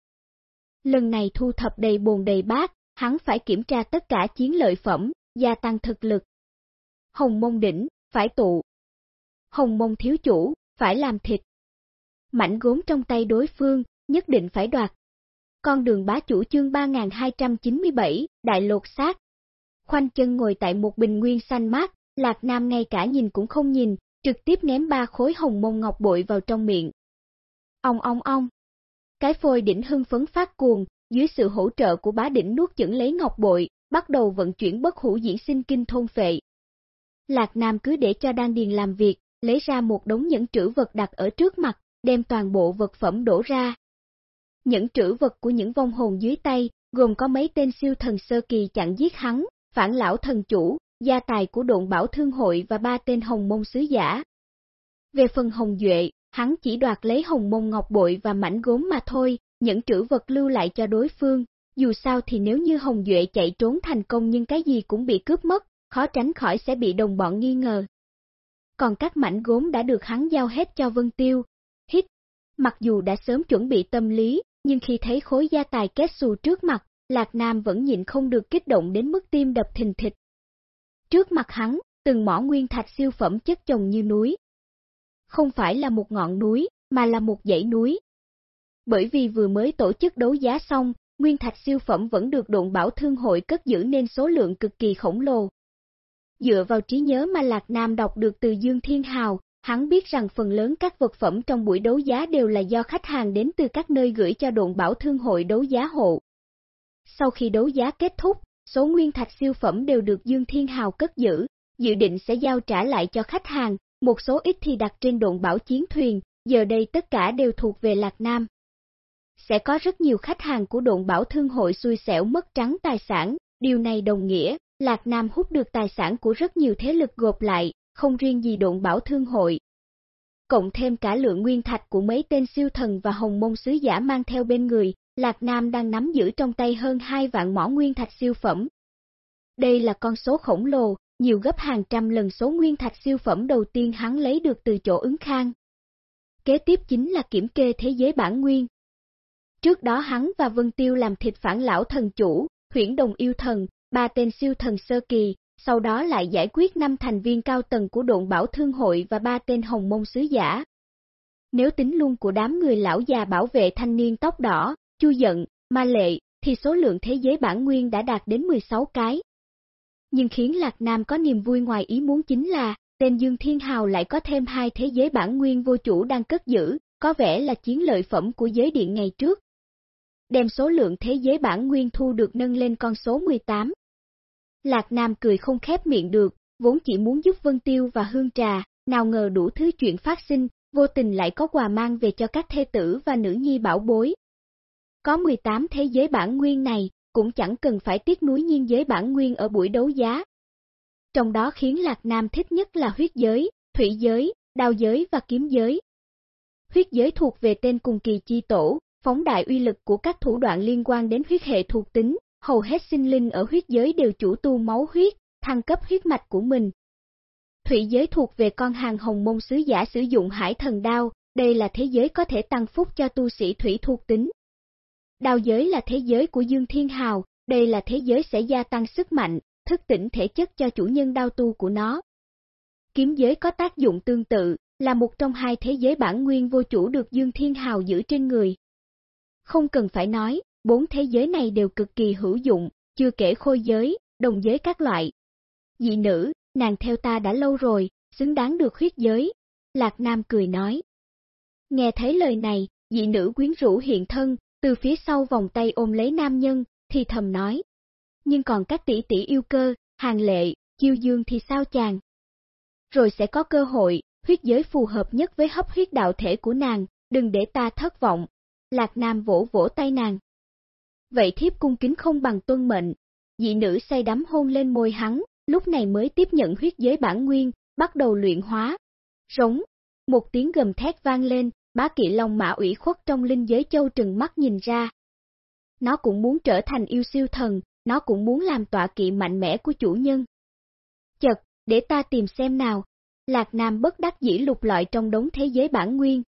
Lần này thu thập đầy bồn đầy bát, hắn phải kiểm tra tất cả chiến lợi phẩm, gia tăng thực lực. Hồng mông đỉnh, phải tụ. Hồng mông thiếu chủ, phải làm thịt. Mảnh gốm trong tay đối phương, nhất định phải đoạt. Con đường bá chủ chương 3297, đại lột xác. Khoanh chân ngồi tại một bình nguyên xanh mát, Lạc Nam ngay cả nhìn cũng không nhìn, trực tiếp ném ba khối hồng mông ngọc bội vào trong miệng. Ông ông ông. Cái phôi đỉnh hưng phấn phát cuồng, dưới sự hỗ trợ của bá đỉnh nuốt chửng lấy ngọc bội, bắt đầu vận chuyển bất hủ diễn sinh kinh thôn phệ. Lạc Nam cứ để cho đan điền làm việc, lấy ra một đống những trữ vật đặt ở trước mặt, đem toàn bộ vật phẩm đổ ra. Những trữ vật của những vong hồn dưới tay, gồm có mấy tên siêu thần sơ kỳ chặn giết hắn, phản lão thần chủ, gia tài của độn bảo thương hội và ba tên hồng môn sứ giả. Về phần hồng duệ, hắn chỉ đoạt lấy hồng môn ngọc bội và mảnh gốm mà thôi, những trữ vật lưu lại cho đối phương, dù sao thì nếu như hồng duệ chạy trốn thành công nhưng cái gì cũng bị cướp mất, khó tránh khỏi sẽ bị đồng bọn nghi ngờ. Còn các mảnh gốm đã được hắn giao hết cho Vân Tiêu. Hít, mặc dù đã sớm chuẩn bị tâm lý, nhưng khi thấy khối gia tài kết xù trước mặt, Lạc Nam vẫn nhịn không được kích động đến mức tim đập thình thịch. Trước mặt hắn, từng mỏ nguyên thạch siêu phẩm chất chồng như núi. Không phải là một ngọn núi, mà là một dãy núi. Bởi vì vừa mới tổ chức đấu giá xong, nguyên thạch siêu phẩm vẫn được độn bảo thương hội cất giữ nên số lượng cực kỳ khổng lồ. Dựa vào trí nhớ mà Lạc Nam đọc được từ Dương Thiên Hào, hắn biết rằng phần lớn các vật phẩm trong buổi đấu giá đều là do khách hàng đến từ các nơi gửi cho độn bảo thương hội đấu giá hộ. Sau khi đấu giá kết thúc, số nguyên thạch siêu phẩm đều được Dương Thiên Hào cất giữ, dự định sẽ giao trả lại cho khách hàng, một số ít thì đặt trên độn bảo chiến thuyền, giờ đây tất cả đều thuộc về Lạc Nam. Sẽ có rất nhiều khách hàng của độn bảo thương hội xui xẻo mất trắng tài sản, điều này đồng nghĩa, Lạc Nam hút được tài sản của rất nhiều thế lực gộp lại, không riêng gì độn bảo thương hội. Cộng thêm cả lượng nguyên thạch của mấy tên siêu thần và hồng môn sứ giả mang theo bên người, Lạc Nam đang nắm giữ trong tay hơn 2 vạn mỏ nguyên thạch siêu phẩm. Đây là con số khổng lồ, nhiều gấp hàng trăm lần số nguyên thạch siêu phẩm đầu tiên hắn lấy được từ chỗ ứng khang. Kế tiếp chính là kiểm kê thế giới bản nguyên. Trước đó hắn và Vân Tiêu làm thịt phản lão thần chủ, huyển đồng yêu thần, ba tên siêu thần sơ kỳ, sau đó lại giải quyết năm thành viên cao tầng của độn bảo thương hội và ba tên hồng môn sứ giả. Nếu tính luôn của đám người lão già bảo vệ thanh niên tóc đỏ, chu giận, ma lệ, thì số lượng thế giới bản nguyên đã đạt đến 16 cái. Nhưng khiến Lạc Nam có niềm vui ngoài ý muốn chính là, tên Dương Thiên Hào lại có thêm hai thế giới bản nguyên vô chủ đang cất giữ, có vẻ là chiến lợi phẩm của giới điện ngày trước. Đem số lượng thế giới bản nguyên thu được nâng lên con số 18. Lạc Nam cười không khép miệng được, vốn chỉ muốn giúp Vân Tiêu và Hương Trà, nào ngờ đủ thứ chuyện phát sinh, vô tình lại có quà mang về cho các thê tử và nữ nhi bảo bối. Có 18 thế giới bản nguyên này, cũng chẳng cần phải tiếc núi nhiên giới bản nguyên ở buổi đấu giá. Trong đó khiến Lạc Nam thích nhất là huyết giới, thủy giới, đao giới và kiếm giới. Huyết giới thuộc về tên cùng kỳ chi tổ, phóng đại uy lực của các thủ đoạn liên quan đến huyết hệ thuộc tính, hầu hết sinh linh ở huyết giới đều chủ tu máu huyết, thăng cấp huyết mạch của mình. Thủy giới thuộc về con hàng hồng môn sứ giả sử dụng hải thần đao, đây là thế giới có thể tăng phúc cho tu sĩ thủy thuộc tính. Đao giới là thế giới của Dương Thiên Hào, đây là thế giới sẽ gia tăng sức mạnh, thức tỉnh thể chất cho chủ nhân đao tu của nó. Kiếm giới có tác dụng tương tự, là một trong hai thế giới bản nguyên vô chủ được Dương Thiên Hào giữ trên người. Không cần phải nói, bốn thế giới này đều cực kỳ hữu dụng, chưa kể khôi giới, đồng giới các loại. Dị nữ, nàng theo ta đã lâu rồi, xứng đáng được huyết giới. Lạc Nam cười nói. Nghe thấy lời này, dị nữ quyến rũ hiện thân, từ phía sau vòng tay ôm lấy nam nhân, thì thầm nói. Nhưng còn các tỷ tỷ yêu cơ, hàng lệ, chiêu dương thì sao chàng? Rồi sẽ có cơ hội, huyết giới phù hợp nhất với hấp huyết đạo thể của nàng, đừng để ta thất vọng. Lạc Nam vỗ vỗ tay nàng. Vậy thiếp cung kính không bằng tuân mệnh, dị nữ say đắm hôn lên môi hắn, lúc này mới tiếp nhận huyết giới bản nguyên, bắt đầu luyện hóa. Rống, một tiếng gầm thét vang lên, bá kỵ long mã ủy khuất trong linh giới châu trừng mắt nhìn ra, nó cũng muốn trở thành yêu siêu thần, nó cũng muốn làm tọa kỵ mạnh mẽ của chủ nhân. Chật, để ta tìm xem nào. Lạc Nam bất đắc dĩ lục lọi trong đống thế giới bản nguyên.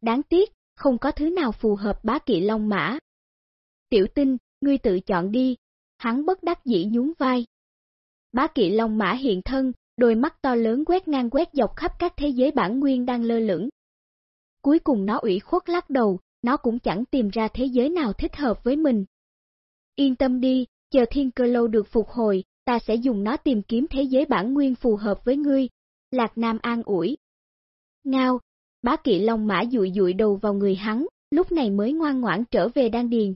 Đáng tiếc, không có thứ nào phù hợp bá kỵ long mã. Tiểu tinh, ngươi tự chọn đi, hắn bất đắc dĩ nhún vai. Bá kỵ long mã hiện thân, đôi mắt to lớn quét ngang quét dọc khắp các thế giới bản nguyên đang lơ lửng. Cuối cùng nó ủy khuất lắc đầu, nó cũng chẳng tìm ra thế giới nào thích hợp với mình. Yên tâm đi, chờ thiên cơ lâu được phục hồi, ta sẽ dùng nó tìm kiếm thế giới bản nguyên phù hợp với ngươi. Lạc Nam an ủi. Ngao, bá kỵ long mã dụi dụi đầu vào người hắn, lúc này mới ngoan ngoãn trở về đan điền.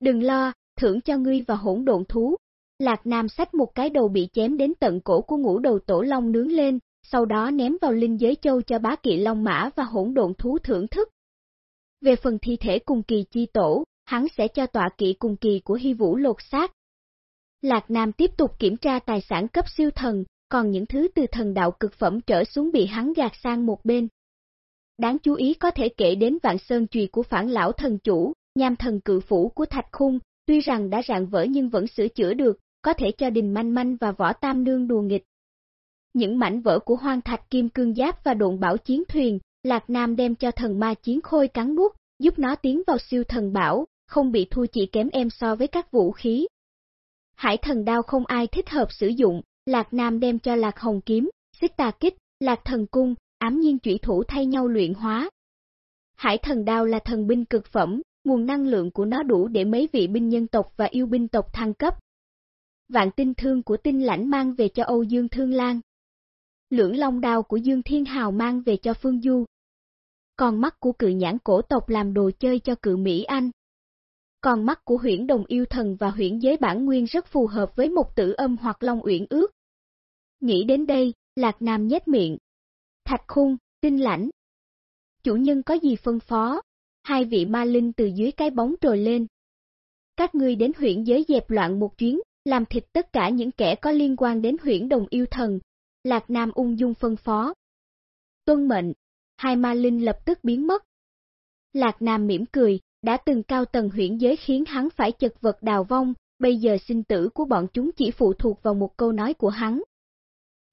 Đừng lo, thưởng cho ngươi và hỗn độn thú. Lạc Nam xách một cái đầu bị chém đến tận cổ của ngũ đầu tổ long nướng lên, sau đó ném vào linh giới châu cho bá kỵ long mã và hỗn độn thú thưởng thức. Về phần thi thể cùng kỳ chi tổ, hắn sẽ cho tọa kỵ cùng kỳ của hy vũ lột xác. Lạc Nam tiếp tục kiểm tra tài sản cấp siêu thần, còn những thứ từ thần đạo cực phẩm trở xuống bị hắn gạt sang một bên. Đáng chú ý có thể kể đến vạn sơn chùy của phản lão thần chủ, nham thần cự phủ của thạch khung, tuy rằng đã rạn vỡ nhưng vẫn sửa chữa được, có thể cho đình manh manh và võ tam nương đùa nghịch. Những mảnh vỡ của hoang thạch kim cương giáp và độn bảo chiến thuyền, Lạc Nam đem cho thần ma chiến khôi cắn bút, giúp nó tiến vào siêu thần bảo, không bị thua chỉ kém em so với các vũ khí. Hải thần đao không ai thích hợp sử dụng, Lạc Nam đem cho Lạc Hồng kiếm, xích tà kích, Lạc thần cung, ám nhiên chủy thủ thay nhau luyện hóa. Hải thần đao là thần binh cực phẩm, nguồn năng lượng của nó đủ để mấy vị binh nhân tộc và yêu binh tộc thăng cấp. Vạn tinh thương của tinh lãnh mang về cho Âu Dương Thương Lan. Lưỡng long đao của Dương Thiên Hào mang về cho Phương Du. Còn mắt của cự nhãn cổ tộc làm đồ chơi cho cự Mỹ Anh. Còn mắt của huyển đồng yêu thần và huyển giới bản nguyên rất phù hợp với một tử âm hoặc long uyển ước. Nghĩ đến đây, Lạc Nam nhếch miệng. Thạch khung, tinh lãnh. Chủ nhân có gì phân phó? Hai vị ma linh từ dưới cái bóng trồi lên. Các ngươi đến huyện giới dẹp loạn một chuyến, làm thịt tất cả những kẻ có liên quan đến huyển đồng yêu thần. Lạc Nam ung dung phân phó. Tuân mệnh, hai ma linh lập tức biến mất. Lạc Nam mỉm cười, đã từng cao tầng huyễn giới khiến hắn phải chật vật đào vong, bây giờ sinh tử của bọn chúng chỉ phụ thuộc vào một câu nói của hắn.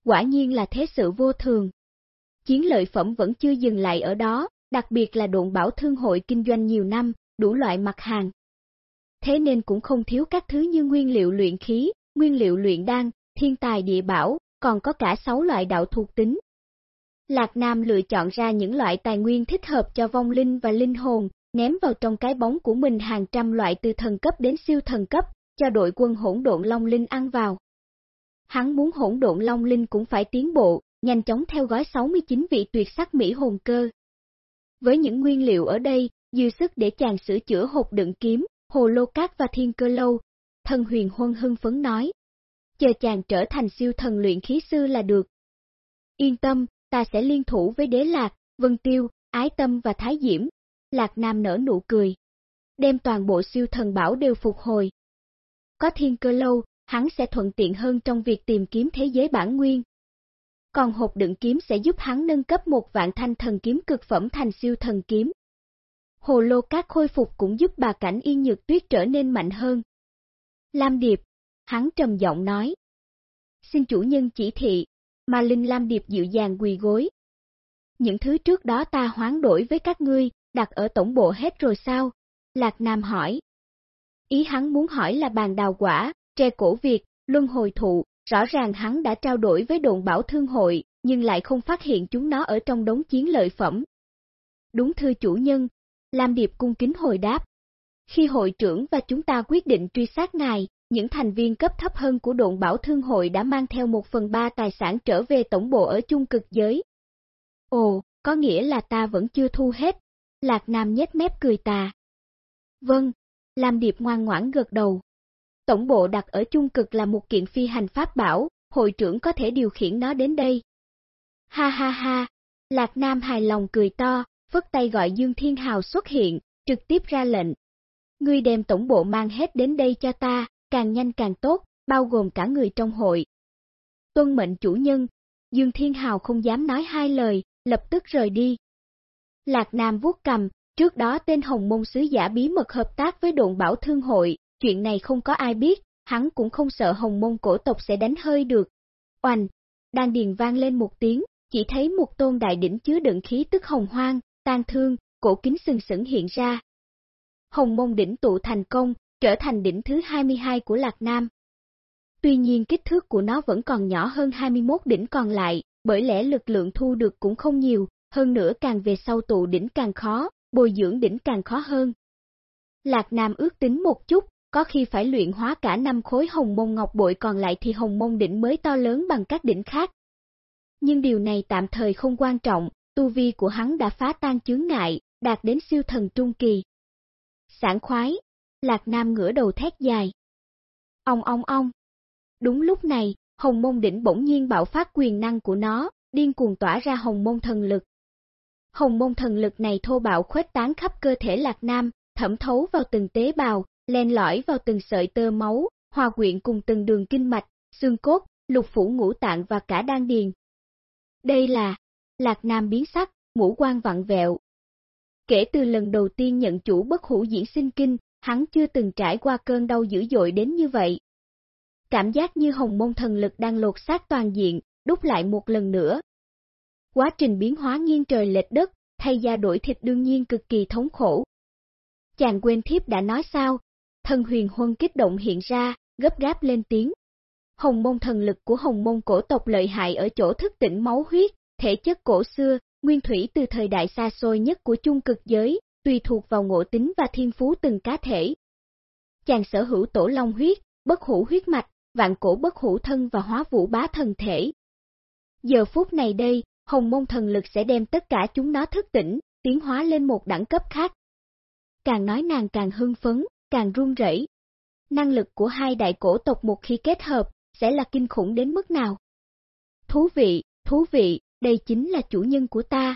Quả nhiên là thế sự vô thường. Chiến lợi phẩm vẫn chưa dừng lại ở đó, đặc biệt là độn bảo thương hội kinh doanh nhiều năm, đủ loại mặt hàng. Thế nên cũng không thiếu các thứ như nguyên liệu luyện khí, nguyên liệu luyện đan, thiên tài địa bảo, còn có cả 6 loại đạo thuộc tính. Lạc Nam lựa chọn ra những loại tài nguyên thích hợp cho vong linh và linh hồn, ném vào trong cái bóng của mình hàng trăm loại từ thần cấp đến siêu thần cấp, cho đội quân hỗn độn Long Linh ăn vào. Hắn muốn hỗn độn Long Linh cũng phải tiến bộ, nhanh chóng theo gói 69 vị tuyệt sắc Mỹ hồn cơ. Với những nguyên liệu ở đây, dư sức để chàng sửa chữa hộp đựng kiếm, hồ lô cát và thiên cơ lâu. Thần huyền huân hưng phấn nói. Chờ chàng trở thành siêu thần luyện khí sư là được. Yên tâm, ta sẽ liên thủ với đế lạc, vân tiêu, ái tâm và thái diễm. Lạc Nam nở nụ cười. Đem toàn bộ siêu thần bảo đều phục hồi. Có thiên cơ lâu, hắn sẽ thuận tiện hơn trong việc tìm kiếm thế giới bản nguyên. Còn hộp đựng kiếm sẽ giúp hắn nâng cấp một vạn thanh thần kiếm cực phẩm thành siêu thần kiếm. Hồ lô cát khôi phục cũng giúp bà cảnh yên nhược tuyết trở nên mạnh hơn. Lam Điệp, hắn trầm giọng nói. Xin chủ nhân chỉ thị, mà Linh Lam Điệp dịu dàng quỳ gối. Những thứ trước đó ta hoán đổi với các ngươi, đặt ở tổng bộ hết rồi sao? Lạc Nam hỏi. Ý hắn muốn hỏi là bàn đào quả, tre cổ Việt, luân hồi thụ, rõ ràng hắn đã trao đổi với đồn bảo thương hội, nhưng lại không phát hiện chúng nó ở trong đống chiến lợi phẩm. Đúng thưa chủ nhân, Lam Điệp cung kính hồi đáp. Khi hội trưởng và chúng ta quyết định truy sát ngài, những thành viên cấp thấp hơn của đồn bảo thương hội đã mang theo một phần ba tài sản trở về tổng bộ ở chung cực giới. Ồ, có nghĩa là ta vẫn chưa thu hết. Lạc Nam nhếch mép cười tà. Vâng, Lam Điệp ngoan ngoãn gật đầu. Tổng bộ đặt ở chung cực là một kiện phi hành pháp bảo, hội trưởng có thể điều khiển nó đến đây. Ha ha ha, Lạc Nam hài lòng cười to, phất tay gọi Dương Thiên Hào xuất hiện, trực tiếp ra lệnh. Ngươi đem tổng bộ mang hết đến đây cho ta, càng nhanh càng tốt, bao gồm cả người trong hội. Tuân mệnh chủ nhân, Dương Thiên Hào không dám nói hai lời, lập tức rời đi. Lạc Nam vuốt cầm, trước đó tên Hồng Môn Sứ Giả bí mật hợp tác với độn bảo thương hội, chuyện này không có ai biết, hắn cũng không sợ Hồng Môn cổ tộc sẽ đánh hơi được. Oanh, đang điền vang lên một tiếng, chỉ thấy một tôn đại đỉnh chứa đựng khí tức hồng hoang, tan thương, cổ kính sừng sững hiện ra. Hồng Môn đỉnh tụ thành công, trở thành đỉnh thứ 22 của Lạc Nam. Tuy nhiên kích thước của nó vẫn còn nhỏ hơn 21 đỉnh còn lại, bởi lẽ lực lượng thu được cũng không nhiều, hơn nữa càng về sau tụ đỉnh càng khó, bồi dưỡng đỉnh càng khó hơn. Lạc Nam ước tính một chút, có khi phải luyện hóa cả năm khối hồng môn ngọc bội còn lại thì hồng môn đỉnh mới to lớn bằng các đỉnh khác. Nhưng điều này tạm thời không quan trọng, tu vi của hắn đã phá tan chướng ngại, đạt đến siêu thần trung kỳ. Sảng khoái, Lạc Nam ngửa đầu thét dài. Ông ông ông. Đúng lúc này, hồng môn đỉnh bỗng nhiên bạo phát quyền năng của nó, điên cuồng tỏa ra hồng môn thần lực. Hồng môn thần lực này thô bạo khuếch tán khắp cơ thể Lạc Nam, thẩm thấu vào từng tế bào, len lỏi vào từng sợi tơ máu, hòa quyện cùng từng đường kinh mạch, xương cốt, lục phủ ngũ tạng và cả đan điền. Đây là Lạc Nam biến sắc, ngũ quan vặn vẹo. Kể từ lần đầu tiên nhận chủ bất hủ diễn sinh kinh, hắn chưa từng trải qua cơn đau dữ dội đến như vậy. Cảm giác như hồng môn thần lực đang lột xác toàn diện, đúc lại một lần nữa. Quá trình biến hóa nghiêng trời lệch đất, thay da đổi thịt đương nhiên cực kỳ thống khổ. Chàng quên thiếp đã nói sao, thần huyền huân kích động hiện ra, gấp gáp lên tiếng. Hồng môn thần lực của hồng môn cổ tộc lợi hại ở chỗ thức tỉnh máu huyết, thể chất cổ xưa, nguyên thủy từ thời đại xa xôi nhất của chung cực giới, tùy thuộc vào ngộ tính và thiên phú từng cá thể. Chàng sở hữu tổ long huyết, bất hủ huyết mạch, vạn cổ bất hủ thân và hóa vũ bá thần thể. Giờ phút này đây, hồng môn thần lực sẽ đem tất cả chúng nó thức tỉnh, tiến hóa lên một đẳng cấp khác. Càng nói nàng càng hưng phấn, càng run rẩy. Năng lực của hai đại cổ tộc một khi kết hợp, sẽ là kinh khủng đến mức nào? Thú vị, thú vị, đây chính là chủ nhân của ta.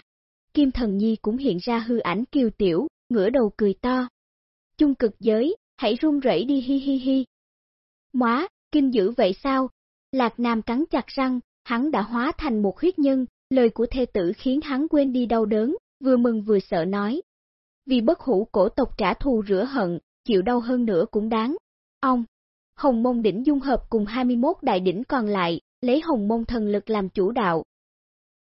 Kim Thần Nhi cũng hiện ra hư ảnh kiều tiểu, ngửa đầu cười to. Chung cực giới, hãy run rẩy đi hi hi hi. Móa, kinh dữ vậy sao? Lạc Nam cắn chặt răng, hắn đã hóa thành một huyết nhân, lời của thê tử khiến hắn quên đi đau đớn, vừa mừng vừa sợ nói. Vì bất hủ cổ tộc trả thù rửa hận, chịu đau hơn nữa cũng đáng. Ông, hồng môn đỉnh dung hợp cùng 21 đại đỉnh còn lại, lấy hồng môn thần lực làm chủ đạo.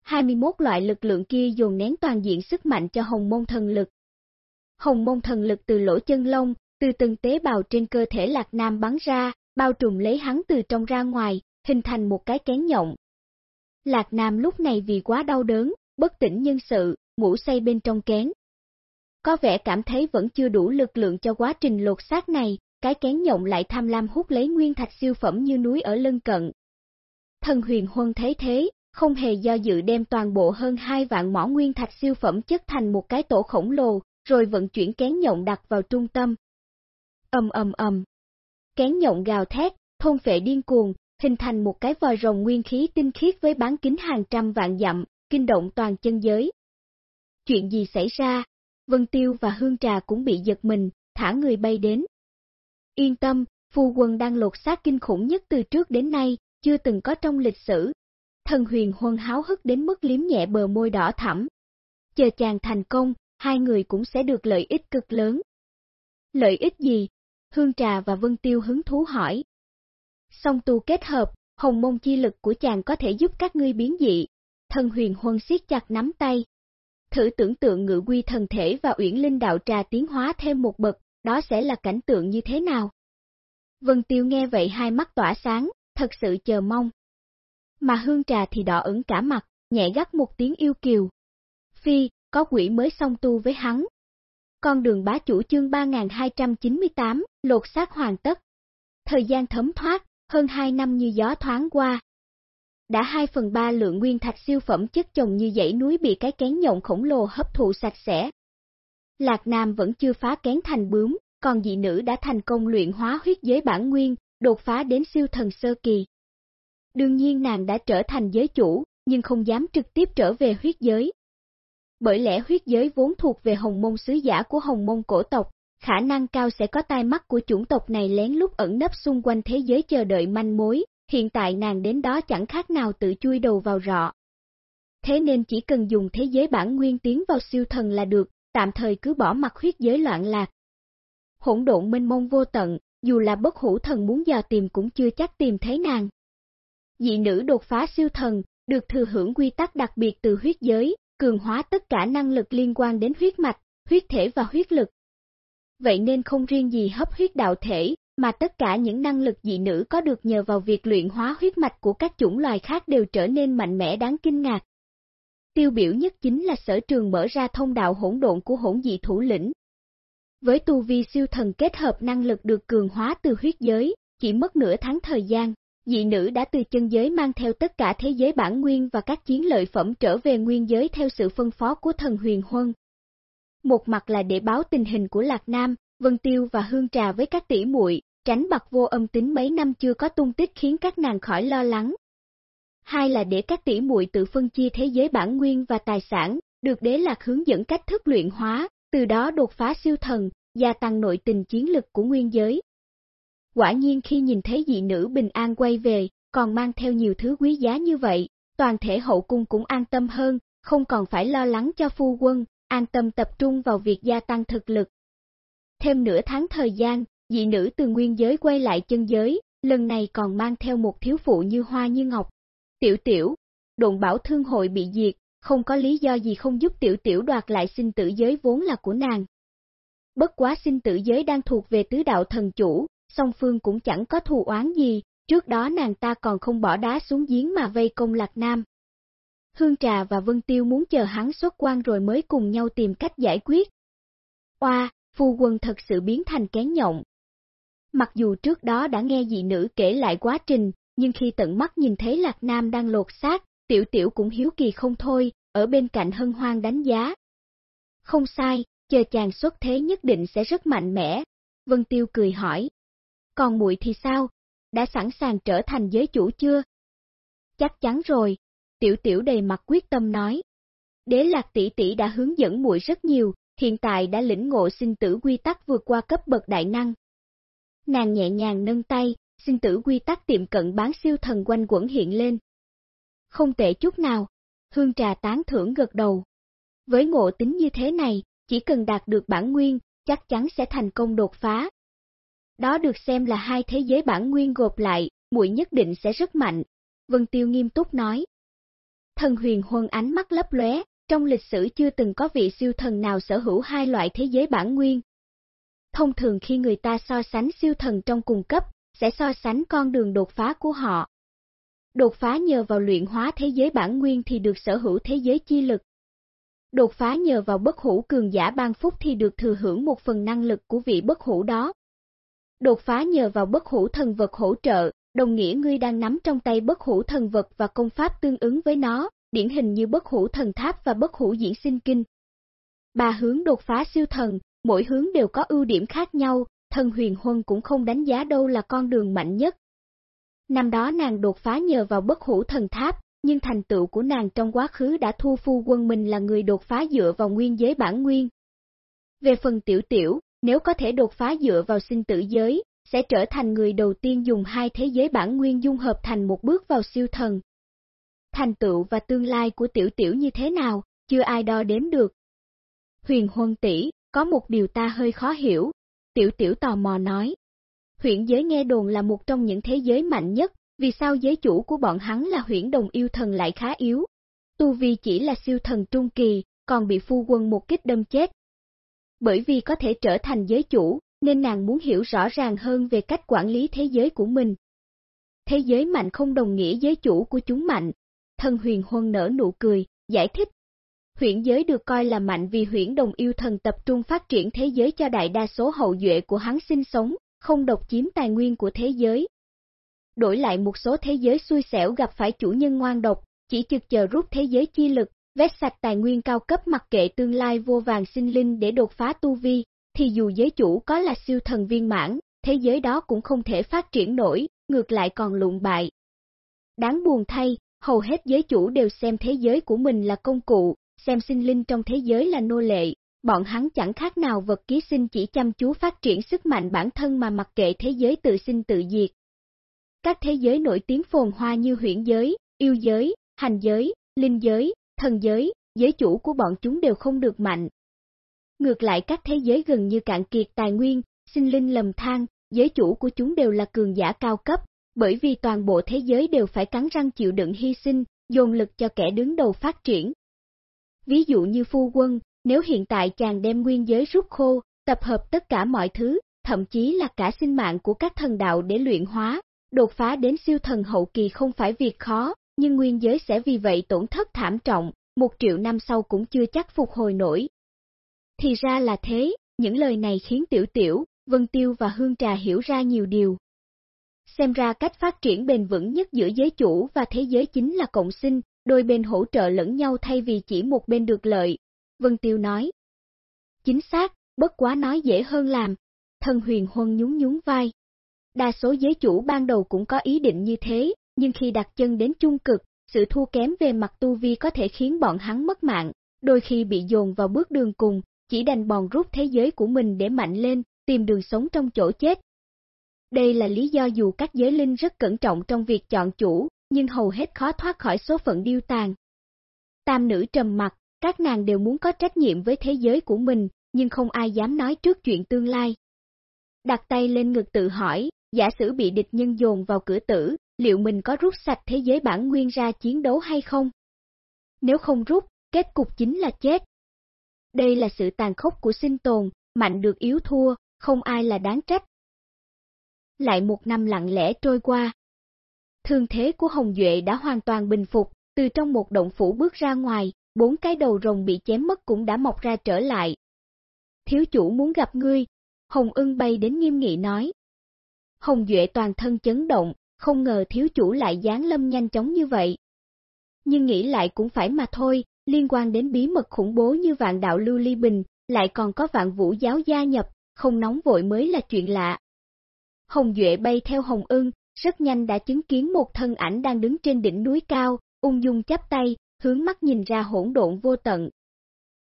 21 loại lực lượng kia dồn nén toàn diện sức mạnh cho hồng môn thần lực. Hồng môn thần lực từ lỗ chân lông, từ từng tế bào trên cơ thể Lạc Nam bắn ra, bao trùm lấy hắn từ trong ra ngoài, hình thành một cái kén nhộng. Lạc Nam lúc này vì quá đau đớn, bất tỉnh nhân sự, ngủ say bên trong kén. Có vẻ cảm thấy vẫn chưa đủ lực lượng cho quá trình lột xác này, cái kén nhộng lại tham lam hút lấy nguyên thạch siêu phẩm như núi ở lân cận. Thần huyền huân thấy thế, không hề do dự đem toàn bộ hơn hai vạn mỏ nguyên thạch siêu phẩm chất thành một cái tổ khổng lồ, rồi vận chuyển kén nhộng đặt vào trung tâm. Âm âm âm. Kén nhộng gào thét, thôn phệ điên cuồng, hình thành một cái vòi rồng nguyên khí tinh khiết với bán kính hàng trăm vạn dặm, kinh động toàn chân giới. Chuyện gì xảy ra? Vân Tiêu và Hương Trà cũng bị giật mình, thả người bay đến. Yên tâm, phu quân đang lột xác kinh khủng nhất từ trước đến nay, chưa từng có trong lịch sử. Thần huyền huân háo hức đến mức liếm nhẹ bờ môi đỏ thẳm. Chờ chàng thành công, hai người cũng sẽ được lợi ích cực lớn. Lợi ích gì? Hương Trà và Vân Tiêu hứng thú hỏi. Song tu kết hợp, hồng môn chi lực của chàng có thể giúp các ngươi biến dị. Thần huyền huân siết chặt nắm tay. Thử tưởng tượng ngự quy thần thể và uyển linh đạo trà tiến hóa thêm một bậc, đó sẽ là cảnh tượng như thế nào? Vân Tiêu nghe vậy hai mắt tỏa sáng, thật sự chờ mong. Mà hương trà thì đỏ ửng cả mặt, nhẹ gắt một tiếng yêu kiều. Phi, có quỷ mới xong tu với hắn. Con đường bá chủ chương 3298, lột xác hoàn tất. Thời gian thấm thoát, hơn 2 năm như gió thoáng qua. Đã 2 phần 3 lượng nguyên thạch siêu phẩm chất chồng như dãy núi bị cái kén nhộng khổng lồ hấp thụ sạch sẽ. Lạc Nam vẫn chưa phá kén thành bướm, còn dị nữ đã thành công luyện hóa huyết giới bản nguyên, đột phá đến siêu thần sơ kỳ. Đương nhiên nàng đã trở thành giới chủ, nhưng không dám trực tiếp trở về huyết giới. Bởi lẽ huyết giới vốn thuộc về hồng môn sứ giả của hồng môn cổ tộc, khả năng cao sẽ có tai mắt của chủng tộc này lén lút ẩn nấp xung quanh thế giới chờ đợi manh mối, hiện tại nàng đến đó chẳng khác nào tự chui đầu vào rọ. Thế nên chỉ cần dùng thế giới bản nguyên tiến vào siêu thần là được, tạm thời cứ bỏ mặt huyết giới loạn lạc. Hỗn độn mênh mông vô tận, dù là bất hủ thần muốn dò tìm cũng chưa chắc tìm thấy nàng. Dị nữ đột phá siêu thần, được thừa hưởng quy tắc đặc biệt từ huyết giới, cường hóa tất cả năng lực liên quan đến huyết mạch, huyết thể và huyết lực. Vậy nên không riêng gì hấp huyết đạo thể, mà tất cả những năng lực dị nữ có được nhờ vào việc luyện hóa huyết mạch của các chủng loài khác đều trở nên mạnh mẽ đáng kinh ngạc. Tiêu biểu nhất chính là sở trường mở ra thông đạo hỗn độn của hỗn dị thủ lĩnh. Với tu vi siêu thần kết hợp năng lực được cường hóa từ huyết giới, chỉ mất nửa tháng thời gian, dị nữ đã từ chân giới mang theo tất cả thế giới bản nguyên và các chiến lợi phẩm trở về nguyên giới theo sự phân phó của thần huyền huân. Một mặt là để báo tình hình của Lạc Nam, Vân Tiêu và Hương Trà với các tỷ muội, tránh bạc vô âm tính mấy năm chưa có tung tích khiến các nàng khỏi lo lắng. Hai là để các tỷ muội tự phân chia thế giới bản nguyên và tài sản, được đế lạc hướng dẫn cách thức luyện hóa, từ đó đột phá siêu thần, gia tăng nội tình chiến lực của nguyên giới. Quả nhiên khi nhìn thấy dị nữ bình an quay về, còn mang theo nhiều thứ quý giá như vậy, toàn thể hậu cung cũng an tâm hơn, không còn phải lo lắng cho phu quân, an tâm tập trung vào việc gia tăng thực lực. Thêm nửa tháng thời gian, dị nữ từ nguyên giới quay lại chân giới, lần này còn mang theo một thiếu phụ như hoa như ngọc. Tiểu tiểu, đồn bảo thương hội bị diệt, không có lý do gì không giúp tiểu tiểu đoạt lại sinh tử giới vốn là của nàng. Bất quá sinh tử giới đang thuộc về tứ đạo thần chủ, song phương cũng chẳng có thù oán gì, trước đó nàng ta còn không bỏ đá xuống giếng mà vây công Lạc Nam. Hương Trà và Vân Tiêu muốn chờ hắn xuất quan rồi mới cùng nhau tìm cách giải quyết. Oa, phu quân thật sự biến thành kén nhộng. Mặc dù trước đó đã nghe dị nữ kể lại quá trình, nhưng khi tận mắt nhìn thấy Lạc Nam đang lột xác, tiểu tiểu cũng hiếu kỳ không thôi, ở bên cạnh hân hoang đánh giá. Không sai, chờ chàng xuất thế nhất định sẽ rất mạnh mẽ. Vân Tiêu cười hỏi. Còn muội thì sao? Đã sẵn sàng trở thành giới chủ chưa? Chắc chắn rồi, tiểu tiểu đầy mặt quyết tâm nói. Đế lạc tỷ tỷ đã hướng dẫn muội rất nhiều, hiện tại đã lĩnh ngộ sinh tử quy tắc vượt qua cấp bậc đại năng. Nàng nhẹ nhàng nâng tay, sinh tử quy tắc tiệm cận bán siêu thần quanh quẩn hiện lên. Không tệ chút nào, hương trà tán thưởng gật đầu. Với ngộ tính như thế này, chỉ cần đạt được bản nguyên, chắc chắn sẽ thành công đột phá. Đó được xem là hai thế giới bản nguyên gộp lại, muội nhất định sẽ rất mạnh. Vân Tiêu nghiêm túc nói. Thần huyền huân ánh mắt lấp lóe, trong lịch sử chưa từng có vị siêu thần nào sở hữu hai loại thế giới bản nguyên. Thông thường khi người ta so sánh siêu thần trong cùng cấp, sẽ so sánh con đường đột phá của họ. Đột phá nhờ vào luyện hóa thế giới bản nguyên thì được sở hữu thế giới chi lực. Đột phá nhờ vào bất hủ cường giả ban phúc thì được thừa hưởng một phần năng lực của vị bất hủ đó. Đột phá nhờ vào bất hủ thần vật hỗ trợ, đồng nghĩa ngươi đang nắm trong tay bất hủ thần vật và công pháp tương ứng với nó, điển hình như bất hủ thần tháp và bất hủ diễn sinh kinh. Ba hướng đột phá siêu thần, mỗi hướng đều có ưu điểm khác nhau, thần huyền huân cũng không đánh giá đâu là con đường mạnh nhất. Năm đó nàng đột phá nhờ vào bất hủ thần tháp, nhưng thành tựu của nàng trong quá khứ đã thu phu quân mình là người đột phá dựa vào nguyên giới bản nguyên. Về phần tiểu tiểu, nếu có thể đột phá dựa vào sinh tử giới, sẽ trở thành người đầu tiên dùng hai thế giới bản nguyên dung hợp thành một bước vào siêu thần. Thành tựu và tương lai của tiểu tiểu như thế nào, chưa ai đo đếm được. Huyền huân tỷ, có một điều ta hơi khó hiểu, tiểu tiểu tò mò nói. Huyện giới nghe đồn là một trong những thế giới mạnh nhất, vì sao giới chủ của bọn hắn là huyện đồng yêu thần lại khá yếu? Tu Vi chỉ là siêu thần trung kỳ, còn bị phu quân một kích đâm chết. Bởi vì có thể trở thành giới chủ, nên nàng muốn hiểu rõ ràng hơn về cách quản lý thế giới của mình. Thế giới mạnh không đồng nghĩa giới chủ của chúng mạnh. thần huyền huân nở nụ cười, giải thích. Huyện giới được coi là mạnh vì huyện đồng yêu thần tập trung phát triển thế giới cho đại đa số hậu duệ của hắn sinh sống, không độc chiếm tài nguyên của thế giới. Đổi lại một số thế giới xui xẻo gặp phải chủ nhân ngoan độc, chỉ trực chờ rút thế giới chi lực, vét sạch tài nguyên cao cấp mặc kệ tương lai vô vàng sinh linh để đột phá tu vi, thì dù giới chủ có là siêu thần viên mãn, thế giới đó cũng không thể phát triển nổi, ngược lại còn lụng bại. Đáng buồn thay, hầu hết giới chủ đều xem thế giới của mình là công cụ, xem sinh linh trong thế giới là nô lệ, bọn hắn chẳng khác nào vật ký sinh chỉ chăm chú phát triển sức mạnh bản thân mà mặc kệ thế giới tự sinh tự diệt. Các thế giới nổi tiếng phồn hoa như huyễn giới, yêu giới, hành giới, linh giới, thần giới, giới chủ của bọn chúng đều không được mạnh. Ngược lại các thế giới gần như cạn kiệt tài nguyên, sinh linh lầm than, giới chủ của chúng đều là cường giả cao cấp, bởi vì toàn bộ thế giới đều phải cắn răng chịu đựng hy sinh, dồn lực cho kẻ đứng đầu phát triển. Ví dụ như phu quân, nếu hiện tại chàng đem nguyên giới rút khô, tập hợp tất cả mọi thứ, thậm chí là cả sinh mạng của các thần đạo để luyện hóa, đột phá đến siêu thần hậu kỳ không phải việc khó, nhưng nguyên giới sẽ vì vậy tổn thất thảm trọng, một triệu năm sau cũng chưa chắc phục hồi nổi. Thì ra là thế, những lời này khiến Tiểu Tiểu, Vân Tiêu và Hương Trà hiểu ra nhiều điều. Xem ra cách phát triển bền vững nhất giữa giới chủ và thế giới chính là cộng sinh, đôi bên hỗ trợ lẫn nhau thay vì chỉ một bên được lợi. Vân Tiêu nói. Chính xác, bất quá nói dễ hơn làm. Thân huyền huân nhún nhún vai. Đa số giới chủ ban đầu cũng có ý định như thế, nhưng khi đặt chân đến chung cực, sự thua kém về mặt tu vi có thể khiến bọn hắn mất mạng, đôi khi bị dồn vào bước đường cùng, chỉ đành bòn rút thế giới của mình để mạnh lên, tìm đường sống trong chỗ chết. Đây là lý do dù các giới linh rất cẩn trọng trong việc chọn chủ, nhưng hầu hết khó thoát khỏi số phận điêu tàn. Tam nữ trầm mặt, các nàng đều muốn có trách nhiệm với thế giới của mình, nhưng không ai dám nói trước chuyện tương lai. Đặt tay lên ngực tự hỏi, giả sử bị địch nhân dồn vào cửa tử, liệu mình có rút sạch thế giới bản nguyên ra chiến đấu hay không? Nếu không rút, kết cục chính là chết. Đây là sự tàn khốc của sinh tồn, mạnh được yếu thua, không ai là đáng trách. Lại một năm lặng lẽ trôi qua. Thương thế của Hồng Duệ đã hoàn toàn bình phục, từ trong một động phủ bước ra ngoài, bốn cái đầu rồng bị chém mất cũng đã mọc ra trở lại. Thiếu chủ muốn gặp ngươi, Hồng ưng bay đến nghiêm nghị nói. Hồng Duệ toàn thân chấn động, không ngờ thiếu chủ lại giáng lâm nhanh chóng như vậy. Nhưng nghĩ lại cũng phải mà thôi, liên quan đến bí mật khủng bố như vạn đạo lưu ly bình, lại còn có vạn vũ giáo gia nhập, không nóng vội mới là chuyện lạ. Hồng Duệ bay theo Hồng ưng, rất nhanh đã chứng kiến một thân ảnh đang đứng trên đỉnh núi cao, ung dung chắp tay, hướng mắt nhìn ra hỗn độn vô tận.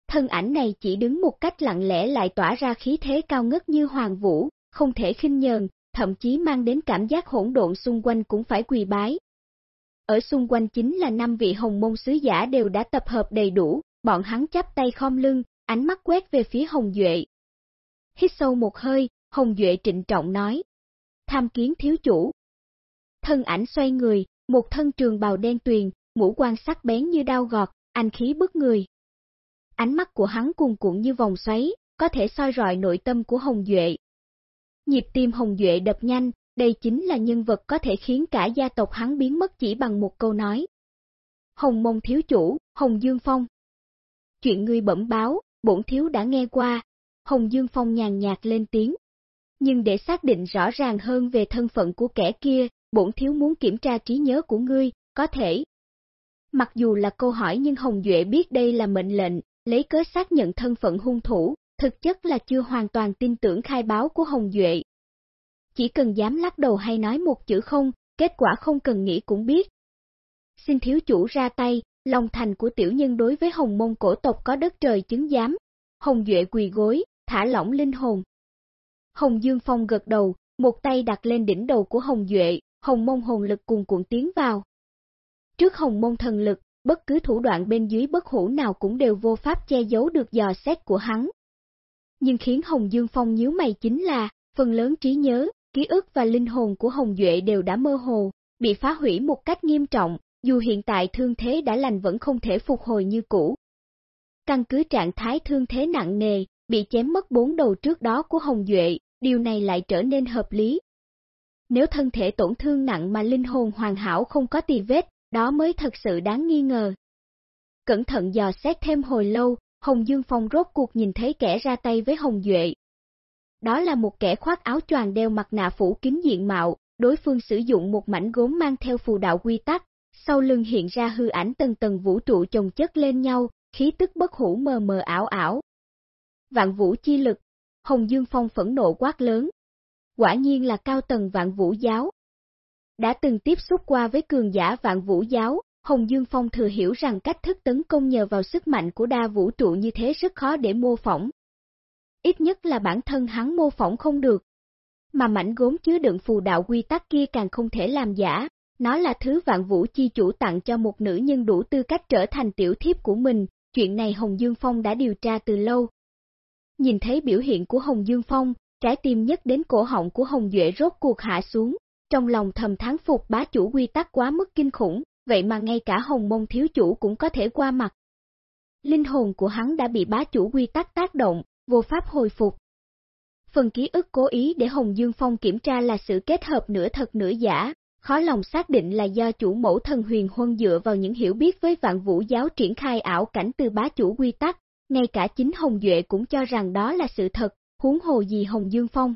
Thân ảnh này chỉ đứng một cách lặng lẽ lại tỏa ra khí thế cao ngất như hoàng vũ, không thể khinh nhờn, thậm chí mang đến cảm giác hỗn độn xung quanh cũng phải quỳ bái. Ở xung quanh chính là năm vị hồng môn sứ giả đều đã tập hợp đầy đủ, bọn hắn chắp tay khom lưng, ánh mắt quét về phía Hồng Duệ. Hít sâu một hơi, Hồng Duệ trịnh trọng nói. Tham kiến thiếu chủ. Thân ảnh xoay người, một thân trường bào đen tuyền, mũ quan sắc bén như đao gọt, anh khí bức người. Ánh mắt của hắn cuồn cuộn như vòng xoáy, có thể soi rọi nội tâm của Hồng Duệ. Nhịp tim Hồng Duệ đập nhanh, đây chính là nhân vật có thể khiến cả gia tộc hắn biến mất chỉ bằng một câu nói. Hồng mông thiếu chủ, Hồng Dương Phong. Chuyện ngươi bẩm báo, bổn thiếu đã nghe qua, Hồng Dương Phong nhàn nhạt lên tiếng. Nhưng để xác định rõ ràng hơn về thân phận của kẻ kia, bổn thiếu muốn kiểm tra trí nhớ của ngươi, có thể. Mặc dù là câu hỏi nhưng Hồng Duệ biết đây là mệnh lệnh, lấy cớ xác nhận thân phận hung thủ, thực chất là chưa hoàn toàn tin tưởng khai báo của Hồng Duệ. Chỉ cần dám lắc đầu hay nói một chữ không, kết quả không cần nghĩ cũng biết. Xin thiếu chủ ra tay, lòng thành của tiểu nhân đối với hồng môn cổ tộc có đất trời chứng giám. Hồng Duệ quỳ gối, thả lỏng linh hồn. Hồng Dương Phong gật đầu, một tay đặt lên đỉnh đầu của Hồng Duệ, Hồng môn hồn lực cùng cuộn tiến vào. Trước Hồng môn thần lực, bất cứ thủ đoạn bên dưới bất hủ nào cũng đều vô pháp che giấu được dò xét của hắn. Nhưng khiến Hồng Dương Phong nhíu mày chính là, phần lớn trí nhớ, ký ức và linh hồn của Hồng Duệ đều đã mơ hồ, bị phá hủy một cách nghiêm trọng, dù hiện tại thương thế đã lành vẫn không thể phục hồi như cũ. Căn cứ trạng thái thương thế nặng nề, bị chém mất bốn đầu trước đó của Hồng Duệ, điều này lại trở nên hợp lý. Nếu thân thể tổn thương nặng mà linh hồn hoàn hảo không có tì vết, đó mới thật sự đáng nghi ngờ. Cẩn thận dò xét thêm hồi lâu, Hồng Dương Phong rốt cuộc nhìn thấy kẻ ra tay với Hồng Duệ. Đó là một kẻ khoác áo choàng đeo mặt nạ phủ kín diện mạo, đối phương sử dụng một mảnh gốm mang theo phù đạo quy tắc, sau lưng hiện ra hư ảnh tầng tầng vũ trụ chồng chất lên nhau, khí tức bất hủ mờ mờ ảo ảo. Vạn vũ chi lực, Hồng Dương Phong phẫn nộ quát lớn. Quả nhiên là cao tầng vạn vũ giáo. Đã từng tiếp xúc qua với cường giả vạn vũ giáo, Hồng Dương Phong thừa hiểu rằng cách thức tấn công nhờ vào sức mạnh của đa vũ trụ như thế rất khó để mô phỏng. Ít nhất là bản thân hắn mô phỏng không được. Mà mảnh gốm chứa đựng phù đạo quy tắc kia càng không thể làm giả, nó là thứ vạn vũ chi chủ tặng cho một nữ nhân đủ tư cách trở thành tiểu thiếp của mình, chuyện này Hồng Dương Phong đã điều tra từ lâu. Nhìn thấy biểu hiện của Hồng Dương Phong, trái tim nhất đến cổ họng của Hồng Duệ rốt cuộc hạ xuống, trong lòng thầm tháng phục bá chủ quy tắc quá mức kinh khủng, vậy mà ngay cả Hồng Mông thiếu chủ cũng có thể qua mặt. Linh hồn của hắn đã bị bá chủ quy tắc tác động, vô pháp hồi phục. Phần ký ức cố ý để Hồng Dương Phong kiểm tra là sự kết hợp nửa thật nửa giả, khó lòng xác định là do chủ mẫu thần huyền huân dựa vào những hiểu biết với vạn vũ giáo triển khai ảo cảnh từ bá chủ quy tắc, ngay cả chính Hồng Duệ cũng cho rằng đó là sự thật, huống hồ gì Hồng Dương Phong.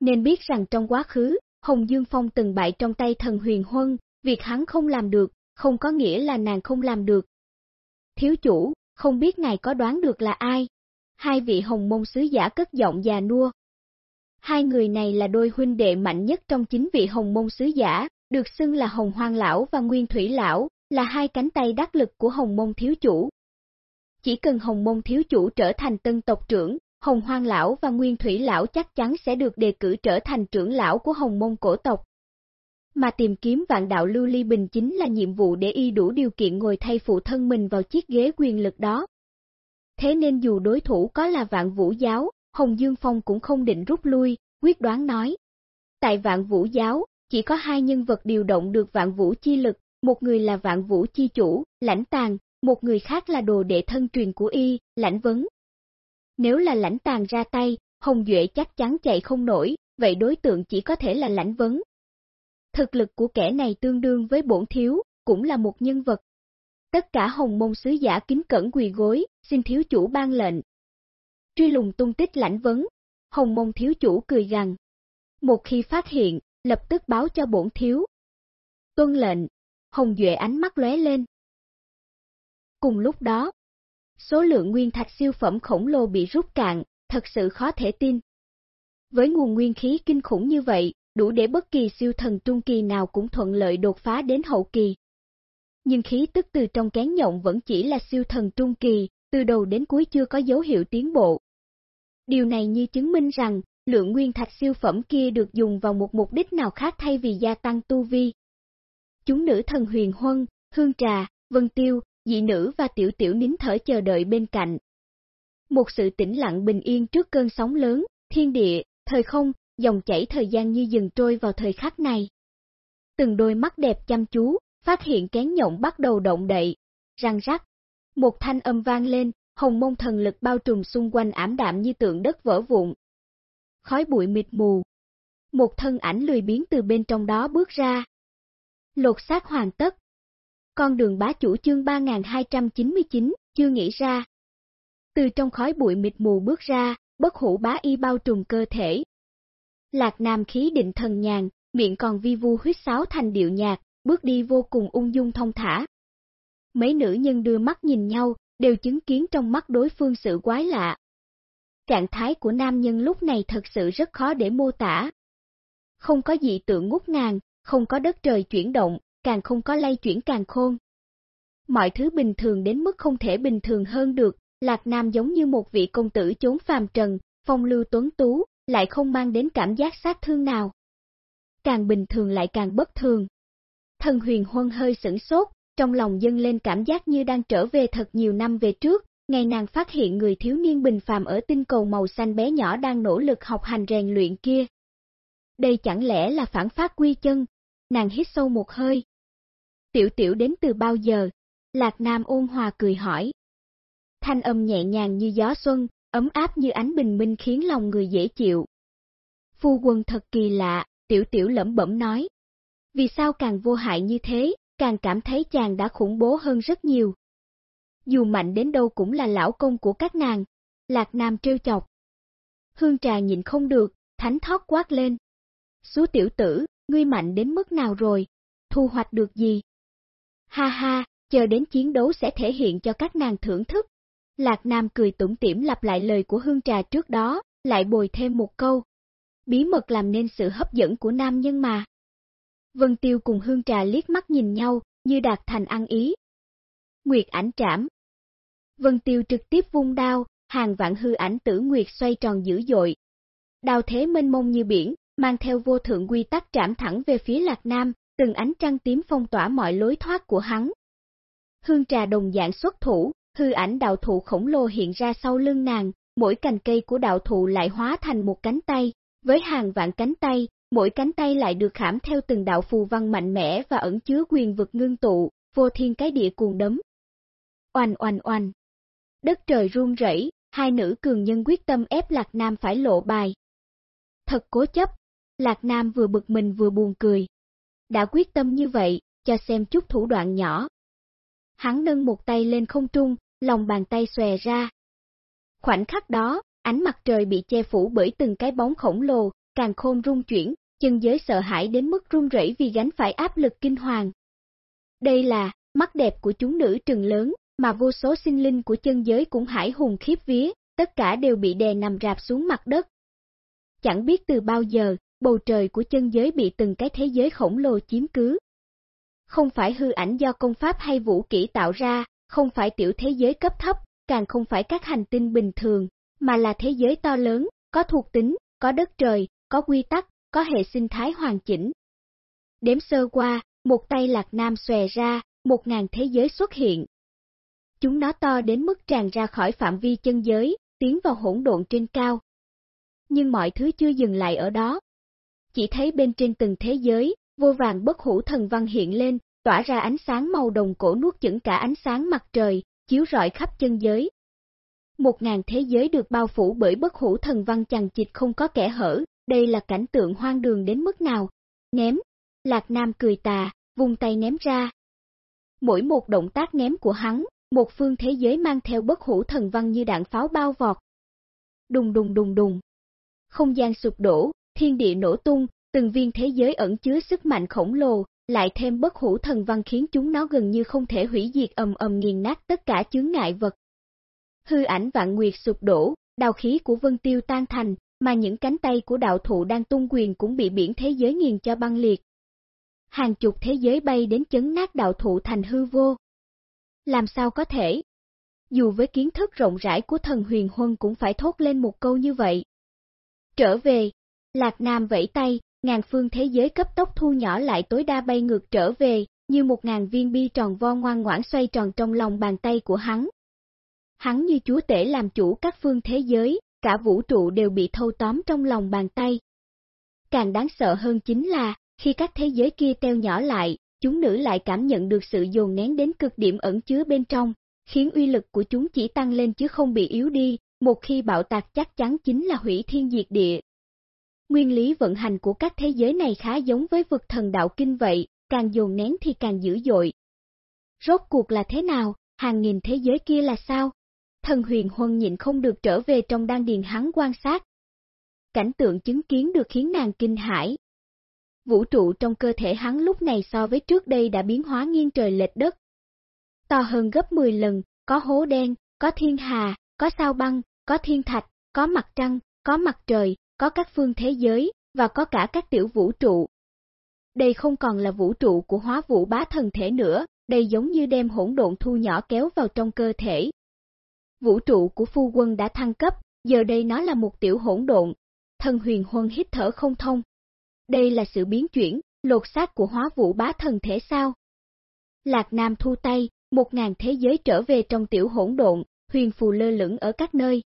Nên biết rằng trong quá khứ, Hồng Dương Phong từng bại trong tay thần huyền huân, việc hắn không làm được, không có nghĩa là nàng không làm được. Thiếu chủ, không biết ngài có đoán được là ai? Hai vị hồng môn sứ giả cất giọng già nua. Hai người này là đôi huynh đệ mạnh nhất trong chính vị hồng môn sứ giả, được xưng là hồng hoang lão và nguyên thủy lão, là hai cánh tay đắc lực của hồng môn thiếu chủ. Chỉ cần hồng môn thiếu chủ trở thành tân tộc trưởng, hồng hoang lão và nguyên thủy lão chắc chắn sẽ được đề cử trở thành trưởng lão của hồng môn cổ tộc. Mà tìm kiếm vạn đạo lưu ly bình chính là nhiệm vụ để y đủ điều kiện ngồi thay phụ thân mình vào chiếc ghế quyền lực đó. Thế nên dù đối thủ có là vạn vũ giáo, Hồng Dương Phong cũng không định rút lui, quyết đoán nói. Tại vạn vũ giáo, chỉ có hai nhân vật điều động được vạn vũ chi lực, một người là vạn vũ chi chủ, lãnh tàng, một người khác là đồ đệ thân truyền của y, lãnh vấn. Nếu là lãnh tàng ra tay, Hồng Duệ chắc chắn chạy không nổi, vậy đối tượng chỉ có thể là lãnh vấn. Thực lực của kẻ này tương đương với bổn thiếu, cũng là một nhân vật. Tất cả hồng môn sứ giả kính cẩn quỳ gối, xin thiếu chủ ban lệnh. Truy lùng tung tích lãnh vấn, hồng môn thiếu chủ cười gằn. Một khi phát hiện, lập tức báo cho bổn thiếu. Tuân lệnh, hồng duệ ánh mắt lóe lên. Cùng lúc đó, số lượng nguyên thạch siêu phẩm khổng lồ bị rút cạn, thật sự khó thể tin. Với nguồn nguyên khí kinh khủng như vậy, đủ để bất kỳ siêu thần trung kỳ nào cũng thuận lợi đột phá đến hậu kỳ. Nhưng khí tức từ trong kén nhộng vẫn chỉ là siêu thần trung kỳ, từ đầu đến cuối chưa có dấu hiệu tiến bộ. Điều này như chứng minh rằng, lượng nguyên thạch siêu phẩm kia được dùng vào một mục đích nào khác thay vì gia tăng tu vi. Chúng nữ thần huyền huân, hương trà, vân tiêu, dị nữ và tiểu tiểu nín thở chờ đợi bên cạnh. Một sự tĩnh lặng bình yên trước cơn sóng lớn, thiên địa, thời không, dòng chảy thời gian như dừng trôi vào thời khắc này. Từng đôi mắt đẹp chăm chú, phát hiện kén nhộng bắt đầu động đậy, răng rắc. Một thanh âm vang lên, hồng môn thần lực bao trùm xung quanh ảm đạm như tượng đất vỡ vụn. Khói bụi mịt mù. Một thân ảnh lười biến từ bên trong đó bước ra. Lột xác hoàn tất. Con đường bá chủ chương 3299, chưa nghĩ ra. Từ trong khói bụi mịt mù bước ra, bất hủ bá y bao trùm cơ thể, Lạc Nam khí định thần nhàn, miệng còn vi vu huyết sáo thành điệu nhạc, bước đi vô cùng ung dung thông thả. Mấy nữ nhân đưa mắt nhìn nhau, đều chứng kiến trong mắt đối phương sự quái lạ. Trạng thái của nam nhân lúc này thật sự rất khó để mô tả. Không có dị tượng ngút ngàn, không có đất trời chuyển động, càng không có lay chuyển càng khôn. Mọi thứ bình thường đến mức không thể bình thường hơn được, Lạc Nam giống như một vị công tử chốn phàm trần, phong lưu tuấn tú, lại không mang đến cảm giác sát thương nào. Càng bình thường lại càng bất thường. Thần huyền huân hơi sửng sốt, trong lòng dâng lên cảm giác như đang trở về thật nhiều năm về trước, ngày nàng phát hiện người thiếu niên bình phàm ở tinh cầu màu xanh bé nhỏ đang nỗ lực học hành rèn luyện kia. Đây chẳng lẽ là phản phát quy chân? Nàng hít sâu một hơi. Tiểu tiểu đến từ bao giờ? Lạc Nam ôn hòa cười hỏi. Thanh âm nhẹ nhàng như gió xuân, ấm áp như ánh bình minh khiến lòng người dễ chịu. Phu quân thật kỳ lạ, tiểu tiểu lẩm bẩm nói. Vì sao càng vô hại như thế, càng cảm thấy chàng đã khủng bố hơn rất nhiều. Dù mạnh đến đâu cũng là lão công của các nàng, Lạc Nam trêu chọc. Hương trà nhìn không được, thánh thoát quát lên. Xú tiểu tử, ngươi mạnh đến mức nào rồi, thu hoạch được gì? Ha ha, chờ đến chiến đấu sẽ thể hiện cho các nàng thưởng thức. Lạc Nam cười tủm tỉm lặp lại lời của hương trà trước đó, lại bồi thêm một câu. Bí mật làm nên sự hấp dẫn của nam nhân mà. Vân Tiêu cùng hương trà liếc mắt nhìn nhau, như đạt thành ăn ý. Nguyệt ảnh trảm. Vân Tiêu trực tiếp vung đao, hàng vạn hư ảnh tử Nguyệt xoay tròn dữ dội. Đao thế mênh mông như biển, mang theo vô thượng quy tắc trảm thẳng về phía Lạc Nam, từng ánh trăng tím phong tỏa mọi lối thoát của hắn. Hương trà đồng dạng xuất thủ, hư ảnh đạo thụ khổng lồ hiện ra sau lưng nàng, mỗi cành cây của đạo thụ lại hóa thành một cánh tay, với hàng vạn cánh tay, mỗi cánh tay lại được khảm theo từng đạo phù văn mạnh mẽ và ẩn chứa quyền vực ngưng tụ, vô thiên cái địa cuồng đấm. Oanh oanh oanh. Đất trời run rẩy, hai nữ cường nhân quyết tâm ép Lạc Nam phải lộ bài. Thật cố chấp, Lạc Nam vừa bực mình vừa buồn cười. Đã quyết tâm như vậy, cho xem chút thủ đoạn nhỏ. Hắn nâng một tay lên không trung, lòng bàn tay xòe ra. Khoảnh khắc đó, ánh mặt trời bị che phủ bởi từng cái bóng khổng lồ, càng khôn rung chuyển, chân giới sợ hãi đến mức run rẩy vì gánh phải áp lực kinh hoàng. Đây là, mắt đẹp của chúng nữ trừng lớn, mà vô số sinh linh của chân giới cũng hải hùng khiếp vía, tất cả đều bị đè nằm rạp xuống mặt đất. Chẳng biết từ bao giờ, bầu trời của chân giới bị từng cái thế giới khổng lồ chiếm cứ. Không phải hư ảnh do công pháp hay vũ kỹ tạo ra, không phải tiểu thế giới cấp thấp, càng không phải các hành tinh bình thường, mà là thế giới to lớn, có thuộc tính, có đất trời, có quy tắc, có hệ sinh thái hoàn chỉnh. Đếm sơ qua, một tay lạc nam xòe ra, một ngàn thế giới xuất hiện. Chúng nó to đến mức tràn ra khỏi phạm vi chân giới, tiến vào hỗn độn trên cao. Nhưng mọi thứ chưa dừng lại ở đó. Chỉ thấy bên trên từng thế giới, vô vàng bất hủ thần văn hiện lên, tỏa ra ánh sáng màu đồng cổ nuốt chửng cả ánh sáng mặt trời, chiếu rọi khắp chân giới. Một ngàn thế giới được bao phủ bởi bất hủ thần văn chằng chịt không có kẻ hở, đây là cảnh tượng hoang đường đến mức nào. Ném, Lạc Nam cười tà, vùng tay ném ra. Mỗi một động tác ném của hắn, một phương thế giới mang theo bất hủ thần văn như đạn pháo bao vọt. Đùng đùng đùng đùng. Không gian sụp đổ, thiên địa nổ tung, từng viên thế giới ẩn chứa sức mạnh khổng lồ, lại thêm bất hủ thần văn khiến chúng nó gần như không thể hủy diệt ầm ầm nghiền nát tất cả chướng ngại vật. Hư ảnh vạn nguyệt sụp đổ, đào khí của vân tiêu tan thành, mà những cánh tay của đạo thụ đang tung quyền cũng bị biển thế giới nghiền cho băng liệt. Hàng chục thế giới bay đến chấn nát đạo thụ thành hư vô. Làm sao có thể? Dù với kiến thức rộng rãi của thần huyền huân cũng phải thốt lên một câu như vậy. Trở về, Lạc Nam vẫy tay, ngàn phương thế giới cấp tốc thu nhỏ lại tối đa bay ngược trở về, như một ngàn viên bi tròn vo ngoan ngoãn xoay tròn trong lòng bàn tay của hắn. Hắn như chúa tể làm chủ các phương thế giới, cả vũ trụ đều bị thâu tóm trong lòng bàn tay. Càng đáng sợ hơn chính là, khi các thế giới kia teo nhỏ lại, chúng nữ lại cảm nhận được sự dồn nén đến cực điểm ẩn chứa bên trong, khiến uy lực của chúng chỉ tăng lên chứ không bị yếu đi, một khi bạo tạc chắc chắn chính là hủy thiên diệt địa. Nguyên lý vận hành của các thế giới này khá giống với vực thần đạo kinh vậy, càng dồn nén thì càng dữ dội. Rốt cuộc là thế nào, hàng nghìn thế giới kia là sao? Thần huyền huân nhịn không được trở về trong đan điền hắn quan sát. Cảnh tượng chứng kiến được khiến nàng kinh hãi. Vũ trụ trong cơ thể hắn lúc này so với trước đây đã biến hóa nghiêng trời lệch đất. To hơn gấp 10 lần, có hố đen, có thiên hà, có sao băng, có thiên thạch, có mặt trăng, có mặt trời, có các phương thế giới, và có cả các tiểu vũ trụ. Đây không còn là vũ trụ của hóa vũ bá thần thể nữa, đây giống như đem hỗn độn thu nhỏ kéo vào trong cơ thể. Vũ trụ của phu quân đã thăng cấp, giờ đây nó là một tiểu hỗn độn. Thần huyền huân hít thở không thông. Đây là sự biến chuyển, lột xác của hóa vũ bá thần thể sao? Lạc Nam thu tay, một ngàn thế giới trở về trong tiểu hỗn độn, huyền phù lơ lửng ở các nơi.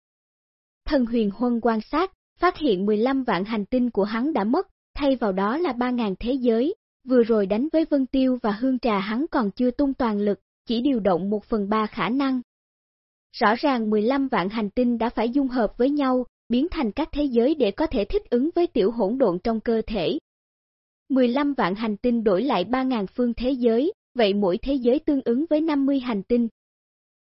Thần huyền huân quan sát, phát hiện 15 vạn hành tinh của hắn đã mất, thay vào đó là 3.000 thế giới, vừa rồi đánh với Vân Tiêu và Hương Trà hắn còn chưa tung toàn lực, chỉ điều động một phần ba khả năng. Rõ ràng 15 vạn hành tinh đã phải dung hợp với nhau, biến thành các thế giới để có thể thích ứng với tiểu hỗn độn trong cơ thể. 15 vạn hành tinh đổi lại 3.000 phương thế giới, vậy mỗi thế giới tương ứng với 50 hành tinh.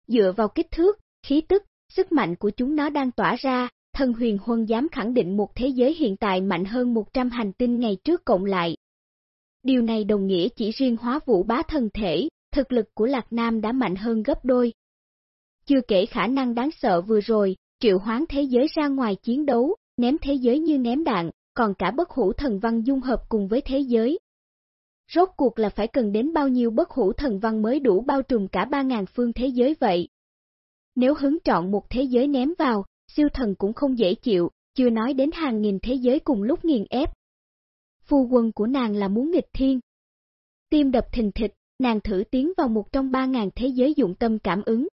Dựa vào kích thước, khí tức, sức mạnh của chúng nó đang tỏa ra, thần huyền huân dám khẳng định một thế giới hiện tại mạnh hơn 100 hành tinh ngày trước cộng lại. Điều này đồng nghĩa chỉ riêng hóa vũ bá thần thể, thực lực của Lạc Nam đã mạnh hơn gấp đôi. Chưa kể khả năng đáng sợ vừa rồi, triệu hoán thế giới ra ngoài chiến đấu, ném thế giới như ném đạn, còn cả bất hủ thần văn dung hợp cùng với thế giới. Rốt cuộc là phải cần đến bao nhiêu bất hủ thần văn mới đủ bao trùm cả 3.000 phương thế giới vậy? Nếu hứng chọn một thế giới ném vào, siêu thần cũng không dễ chịu, chưa nói đến hàng nghìn thế giới cùng lúc nghiền ép. Phu quân của nàng là muốn nghịch thiên. Tim đập thình thịch, nàng thử tiến vào một trong ba ngàn thế giới dụng tâm cảm ứng.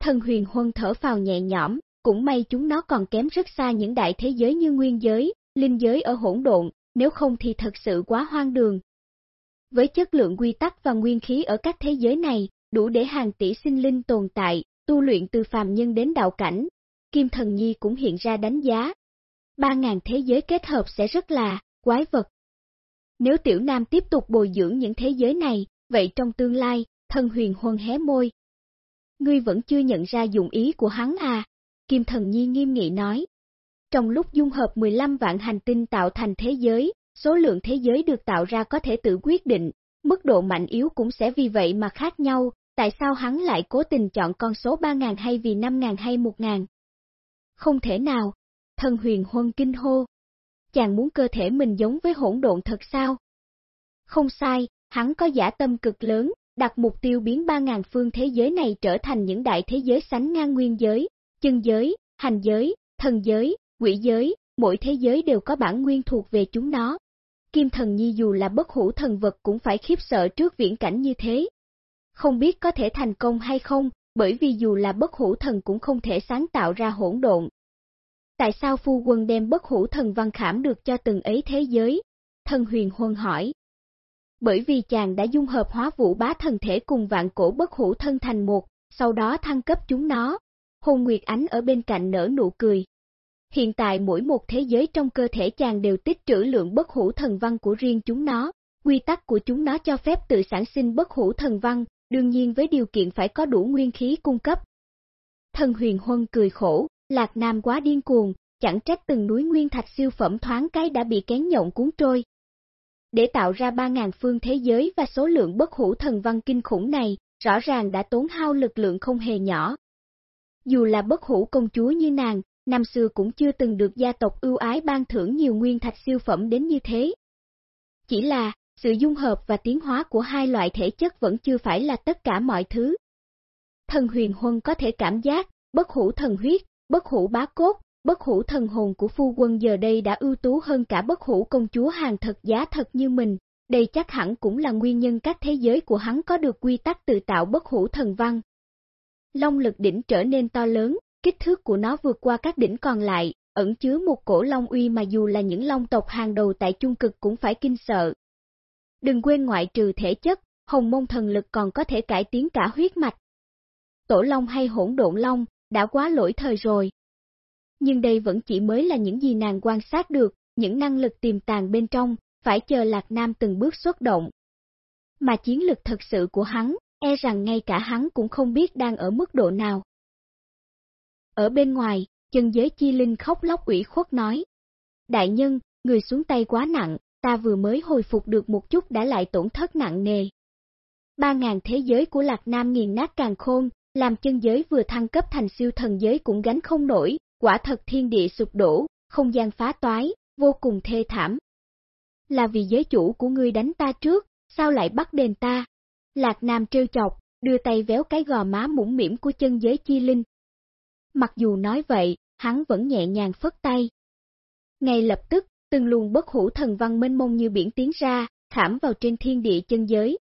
Thần huyền huân thở vào nhẹ nhõm, cũng may chúng nó còn kém rất xa những đại thế giới như nguyên giới, linh giới ở hỗn độn, nếu không thì thật sự quá hoang đường. Với chất lượng quy tắc và nguyên khí ở các thế giới này, đủ để hàng tỷ sinh linh tồn tại, tu luyện từ phàm nhân đến đạo cảnh. Kim Thần Nhi cũng hiện ra đánh giá. Ba ngàn thế giới kết hợp sẽ rất là quái vật. Nếu Tiểu Nam tiếp tục bồi dưỡng những thế giới này, vậy trong tương lai, thần huyền huân hé môi. Ngươi vẫn chưa nhận ra dụng ý của hắn à? Kim Thần Nhi nghiêm nghị nói. Trong lúc dung hợp 15 vạn hành tinh tạo thành thế giới, số lượng thế giới được tạo ra có thể tự quyết định, mức độ mạnh yếu cũng sẽ vì vậy mà khác nhau, tại sao hắn lại cố tình chọn con số 3.000 hay vì 5.000 hay 1.000? Không thể nào, thần huyền huân kinh hô. Chàng muốn cơ thể mình giống với hỗn độn thật sao? Không sai, hắn có giả tâm cực lớn, đặt mục tiêu biến 3.000 phương thế giới này trở thành những đại thế giới sánh ngang nguyên giới, chân giới, hành giới, thần giới, quỷ giới, mỗi thế giới đều có bản nguyên thuộc về chúng nó. Kim thần nhi dù là bất hủ thần vật cũng phải khiếp sợ trước viễn cảnh như thế. Không biết có thể thành công hay không, bởi vì dù là bất hủ thần cũng không thể sáng tạo ra hỗn độn. Tại sao phu quân đem bất hủ thần văn khảm được cho từng ấy thế giới? Thần huyền huân hỏi. Bởi vì chàng đã dung hợp hóa vũ bá thần thể cùng vạn cổ bất hủ thân thành một, sau đó thăng cấp chúng nó. Hôn Nguyệt Ánh ở bên cạnh nở nụ cười. Hiện tại mỗi một thế giới trong cơ thể chàng đều tích trữ lượng bất hủ thần văn của riêng chúng nó. Quy tắc của chúng nó cho phép tự sản sinh bất hủ thần văn, đương nhiên với điều kiện phải có đủ nguyên khí cung cấp. Thần huyền huân cười khổ, Lạc Nam quá điên cuồng, chẳng trách từng núi nguyên thạch siêu phẩm thoáng cái đã bị kén nhộng cuốn trôi. Để tạo ra 3.000 phương thế giới và số lượng bất hủ thần văn kinh khủng này, rõ ràng đã tốn hao lực lượng không hề nhỏ. Dù là bất hủ công chúa như nàng, năm xưa cũng chưa từng được gia tộc ưu ái ban thưởng nhiều nguyên thạch siêu phẩm đến như thế. Chỉ là, sự dung hợp và tiến hóa của hai loại thể chất vẫn chưa phải là tất cả mọi thứ. Thần huyền huân có thể cảm giác, bất hủ thần huyết, bất hủ bá cốt, bất hủ thần hồn của phu quân giờ đây đã ưu tú hơn cả bất hủ công chúa hàng thật giá thật như mình. Đây chắc hẳn cũng là nguyên nhân các thế giới của hắn có được quy tắc tự tạo bất hủ thần văn. Long lực đỉnh trở nên to lớn, kích thước của nó vượt qua các đỉnh còn lại, ẩn chứa một cổ long uy mà dù là những long tộc hàng đầu tại trung cực cũng phải kinh sợ. Đừng quên ngoại trừ thể chất, hồng môn thần lực còn có thể cải tiến cả huyết mạch. Tổ long hay hỗn độn long, đã quá lỗi thời rồi. Nhưng đây vẫn chỉ mới là những gì nàng quan sát được, những năng lực tiềm tàng bên trong, phải chờ Lạc Nam từng bước xuất động. Mà chiến lực thật sự của hắn, e rằng ngay cả hắn cũng không biết đang ở mức độ nào. Ở bên ngoài, chân giới chi linh khóc lóc ủy khuất nói. Đại nhân, người xuống tay quá nặng, ta vừa mới hồi phục được một chút đã lại tổn thất nặng nề. Ba ngàn thế giới của Lạc Nam nghiền nát càng khôn, làm chân giới vừa thăng cấp thành siêu thần giới cũng gánh không nổi, quả thật thiên địa sụp đổ, không gian phá toái, vô cùng thê thảm. Là vì giới chủ của ngươi đánh ta trước, sao lại bắt đền ta? Lạc Nam trêu chọc, đưa tay véo cái gò má mũm mỉm của chân giới chi linh. Mặc dù nói vậy, hắn vẫn nhẹ nhàng phất tay. Ngay lập tức, từng luồng bất hủ thần văn mênh mông như biển tiến ra, khảm vào trên thiên địa chân giới.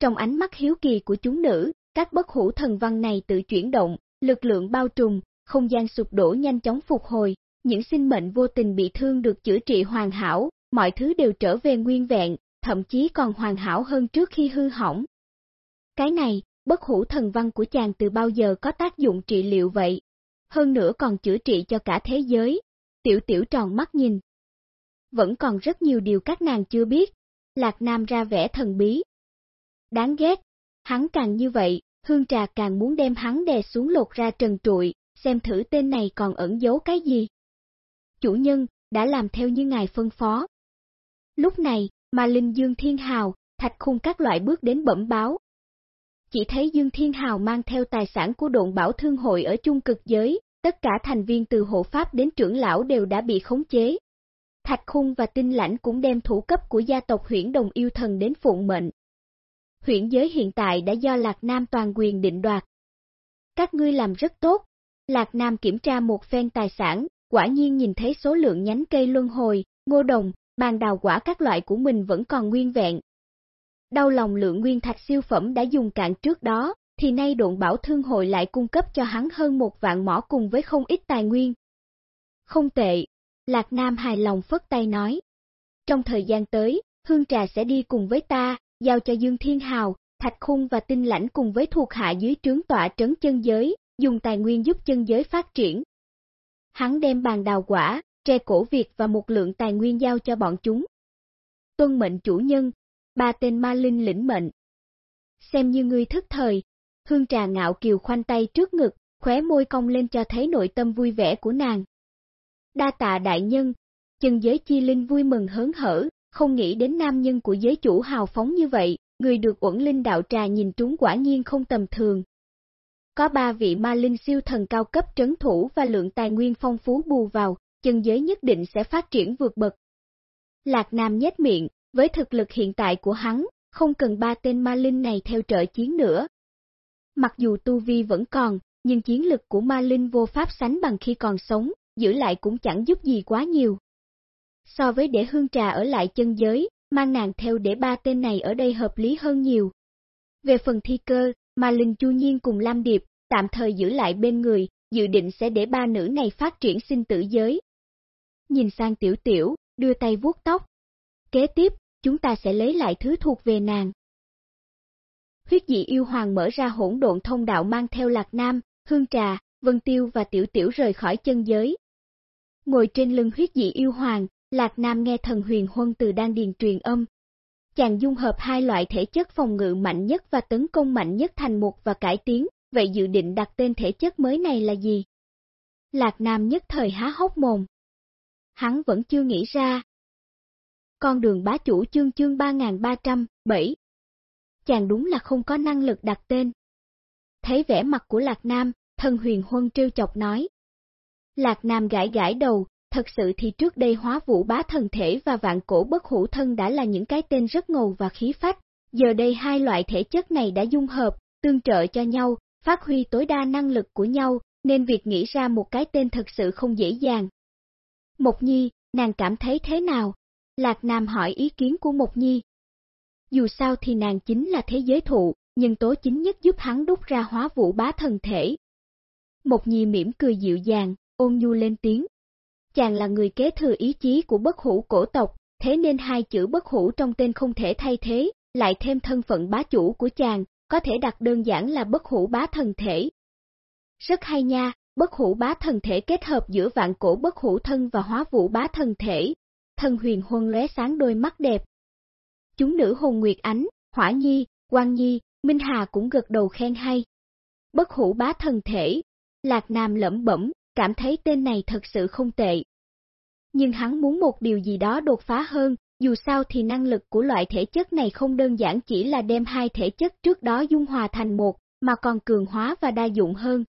Trong ánh mắt hiếu kỳ của chúng nữ, các bất hủ thần văn này tự chuyển động, lực lượng bao trùm, không gian sụp đổ nhanh chóng phục hồi, những sinh mệnh vô tình bị thương được chữa trị hoàn hảo, mọi thứ đều trở về nguyên vẹn, thậm chí còn hoàn hảo hơn trước khi hư hỏng. Cái này, bất hủ thần văn của chàng từ bao giờ có tác dụng trị liệu vậy? Hơn nữa còn chữa trị cho cả thế giới. Tiểu tiểu tròn mắt nhìn. Vẫn còn rất nhiều điều các nàng chưa biết. Lạc Nam ra vẻ thần bí. Đáng ghét, hắn càng như vậy, Hương Trà càng muốn đem hắn đè xuống lột ra trần trụi, xem thử tên này còn ẩn giấu cái gì. Chủ nhân, đã làm theo như ngài phân phó. Lúc này, mà Linh Dương Thiên Hào, thạch khung các loại bước đến bẩm báo. Chỉ thấy Dương Thiên Hào mang theo tài sản của độn bảo thương hội ở chung cực giới, tất cả thành viên từ hộ pháp đến trưởng lão đều đã bị khống chế. Thạch khung và tinh lãnh cũng đem thủ cấp của gia tộc huyển đồng yêu thần đến phụng mệnh. Huyện giới hiện tại đã do Lạc Nam toàn quyền định đoạt. Các ngươi làm rất tốt. Lạc Nam kiểm tra một phen tài sản, quả nhiên nhìn thấy số lượng nhánh cây luân hồi, ngô đồng, bàn đào quả các loại của mình vẫn còn nguyên vẹn. Đau lòng lượng nguyên thạch siêu phẩm đã dùng cạn trước đó, thì nay độn bảo thương hội lại cung cấp cho hắn hơn một vạn mỏ cùng với không ít tài nguyên. Không tệ, Lạc Nam hài lòng phất tay nói. Trong thời gian tới, Hương Trà sẽ đi cùng với ta, giao cho Dương Thiên Hào, Thạch Khung và Tinh Lãnh cùng với thuộc hạ dưới trướng tọa trấn chân giới, dùng tài nguyên giúp chân giới phát triển. Hắn đem bàn đào quả, tre cổ Việt và một lượng tài nguyên giao cho bọn chúng. Tuân mệnh chủ nhân, ba tên ma linh lĩnh mệnh. Xem như ngươi thức thời, hương trà ngạo kiều khoanh tay trước ngực, khóe môi cong lên cho thấy nội tâm vui vẻ của nàng. Đa tạ đại nhân, chân giới chi linh vui mừng hớn hở, không nghĩ đến nam nhân của giới chủ hào phóng như vậy, người được uẩn linh đạo trà nhìn trúng quả nhiên không tầm thường. Có ba vị ma linh siêu thần cao cấp trấn thủ và lượng tài nguyên phong phú bù vào, chân giới nhất định sẽ phát triển vượt bậc. Lạc Nam nhếch miệng, với thực lực hiện tại của hắn, không cần ba tên ma linh này theo trợ chiến nữa. Mặc dù tu vi vẫn còn, nhưng chiến lực của ma linh vô pháp sánh bằng khi còn sống, giữ lại cũng chẳng giúp gì quá nhiều. So với để hương trà ở lại chân giới, mang nàng theo để ba tên này ở đây hợp lý hơn nhiều. Về phần thi cơ, ma linh chu nhiên cùng Lam Điệp, tạm thời giữ lại bên người, dự định sẽ để ba nữ này phát triển sinh tử giới. Nhìn sang tiểu tiểu, đưa tay vuốt tóc. Kế tiếp, chúng ta sẽ lấy lại thứ thuộc về nàng. Huyết dị yêu hoàng mở ra hỗn độn thông đạo mang theo Lạc Nam, Hương Trà, Vân Tiêu và Tiểu Tiểu rời khỏi chân giới. Ngồi trên lưng huyết dị yêu hoàng, Lạc Nam nghe thần huyền huân từ đan điền truyền âm. Chàng dung hợp hai loại thể chất phòng ngự mạnh nhất và tấn công mạnh nhất thành một và cải tiến, vậy dự định đặt tên thể chất mới này là gì? Lạc Nam nhất thời há hốc mồm. Hắn vẫn chưa nghĩ ra. Con đường bá chủ chương chương 3307 Chàng đúng là không có năng lực đặt tên. Thấy vẻ mặt của Lạc Nam, thân huyền huân trêu chọc nói. Lạc Nam gãi gãi đầu, thật sự thì trước đây hóa vũ bá thần thể và vạn cổ bất hủ thân đã là những cái tên rất ngầu và khí phách, giờ đây hai loại thể chất này đã dung hợp, tương trợ cho nhau, phát huy tối đa năng lực của nhau, nên việc nghĩ ra một cái tên thật sự không dễ dàng. Mộc Nhi, nàng cảm thấy thế nào? Lạc Nam hỏi ý kiến của Mộc Nhi. Dù sao thì nàng chính là thế giới thụ, nhưng tố chính nhất giúp hắn đúc ra hóa vũ bá thần thể. Mộc Nhi mỉm cười dịu dàng, ôn nhu lên tiếng. Chàng là người kế thừa ý chí của bất hủ cổ tộc, thế nên hai chữ bất hủ trong tên không thể thay thế, lại thêm thân phận bá chủ của chàng, có thể đặt đơn giản là bất hủ bá thần thể. Rất hay nha, bất hủ bá thần thể kết hợp giữa vạn cổ bất hủ thân và hóa vũ bá thần thể. Thần huyền huân lóe sáng đôi mắt đẹp. Chúng nữ hồn nguyệt ánh, hỏa nhi, quang nhi, minh hà cũng gật đầu khen hay. Bất hủ bá thần thể, lạc nam lẩm bẩm, cảm thấy tên này thật sự không tệ. Nhưng hắn muốn một điều gì đó đột phá hơn, dù sao thì năng lực của loại thể chất này không đơn giản chỉ là đem hai thể chất trước đó dung hòa thành một, mà còn cường hóa và đa dụng hơn.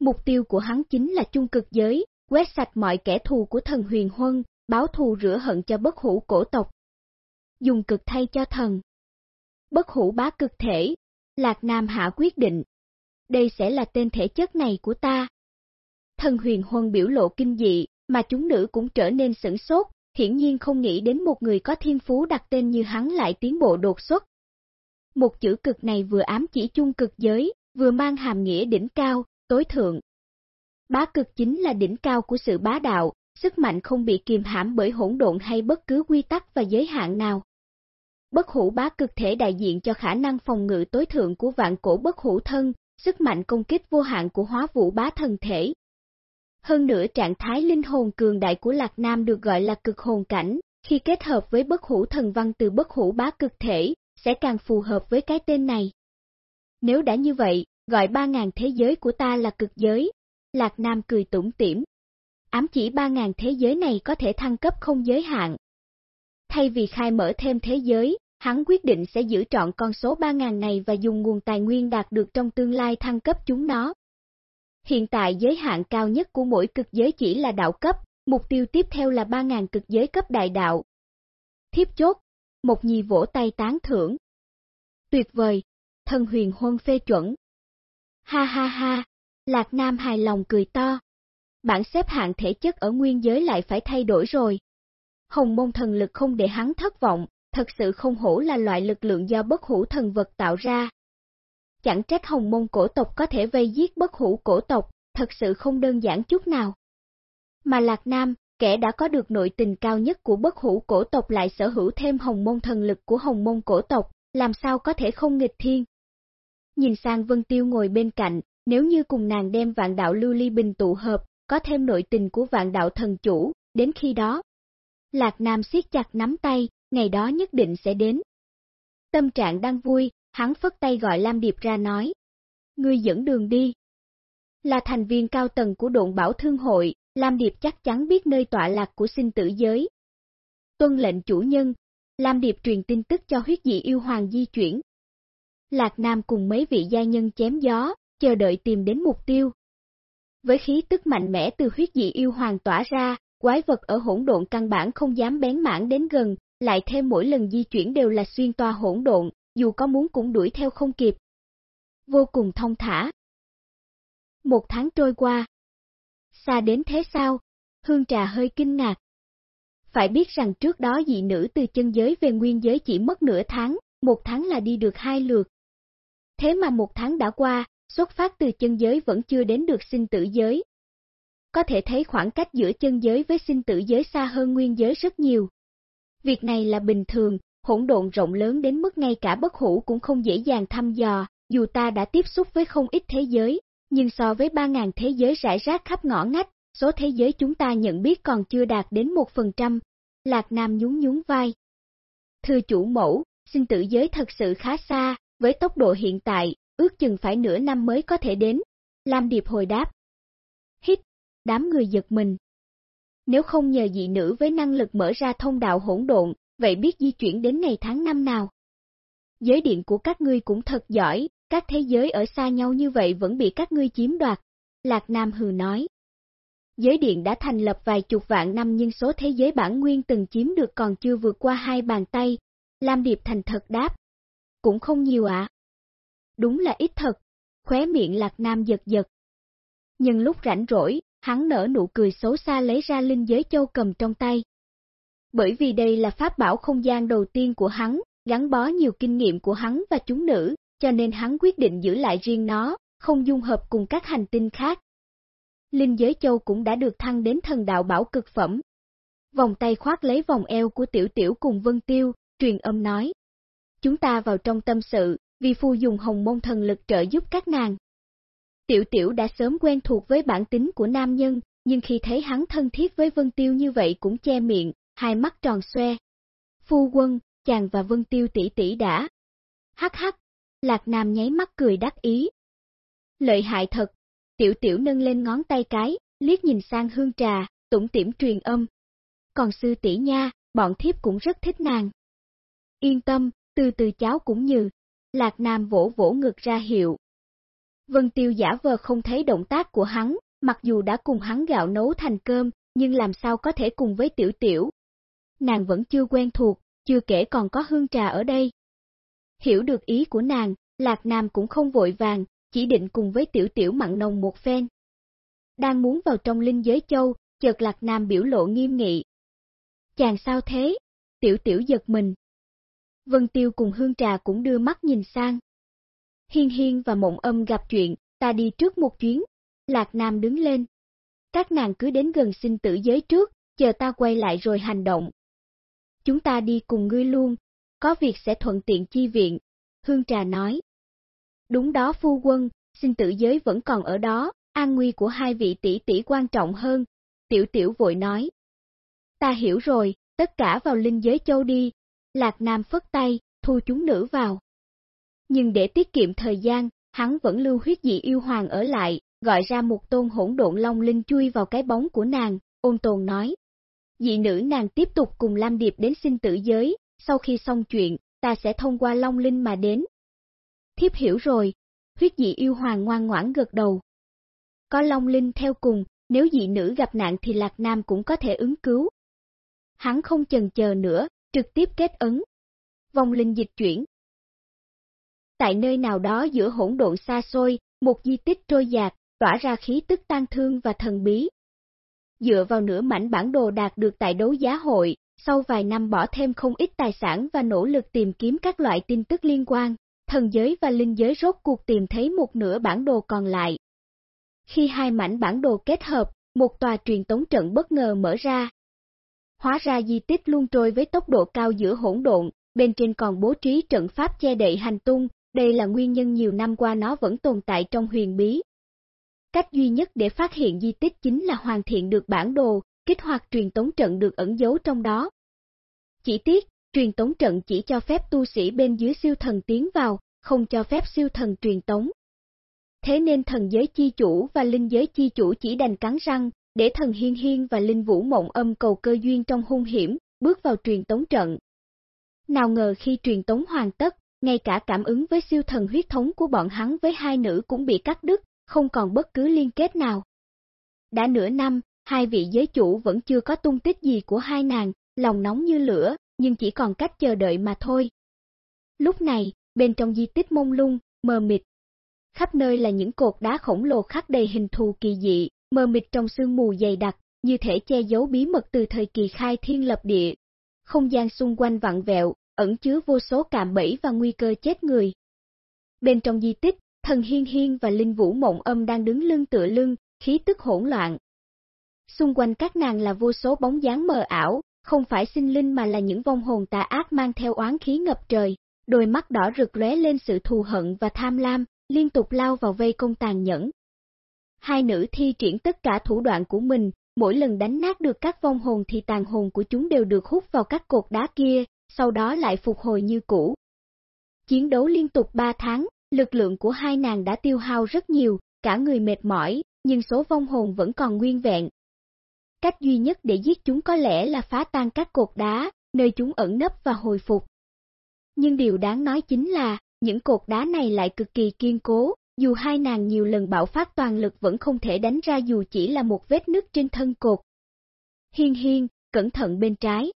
Mục tiêu của hắn chính là chung cực giới, quét sạch mọi kẻ thù của thần huyền huân, báo thù rửa hận cho bất hủ cổ tộc. Dùng cực thay cho thần. Bất hủ bá cực thể, Lạc Nam hạ quyết định. Đây sẽ là tên thể chất này của ta. Thần huyền huân biểu lộ kinh dị, mà chúng nữ cũng trở nên sửng sốt, hiển nhiên không nghĩ đến một người có thiên phú đặt tên như hắn lại tiến bộ đột xuất. Một chữ cực này vừa ám chỉ chung cực giới, vừa mang hàm nghĩa đỉnh cao, tối thượng. Bá cực chính là đỉnh cao của sự bá đạo, sức mạnh không bị kiềm hãm bởi hỗn độn hay bất cứ quy tắc và giới hạn nào. Bất hủ bá cực thể đại diện cho khả năng phòng ngự tối thượng của vạn cổ bất hủ thân, sức mạnh công kích vô hạn của hóa vũ bá thần thể, hơn nữa trạng thái linh hồn cường đại của Lạc Nam được gọi là cực hồn cảnh, khi kết hợp với bất hủ thần văn từ bất hủ bá cực thể, sẽ càng phù hợp với cái tên này. Nếu đã như vậy, gọi ba ngàn thế giới của ta là cực giới. Lạc Nam cười tủm tỉm. Ám chỉ ba ngàn thế giới này có thể thăng cấp không giới hạn. Thay vì khai mở thêm thế giới, hắn quyết định sẽ giữ trọn con số ba ngàn này và dùng nguồn tài nguyên đạt được trong tương lai thăng cấp chúng nó. Hiện tại giới hạn cao nhất của mỗi cực giới chỉ là đạo cấp, mục tiêu tiếp theo là 3.000 cực giới cấp đại đạo. Thiếp chốt, một nhì vỗ tay tán thưởng. Tuyệt vời, thần huyền huân phê chuẩn. Ha ha ha, Lạc Nam hài lòng cười to. Bản xếp hạng thể chất ở nguyên giới lại phải thay đổi rồi. Hồng môn thần lực không để hắn thất vọng, thật sự không hổ là loại lực lượng do bất hủ thần vật tạo ra. chẳng trách hồng môn cổ tộc có thể vây giết bất hủ cổ tộc, thật sự không đơn giản chút nào. Mà Lạc Nam, kẻ đã có được nội tình cao nhất của bất hủ cổ tộc lại sở hữu thêm hồng môn thần lực của hồng môn cổ tộc, làm sao có thể không nghịch thiên. Nhìn sang Vân Tiêu ngồi bên cạnh, nếu như cùng nàng đem vạn đạo lưu ly bình tụ hợp, có thêm nội tình của vạn đạo thần chủ, đến khi đó. Lạc Nam siết chặt nắm tay, ngày đó nhất định sẽ đến. Tâm trạng đang vui, hắn phất tay gọi Lam Điệp ra nói. Ngươi dẫn đường đi. Là thành viên cao tầng của độn bảo thương hội, Lam Điệp chắc chắn biết nơi tọa lạc của sinh tử giới. Tuân lệnh chủ nhân, Lam Điệp truyền tin tức cho huyết dị yêu hoàng di chuyển. Lạc Nam cùng mấy vị gia nhân chém gió, chờ đợi tìm đến mục tiêu. Với khí tức mạnh mẽ từ huyết dị yêu hoàng tỏa ra, quái vật ở hỗn độn căn bản không dám bén mảng đến gần, lại thêm mỗi lần di chuyển đều là xuyên toa hỗn độn, dù có muốn cũng đuổi theo không kịp. Vô cùng thông thả. Một tháng trôi qua. Xa đến thế sao? Hương trà hơi kinh ngạc. Phải biết rằng trước đó dị nữ từ chân giới về nguyên giới chỉ mất nửa tháng, một tháng là đi được hai lượt. Thế mà một tháng đã qua, xuất phát từ chân giới vẫn chưa đến được sinh tử giới. Có thể thấy khoảng cách giữa chân giới với sinh tử giới xa hơn nguyên giới rất nhiều. Việc này là bình thường, hỗn độn rộng lớn đến mức ngay cả bất hủ cũng không dễ dàng thăm dò, dù ta đã tiếp xúc với không ít thế giới, nhưng so với 3.000 thế giới rải rác khắp ngõ ngách, số thế giới chúng ta nhận biết còn chưa đạt đến 1%. Lạc Nam nhún nhún vai. Thưa chủ mẫu, sinh tử giới thật sự khá xa, với tốc độ hiện tại, ước chừng phải nửa năm mới có thể đến. Lam Điệp hồi đáp. Hít, đám người giật mình. Nếu không nhờ dị nữ với năng lực mở ra thông đạo hỗn độn, vậy biết di chuyển đến ngày tháng năm nào? Giới điện của các ngươi cũng thật giỏi, các thế giới ở xa nhau như vậy vẫn bị các ngươi chiếm đoạt. Lạc Nam hừ nói. Giới điện đã thành lập vài chục vạn năm nhưng số thế giới bản nguyên từng chiếm được còn chưa vượt qua hai bàn tay. Lam Điệp thành thật đáp. Cũng không nhiều ạ. Đúng là ít thật. Khóe miệng Lạc Nam giật giật. Nhưng lúc rảnh rỗi, hắn nở nụ cười xấu xa lấy ra linh giới châu cầm trong tay. Bởi vì đây là pháp bảo không gian đầu tiên của hắn, gắn bó nhiều kinh nghiệm của hắn và chúng nữ, cho nên hắn quyết định giữ lại riêng nó, không dung hợp cùng các hành tinh khác. Linh giới châu cũng đã được thăng đến thần đạo bảo cực phẩm. Vòng tay khoác lấy vòng eo của tiểu tiểu cùng Vân Tiêu, truyền âm nói. Chúng ta vào trong tâm sự, vì phu dùng hồng môn thần lực trợ giúp các nàng. Tiểu tiểu đã sớm quen thuộc với bản tính của nam nhân, nhưng khi thấy hắn thân thiết với Vân Tiêu như vậy cũng che miệng, hai mắt tròn xoe. Phu quân, chàng và Vân Tiêu tỷ tỷ đã. Hắc hắc, Lạc Nam nháy mắt cười đắc ý. Lợi hại thật, tiểu tiểu nâng lên ngón tay cái, liếc nhìn sang hương trà, tủng tiểm truyền âm. Còn sư tỷ nha, bọn thiếp cũng rất thích nàng. Yên tâm, từ từ cháu cũng như. Lạc Nam vỗ vỗ ngực ra hiệu. Vân Tiêu giả vờ không thấy động tác của hắn, mặc dù đã cùng hắn gạo nấu thành cơm, nhưng làm sao có thể cùng với tiểu tiểu. Nàng vẫn chưa quen thuộc, chưa kể còn có hương trà ở đây. Hiểu được ý của nàng, Lạc Nam cũng không vội vàng, chỉ định cùng với tiểu tiểu mặn nồng một phen. Đang muốn vào trong linh giới châu, chợt Lạc Nam biểu lộ nghiêm nghị. Chàng sao thế? Tiểu tiểu giật mình. Vân Tiêu cùng Hương Trà cũng đưa mắt nhìn sang. Hiên Hiên và Mộng Âm gặp chuyện, ta đi trước một chuyến. Lạc Nam đứng lên. Các nàng cứ đến gần sinh tử giới trước, chờ ta quay lại rồi hành động. Chúng ta đi cùng ngươi luôn, có việc sẽ thuận tiện chi viện, Hương Trà nói. Đúng đó phu quân, sinh tử giới vẫn còn ở đó, an nguy của hai vị tỷ tỷ quan trọng hơn, tiểu tiểu vội nói. Ta hiểu rồi, tất cả vào linh giới châu đi, Lạc Nam phất tay, thu chúng nữ vào. Nhưng để tiết kiệm thời gian, hắn vẫn lưu huyết dị yêu hoàng ở lại, gọi ra một tôn hỗn độn long linh chui vào cái bóng của nàng, ôn tồn nói. Dị nữ nàng tiếp tục cùng Lam Điệp đến sinh tử giới, sau khi xong chuyện, ta sẽ thông qua Long Linh mà đến. Thiếp hiểu rồi, huyết dị yêu hoàng ngoan ngoãn gật đầu. Có Long Linh theo cùng, nếu dị nữ gặp nạn thì Lạc Nam cũng có thể ứng cứu. Hắn không chần chờ nữa, trực tiếp kết ấn. Vòng linh dịch chuyển. Tại nơi nào đó giữa hỗn độn xa xôi, một di tích trôi dạt, tỏa ra khí tức tan thương và thần bí. Dựa vào nửa mảnh bản đồ đạt được tại đấu giá hội, sau vài năm bỏ thêm không ít tài sản và nỗ lực tìm kiếm các loại tin tức liên quan, thần giới và linh giới rốt cuộc tìm thấy một nửa bản đồ còn lại. Khi hai mảnh bản đồ kết hợp, một tòa truyền tống trận bất ngờ mở ra. Hóa ra di tích luôn trôi với tốc độ cao giữa hỗn độn, bên trên còn bố trí trận pháp che đậy hành tung, đây là nguyên nhân nhiều năm qua nó vẫn tồn tại trong huyền bí. Cách duy nhất để phát hiện di tích chính là hoàn thiện được bản đồ, kích hoạt truyền tống trận được ẩn giấu trong đó. Chỉ tiếc, truyền tống trận chỉ cho phép tu sĩ bên dưới siêu thần tiến vào, không cho phép siêu thần truyền tống. Thế nên thần giới chi chủ và linh giới chi chủ chỉ đành cắn răng, để thần hiên hiên và linh vũ mộng âm cầu cơ duyên trong hung hiểm, bước vào truyền tống trận. Nào ngờ khi truyền tống hoàn tất, ngay cả cảm ứng với siêu thần huyết thống của bọn hắn với hai nữ cũng bị cắt đứt, không còn bất cứ liên kết nào. Đã nửa năm, hai vị giới chủ vẫn chưa có tung tích gì của hai nàng, lòng nóng như lửa, nhưng chỉ còn cách chờ đợi mà thôi. Lúc này, bên trong di tích mông lung, mờ mịt. Khắp nơi là những cột đá khổng lồ khắc đầy hình thù kỳ dị, mờ mịt trong sương mù dày đặc, như thể che giấu bí mật từ thời kỳ khai thiên lập địa. Không gian xung quanh vặn vẹo, ẩn chứa vô số cạm bẫy và nguy cơ chết người. Bên trong di tích, thần hiên hiên và linh vũ mộng âm đang đứng lưng tựa lưng, khí tức hỗn loạn. Xung quanh các nàng là vô số bóng dáng mờ ảo, không phải sinh linh mà là những vong hồn tà ác mang theo oán khí ngập trời, đôi mắt đỏ rực lóe lên sự thù hận và tham lam, liên tục lao vào vây công tàn nhẫn. Hai nữ thi triển tất cả thủ đoạn của mình, mỗi lần đánh nát được các vong hồn thì tàn hồn của chúng đều được hút vào các cột đá kia, sau đó lại phục hồi như cũ. Chiến đấu liên tục 3 tháng, lực lượng của hai nàng đã tiêu hao rất nhiều, cả người mệt mỏi, nhưng số vong hồn vẫn còn nguyên vẹn. Cách duy nhất để giết chúng có lẽ là phá tan các cột đá, nơi chúng ẩn nấp và hồi phục. Nhưng điều đáng nói chính là, những cột đá này lại cực kỳ kiên cố, dù hai nàng nhiều lần bạo phát toàn lực vẫn không thể đánh ra dù chỉ là một vết nứt trên thân cột. Hiên hiên, cẩn thận bên trái.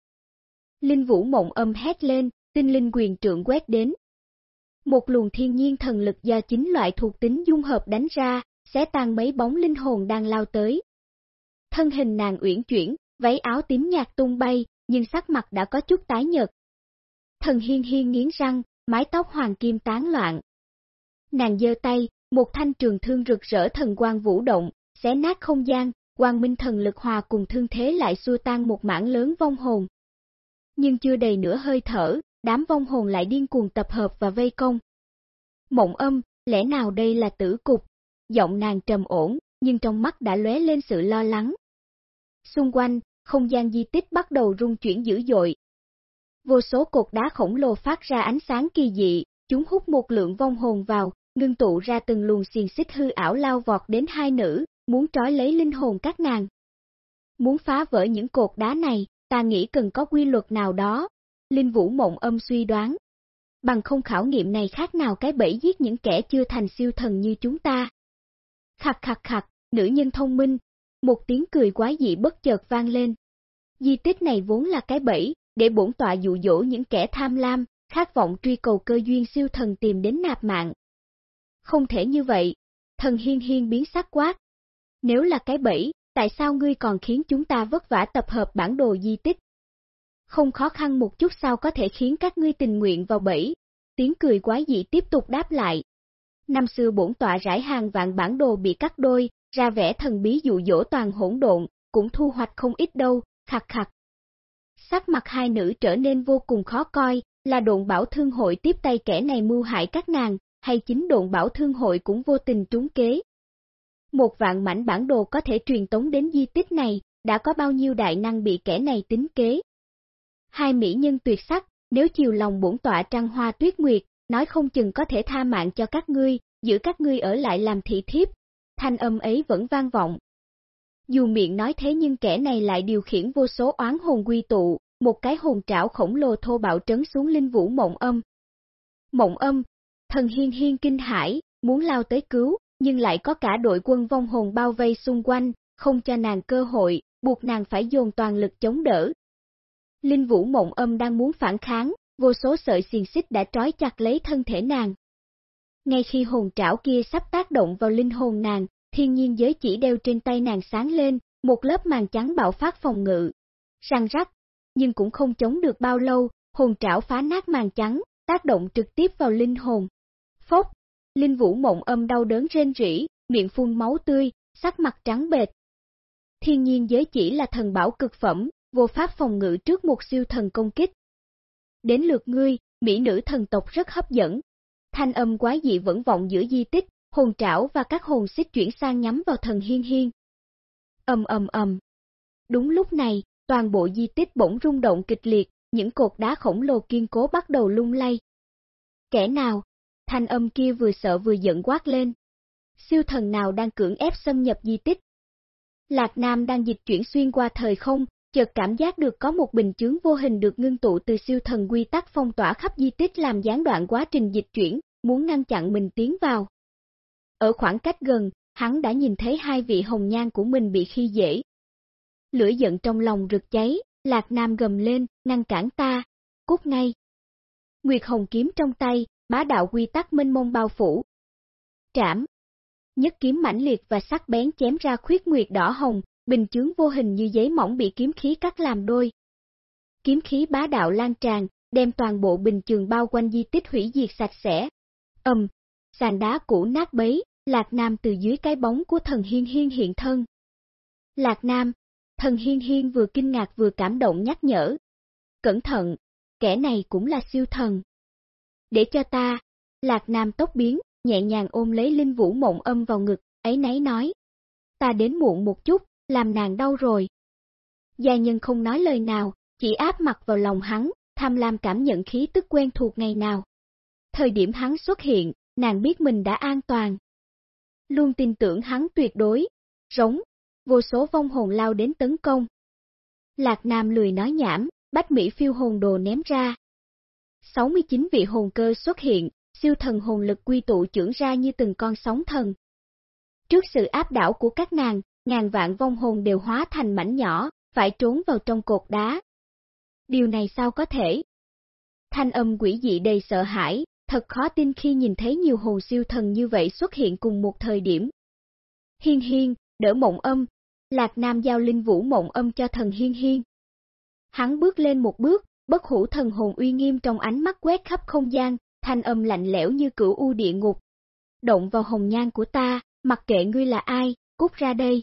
Linh vũ mộng âm hét lên, tinh linh quyền trượng quét đến. Một luồng thiên nhiên thần lực do chính loại thuộc tính dung hợp đánh ra, sẽ tan mấy bóng linh hồn đang lao tới. Thân hình nàng uyển chuyển, váy áo tím nhạt tung bay, nhưng sắc mặt đã có chút tái nhợt. Thần hiên hiên nghiến răng, mái tóc hoàng kim tán loạn. Nàng giơ tay, một thanh trường thương rực rỡ thần quang vũ động, xé nát không gian, quang minh thần lực hòa cùng thương thế lại xua tan một mảng lớn vong hồn. Nhưng chưa đầy nửa hơi thở, đám vong hồn lại điên cuồng tập hợp và vây công. Mộng âm, lẽ nào đây là tử cục? Giọng nàng trầm ổn, nhưng trong mắt đã lóe lên sự lo lắng. Xung quanh, không gian di tích bắt đầu rung chuyển dữ dội. Vô số cột đá khổng lồ phát ra ánh sáng kỳ dị, chúng hút một lượng vong hồn vào, ngưng tụ ra từng luồng xiềng xích hư ảo lao vọt đến hai nữ, muốn trói lấy linh hồn các nàng. Muốn phá vỡ những cột đá này, ta nghĩ cần có quy luật nào đó. Linh Vũ Mộng âm suy đoán. Bằng không khảo nghiệm này khác nào cái bẫy giết những kẻ chưa thành siêu thần như chúng ta. Khặt khặt khặt, nữ nhân thông minh, một tiếng cười quái dị bất chợt vang lên. Di tích này vốn là cái bẫy, để bổn tọa dụ dỗ những kẻ tham lam, khát vọng truy cầu cơ duyên siêu thần tìm đến nạp mạng. Không thể như vậy, thần hiên hiên biến sắc quát. Nếu là cái bẫy, tại sao ngươi còn khiến chúng ta vất vả tập hợp bản đồ di tích? Không khó khăn một chút sao có thể khiến các ngươi tình nguyện vào bẫy? Tiếng cười quái dị tiếp tục đáp lại. Năm xưa bổn tọa rải hàng vạn bản đồ bị cắt đôi, ra vẻ thần bí dụ dỗ toàn hỗn độn, cũng thu hoạch không ít đâu, khặt khặt. Sắc mặt hai nữ trở nên vô cùng khó coi, là độn bảo thương hội tiếp tay kẻ này mưu hại các nàng, hay chính độn bảo thương hội cũng vô tình trúng kế. Một vạn mảnh bản đồ có thể truyền tống đến di tích này, đã có bao nhiêu đại năng bị kẻ này tính kế. Hai mỹ nhân tuyệt sắc, nếu chiều lòng bổn tọa trăng hoa tuyết nguyệt, nói không chừng có thể tha mạng cho các ngươi, giữ các ngươi ở lại làm thị thiếp. Thanh âm ấy vẫn vang vọng. Dù miệng nói thế nhưng kẻ này lại điều khiển vô số oán hồn quy tụ, một cái hồn trảo khổng lồ thô bạo trấn xuống linh vũ mộng âm. Mộng âm, thần hiên hiên kinh hải, muốn lao tới cứu, nhưng lại có cả đội quân vong hồn bao vây xung quanh, không cho nàng cơ hội, buộc nàng phải dồn toàn lực chống đỡ. Linh vũ mộng âm đang muốn phản kháng, vô số sợi xiềng xích đã trói chặt lấy thân thể nàng. Ngay khi hồn trảo kia sắp tác động vào linh hồn nàng, thiên nhiên giới chỉ đeo trên tay nàng sáng lên, một lớp màn trắng bạo phát phòng ngự. Răng rắc, nhưng cũng không chống được bao lâu, hồn trảo phá nát màn trắng, tác động trực tiếp vào linh hồn, Phốc, Linh Vũ mộng âm đau đớn rên rỉ, miệng phun máu tươi, sắc mặt trắng bệch. Thiên nhiên giới chỉ là thần bảo cực phẩm, vô pháp phòng ngự trước một siêu thần công kích. Đến lượt ngươi, mỹ nữ thần tộc rất hấp dẫn. Thanh âm quái dị vẫn vọng giữa di tích, hồn trảo và các hồn xích chuyển sang nhắm vào thần hiên hiên. Ầm ầm ầm. Đúng lúc này, toàn bộ di tích bỗng rung động kịch liệt, những cột đá khổng lồ kiên cố bắt đầu lung lay. Kẻ nào? Thanh âm kia vừa sợ vừa giận quát lên. Siêu thần nào đang cưỡng ép xâm nhập di tích? Lạc Nam đang dịch chuyển xuyên qua thời không, chợt cảm giác được có một bình chướng vô hình được ngưng tụ từ siêu thần quy tắc phong tỏa khắp di tích làm gián đoạn quá trình dịch chuyển, muốn ngăn chặn mình tiến vào. Ở khoảng cách gần, hắn đã nhìn thấy hai vị hồng nhan của mình bị khi dễ. Lửa giận trong lòng rực cháy, Lạc Nam gầm lên, ngăn cản ta, cút ngay. Nguyệt Hồng kiếm trong tay, bá đạo quy tắc minh mông bao phủ. Trảm. Nhất kiếm mãnh liệt và sắc bén chém ra khuyết nguyệt đỏ hồng, bình chướng vô hình như giấy mỏng bị kiếm khí cắt làm đôi. Kiếm khí bá đạo lan tràn, đem toàn bộ bình trường bao quanh di tích hủy diệt sạch sẽ. Ầm, sàn đá cũ nát bấy, Lạc Nam từ dưới cái bóng của thần hiên hiên hiện thân. Lạc Nam, thần hiên hiên vừa kinh ngạc vừa cảm động nhắc nhở. Cẩn thận, kẻ này cũng là siêu thần. Để cho ta, Lạc Nam tốc biến, nhẹ nhàng ôm lấy Linh Vũ mộng âm vào ngực, ấy nấy nói. Ta đến muộn một chút, làm nàng đau rồi. Gia nhân không nói lời nào, chỉ áp mặt vào lòng hắn, tham lam cảm nhận khí tức quen thuộc ngày nào. Thời điểm hắn xuất hiện, nàng biết mình đã an toàn. Luôn tin tưởng hắn tuyệt đối, rống, vô số vong hồn lao đến tấn công. Lạc Nam lười nói nhảm, bách Mỹ phiêu hồn đồ ném ra. 69 vị hồn cơ xuất hiện, siêu thần hồn lực quy tụ trưởng ra như từng con sóng thần. Trước sự áp đảo của các nàng, ngàn vạn vong hồn đều hóa thành mảnh nhỏ, phải trốn vào trong cột đá. Điều này sao có thể? Thanh âm quỷ dị đầy sợ hãi, thật khó tin khi nhìn thấy nhiều hồn siêu thần như vậy xuất hiện cùng một thời điểm. Hiên hiên, đỡ mộng âm, Lạc Nam giao linh vũ mộng âm cho thần hiên hiên. Hắn bước lên một bước, bất hủ thần hồn uy nghiêm trong ánh mắt quét khắp không gian, thanh âm lạnh lẽo như cửu u địa ngục. Động vào hồng nhan của ta, mặc kệ ngươi là ai, cút ra đây.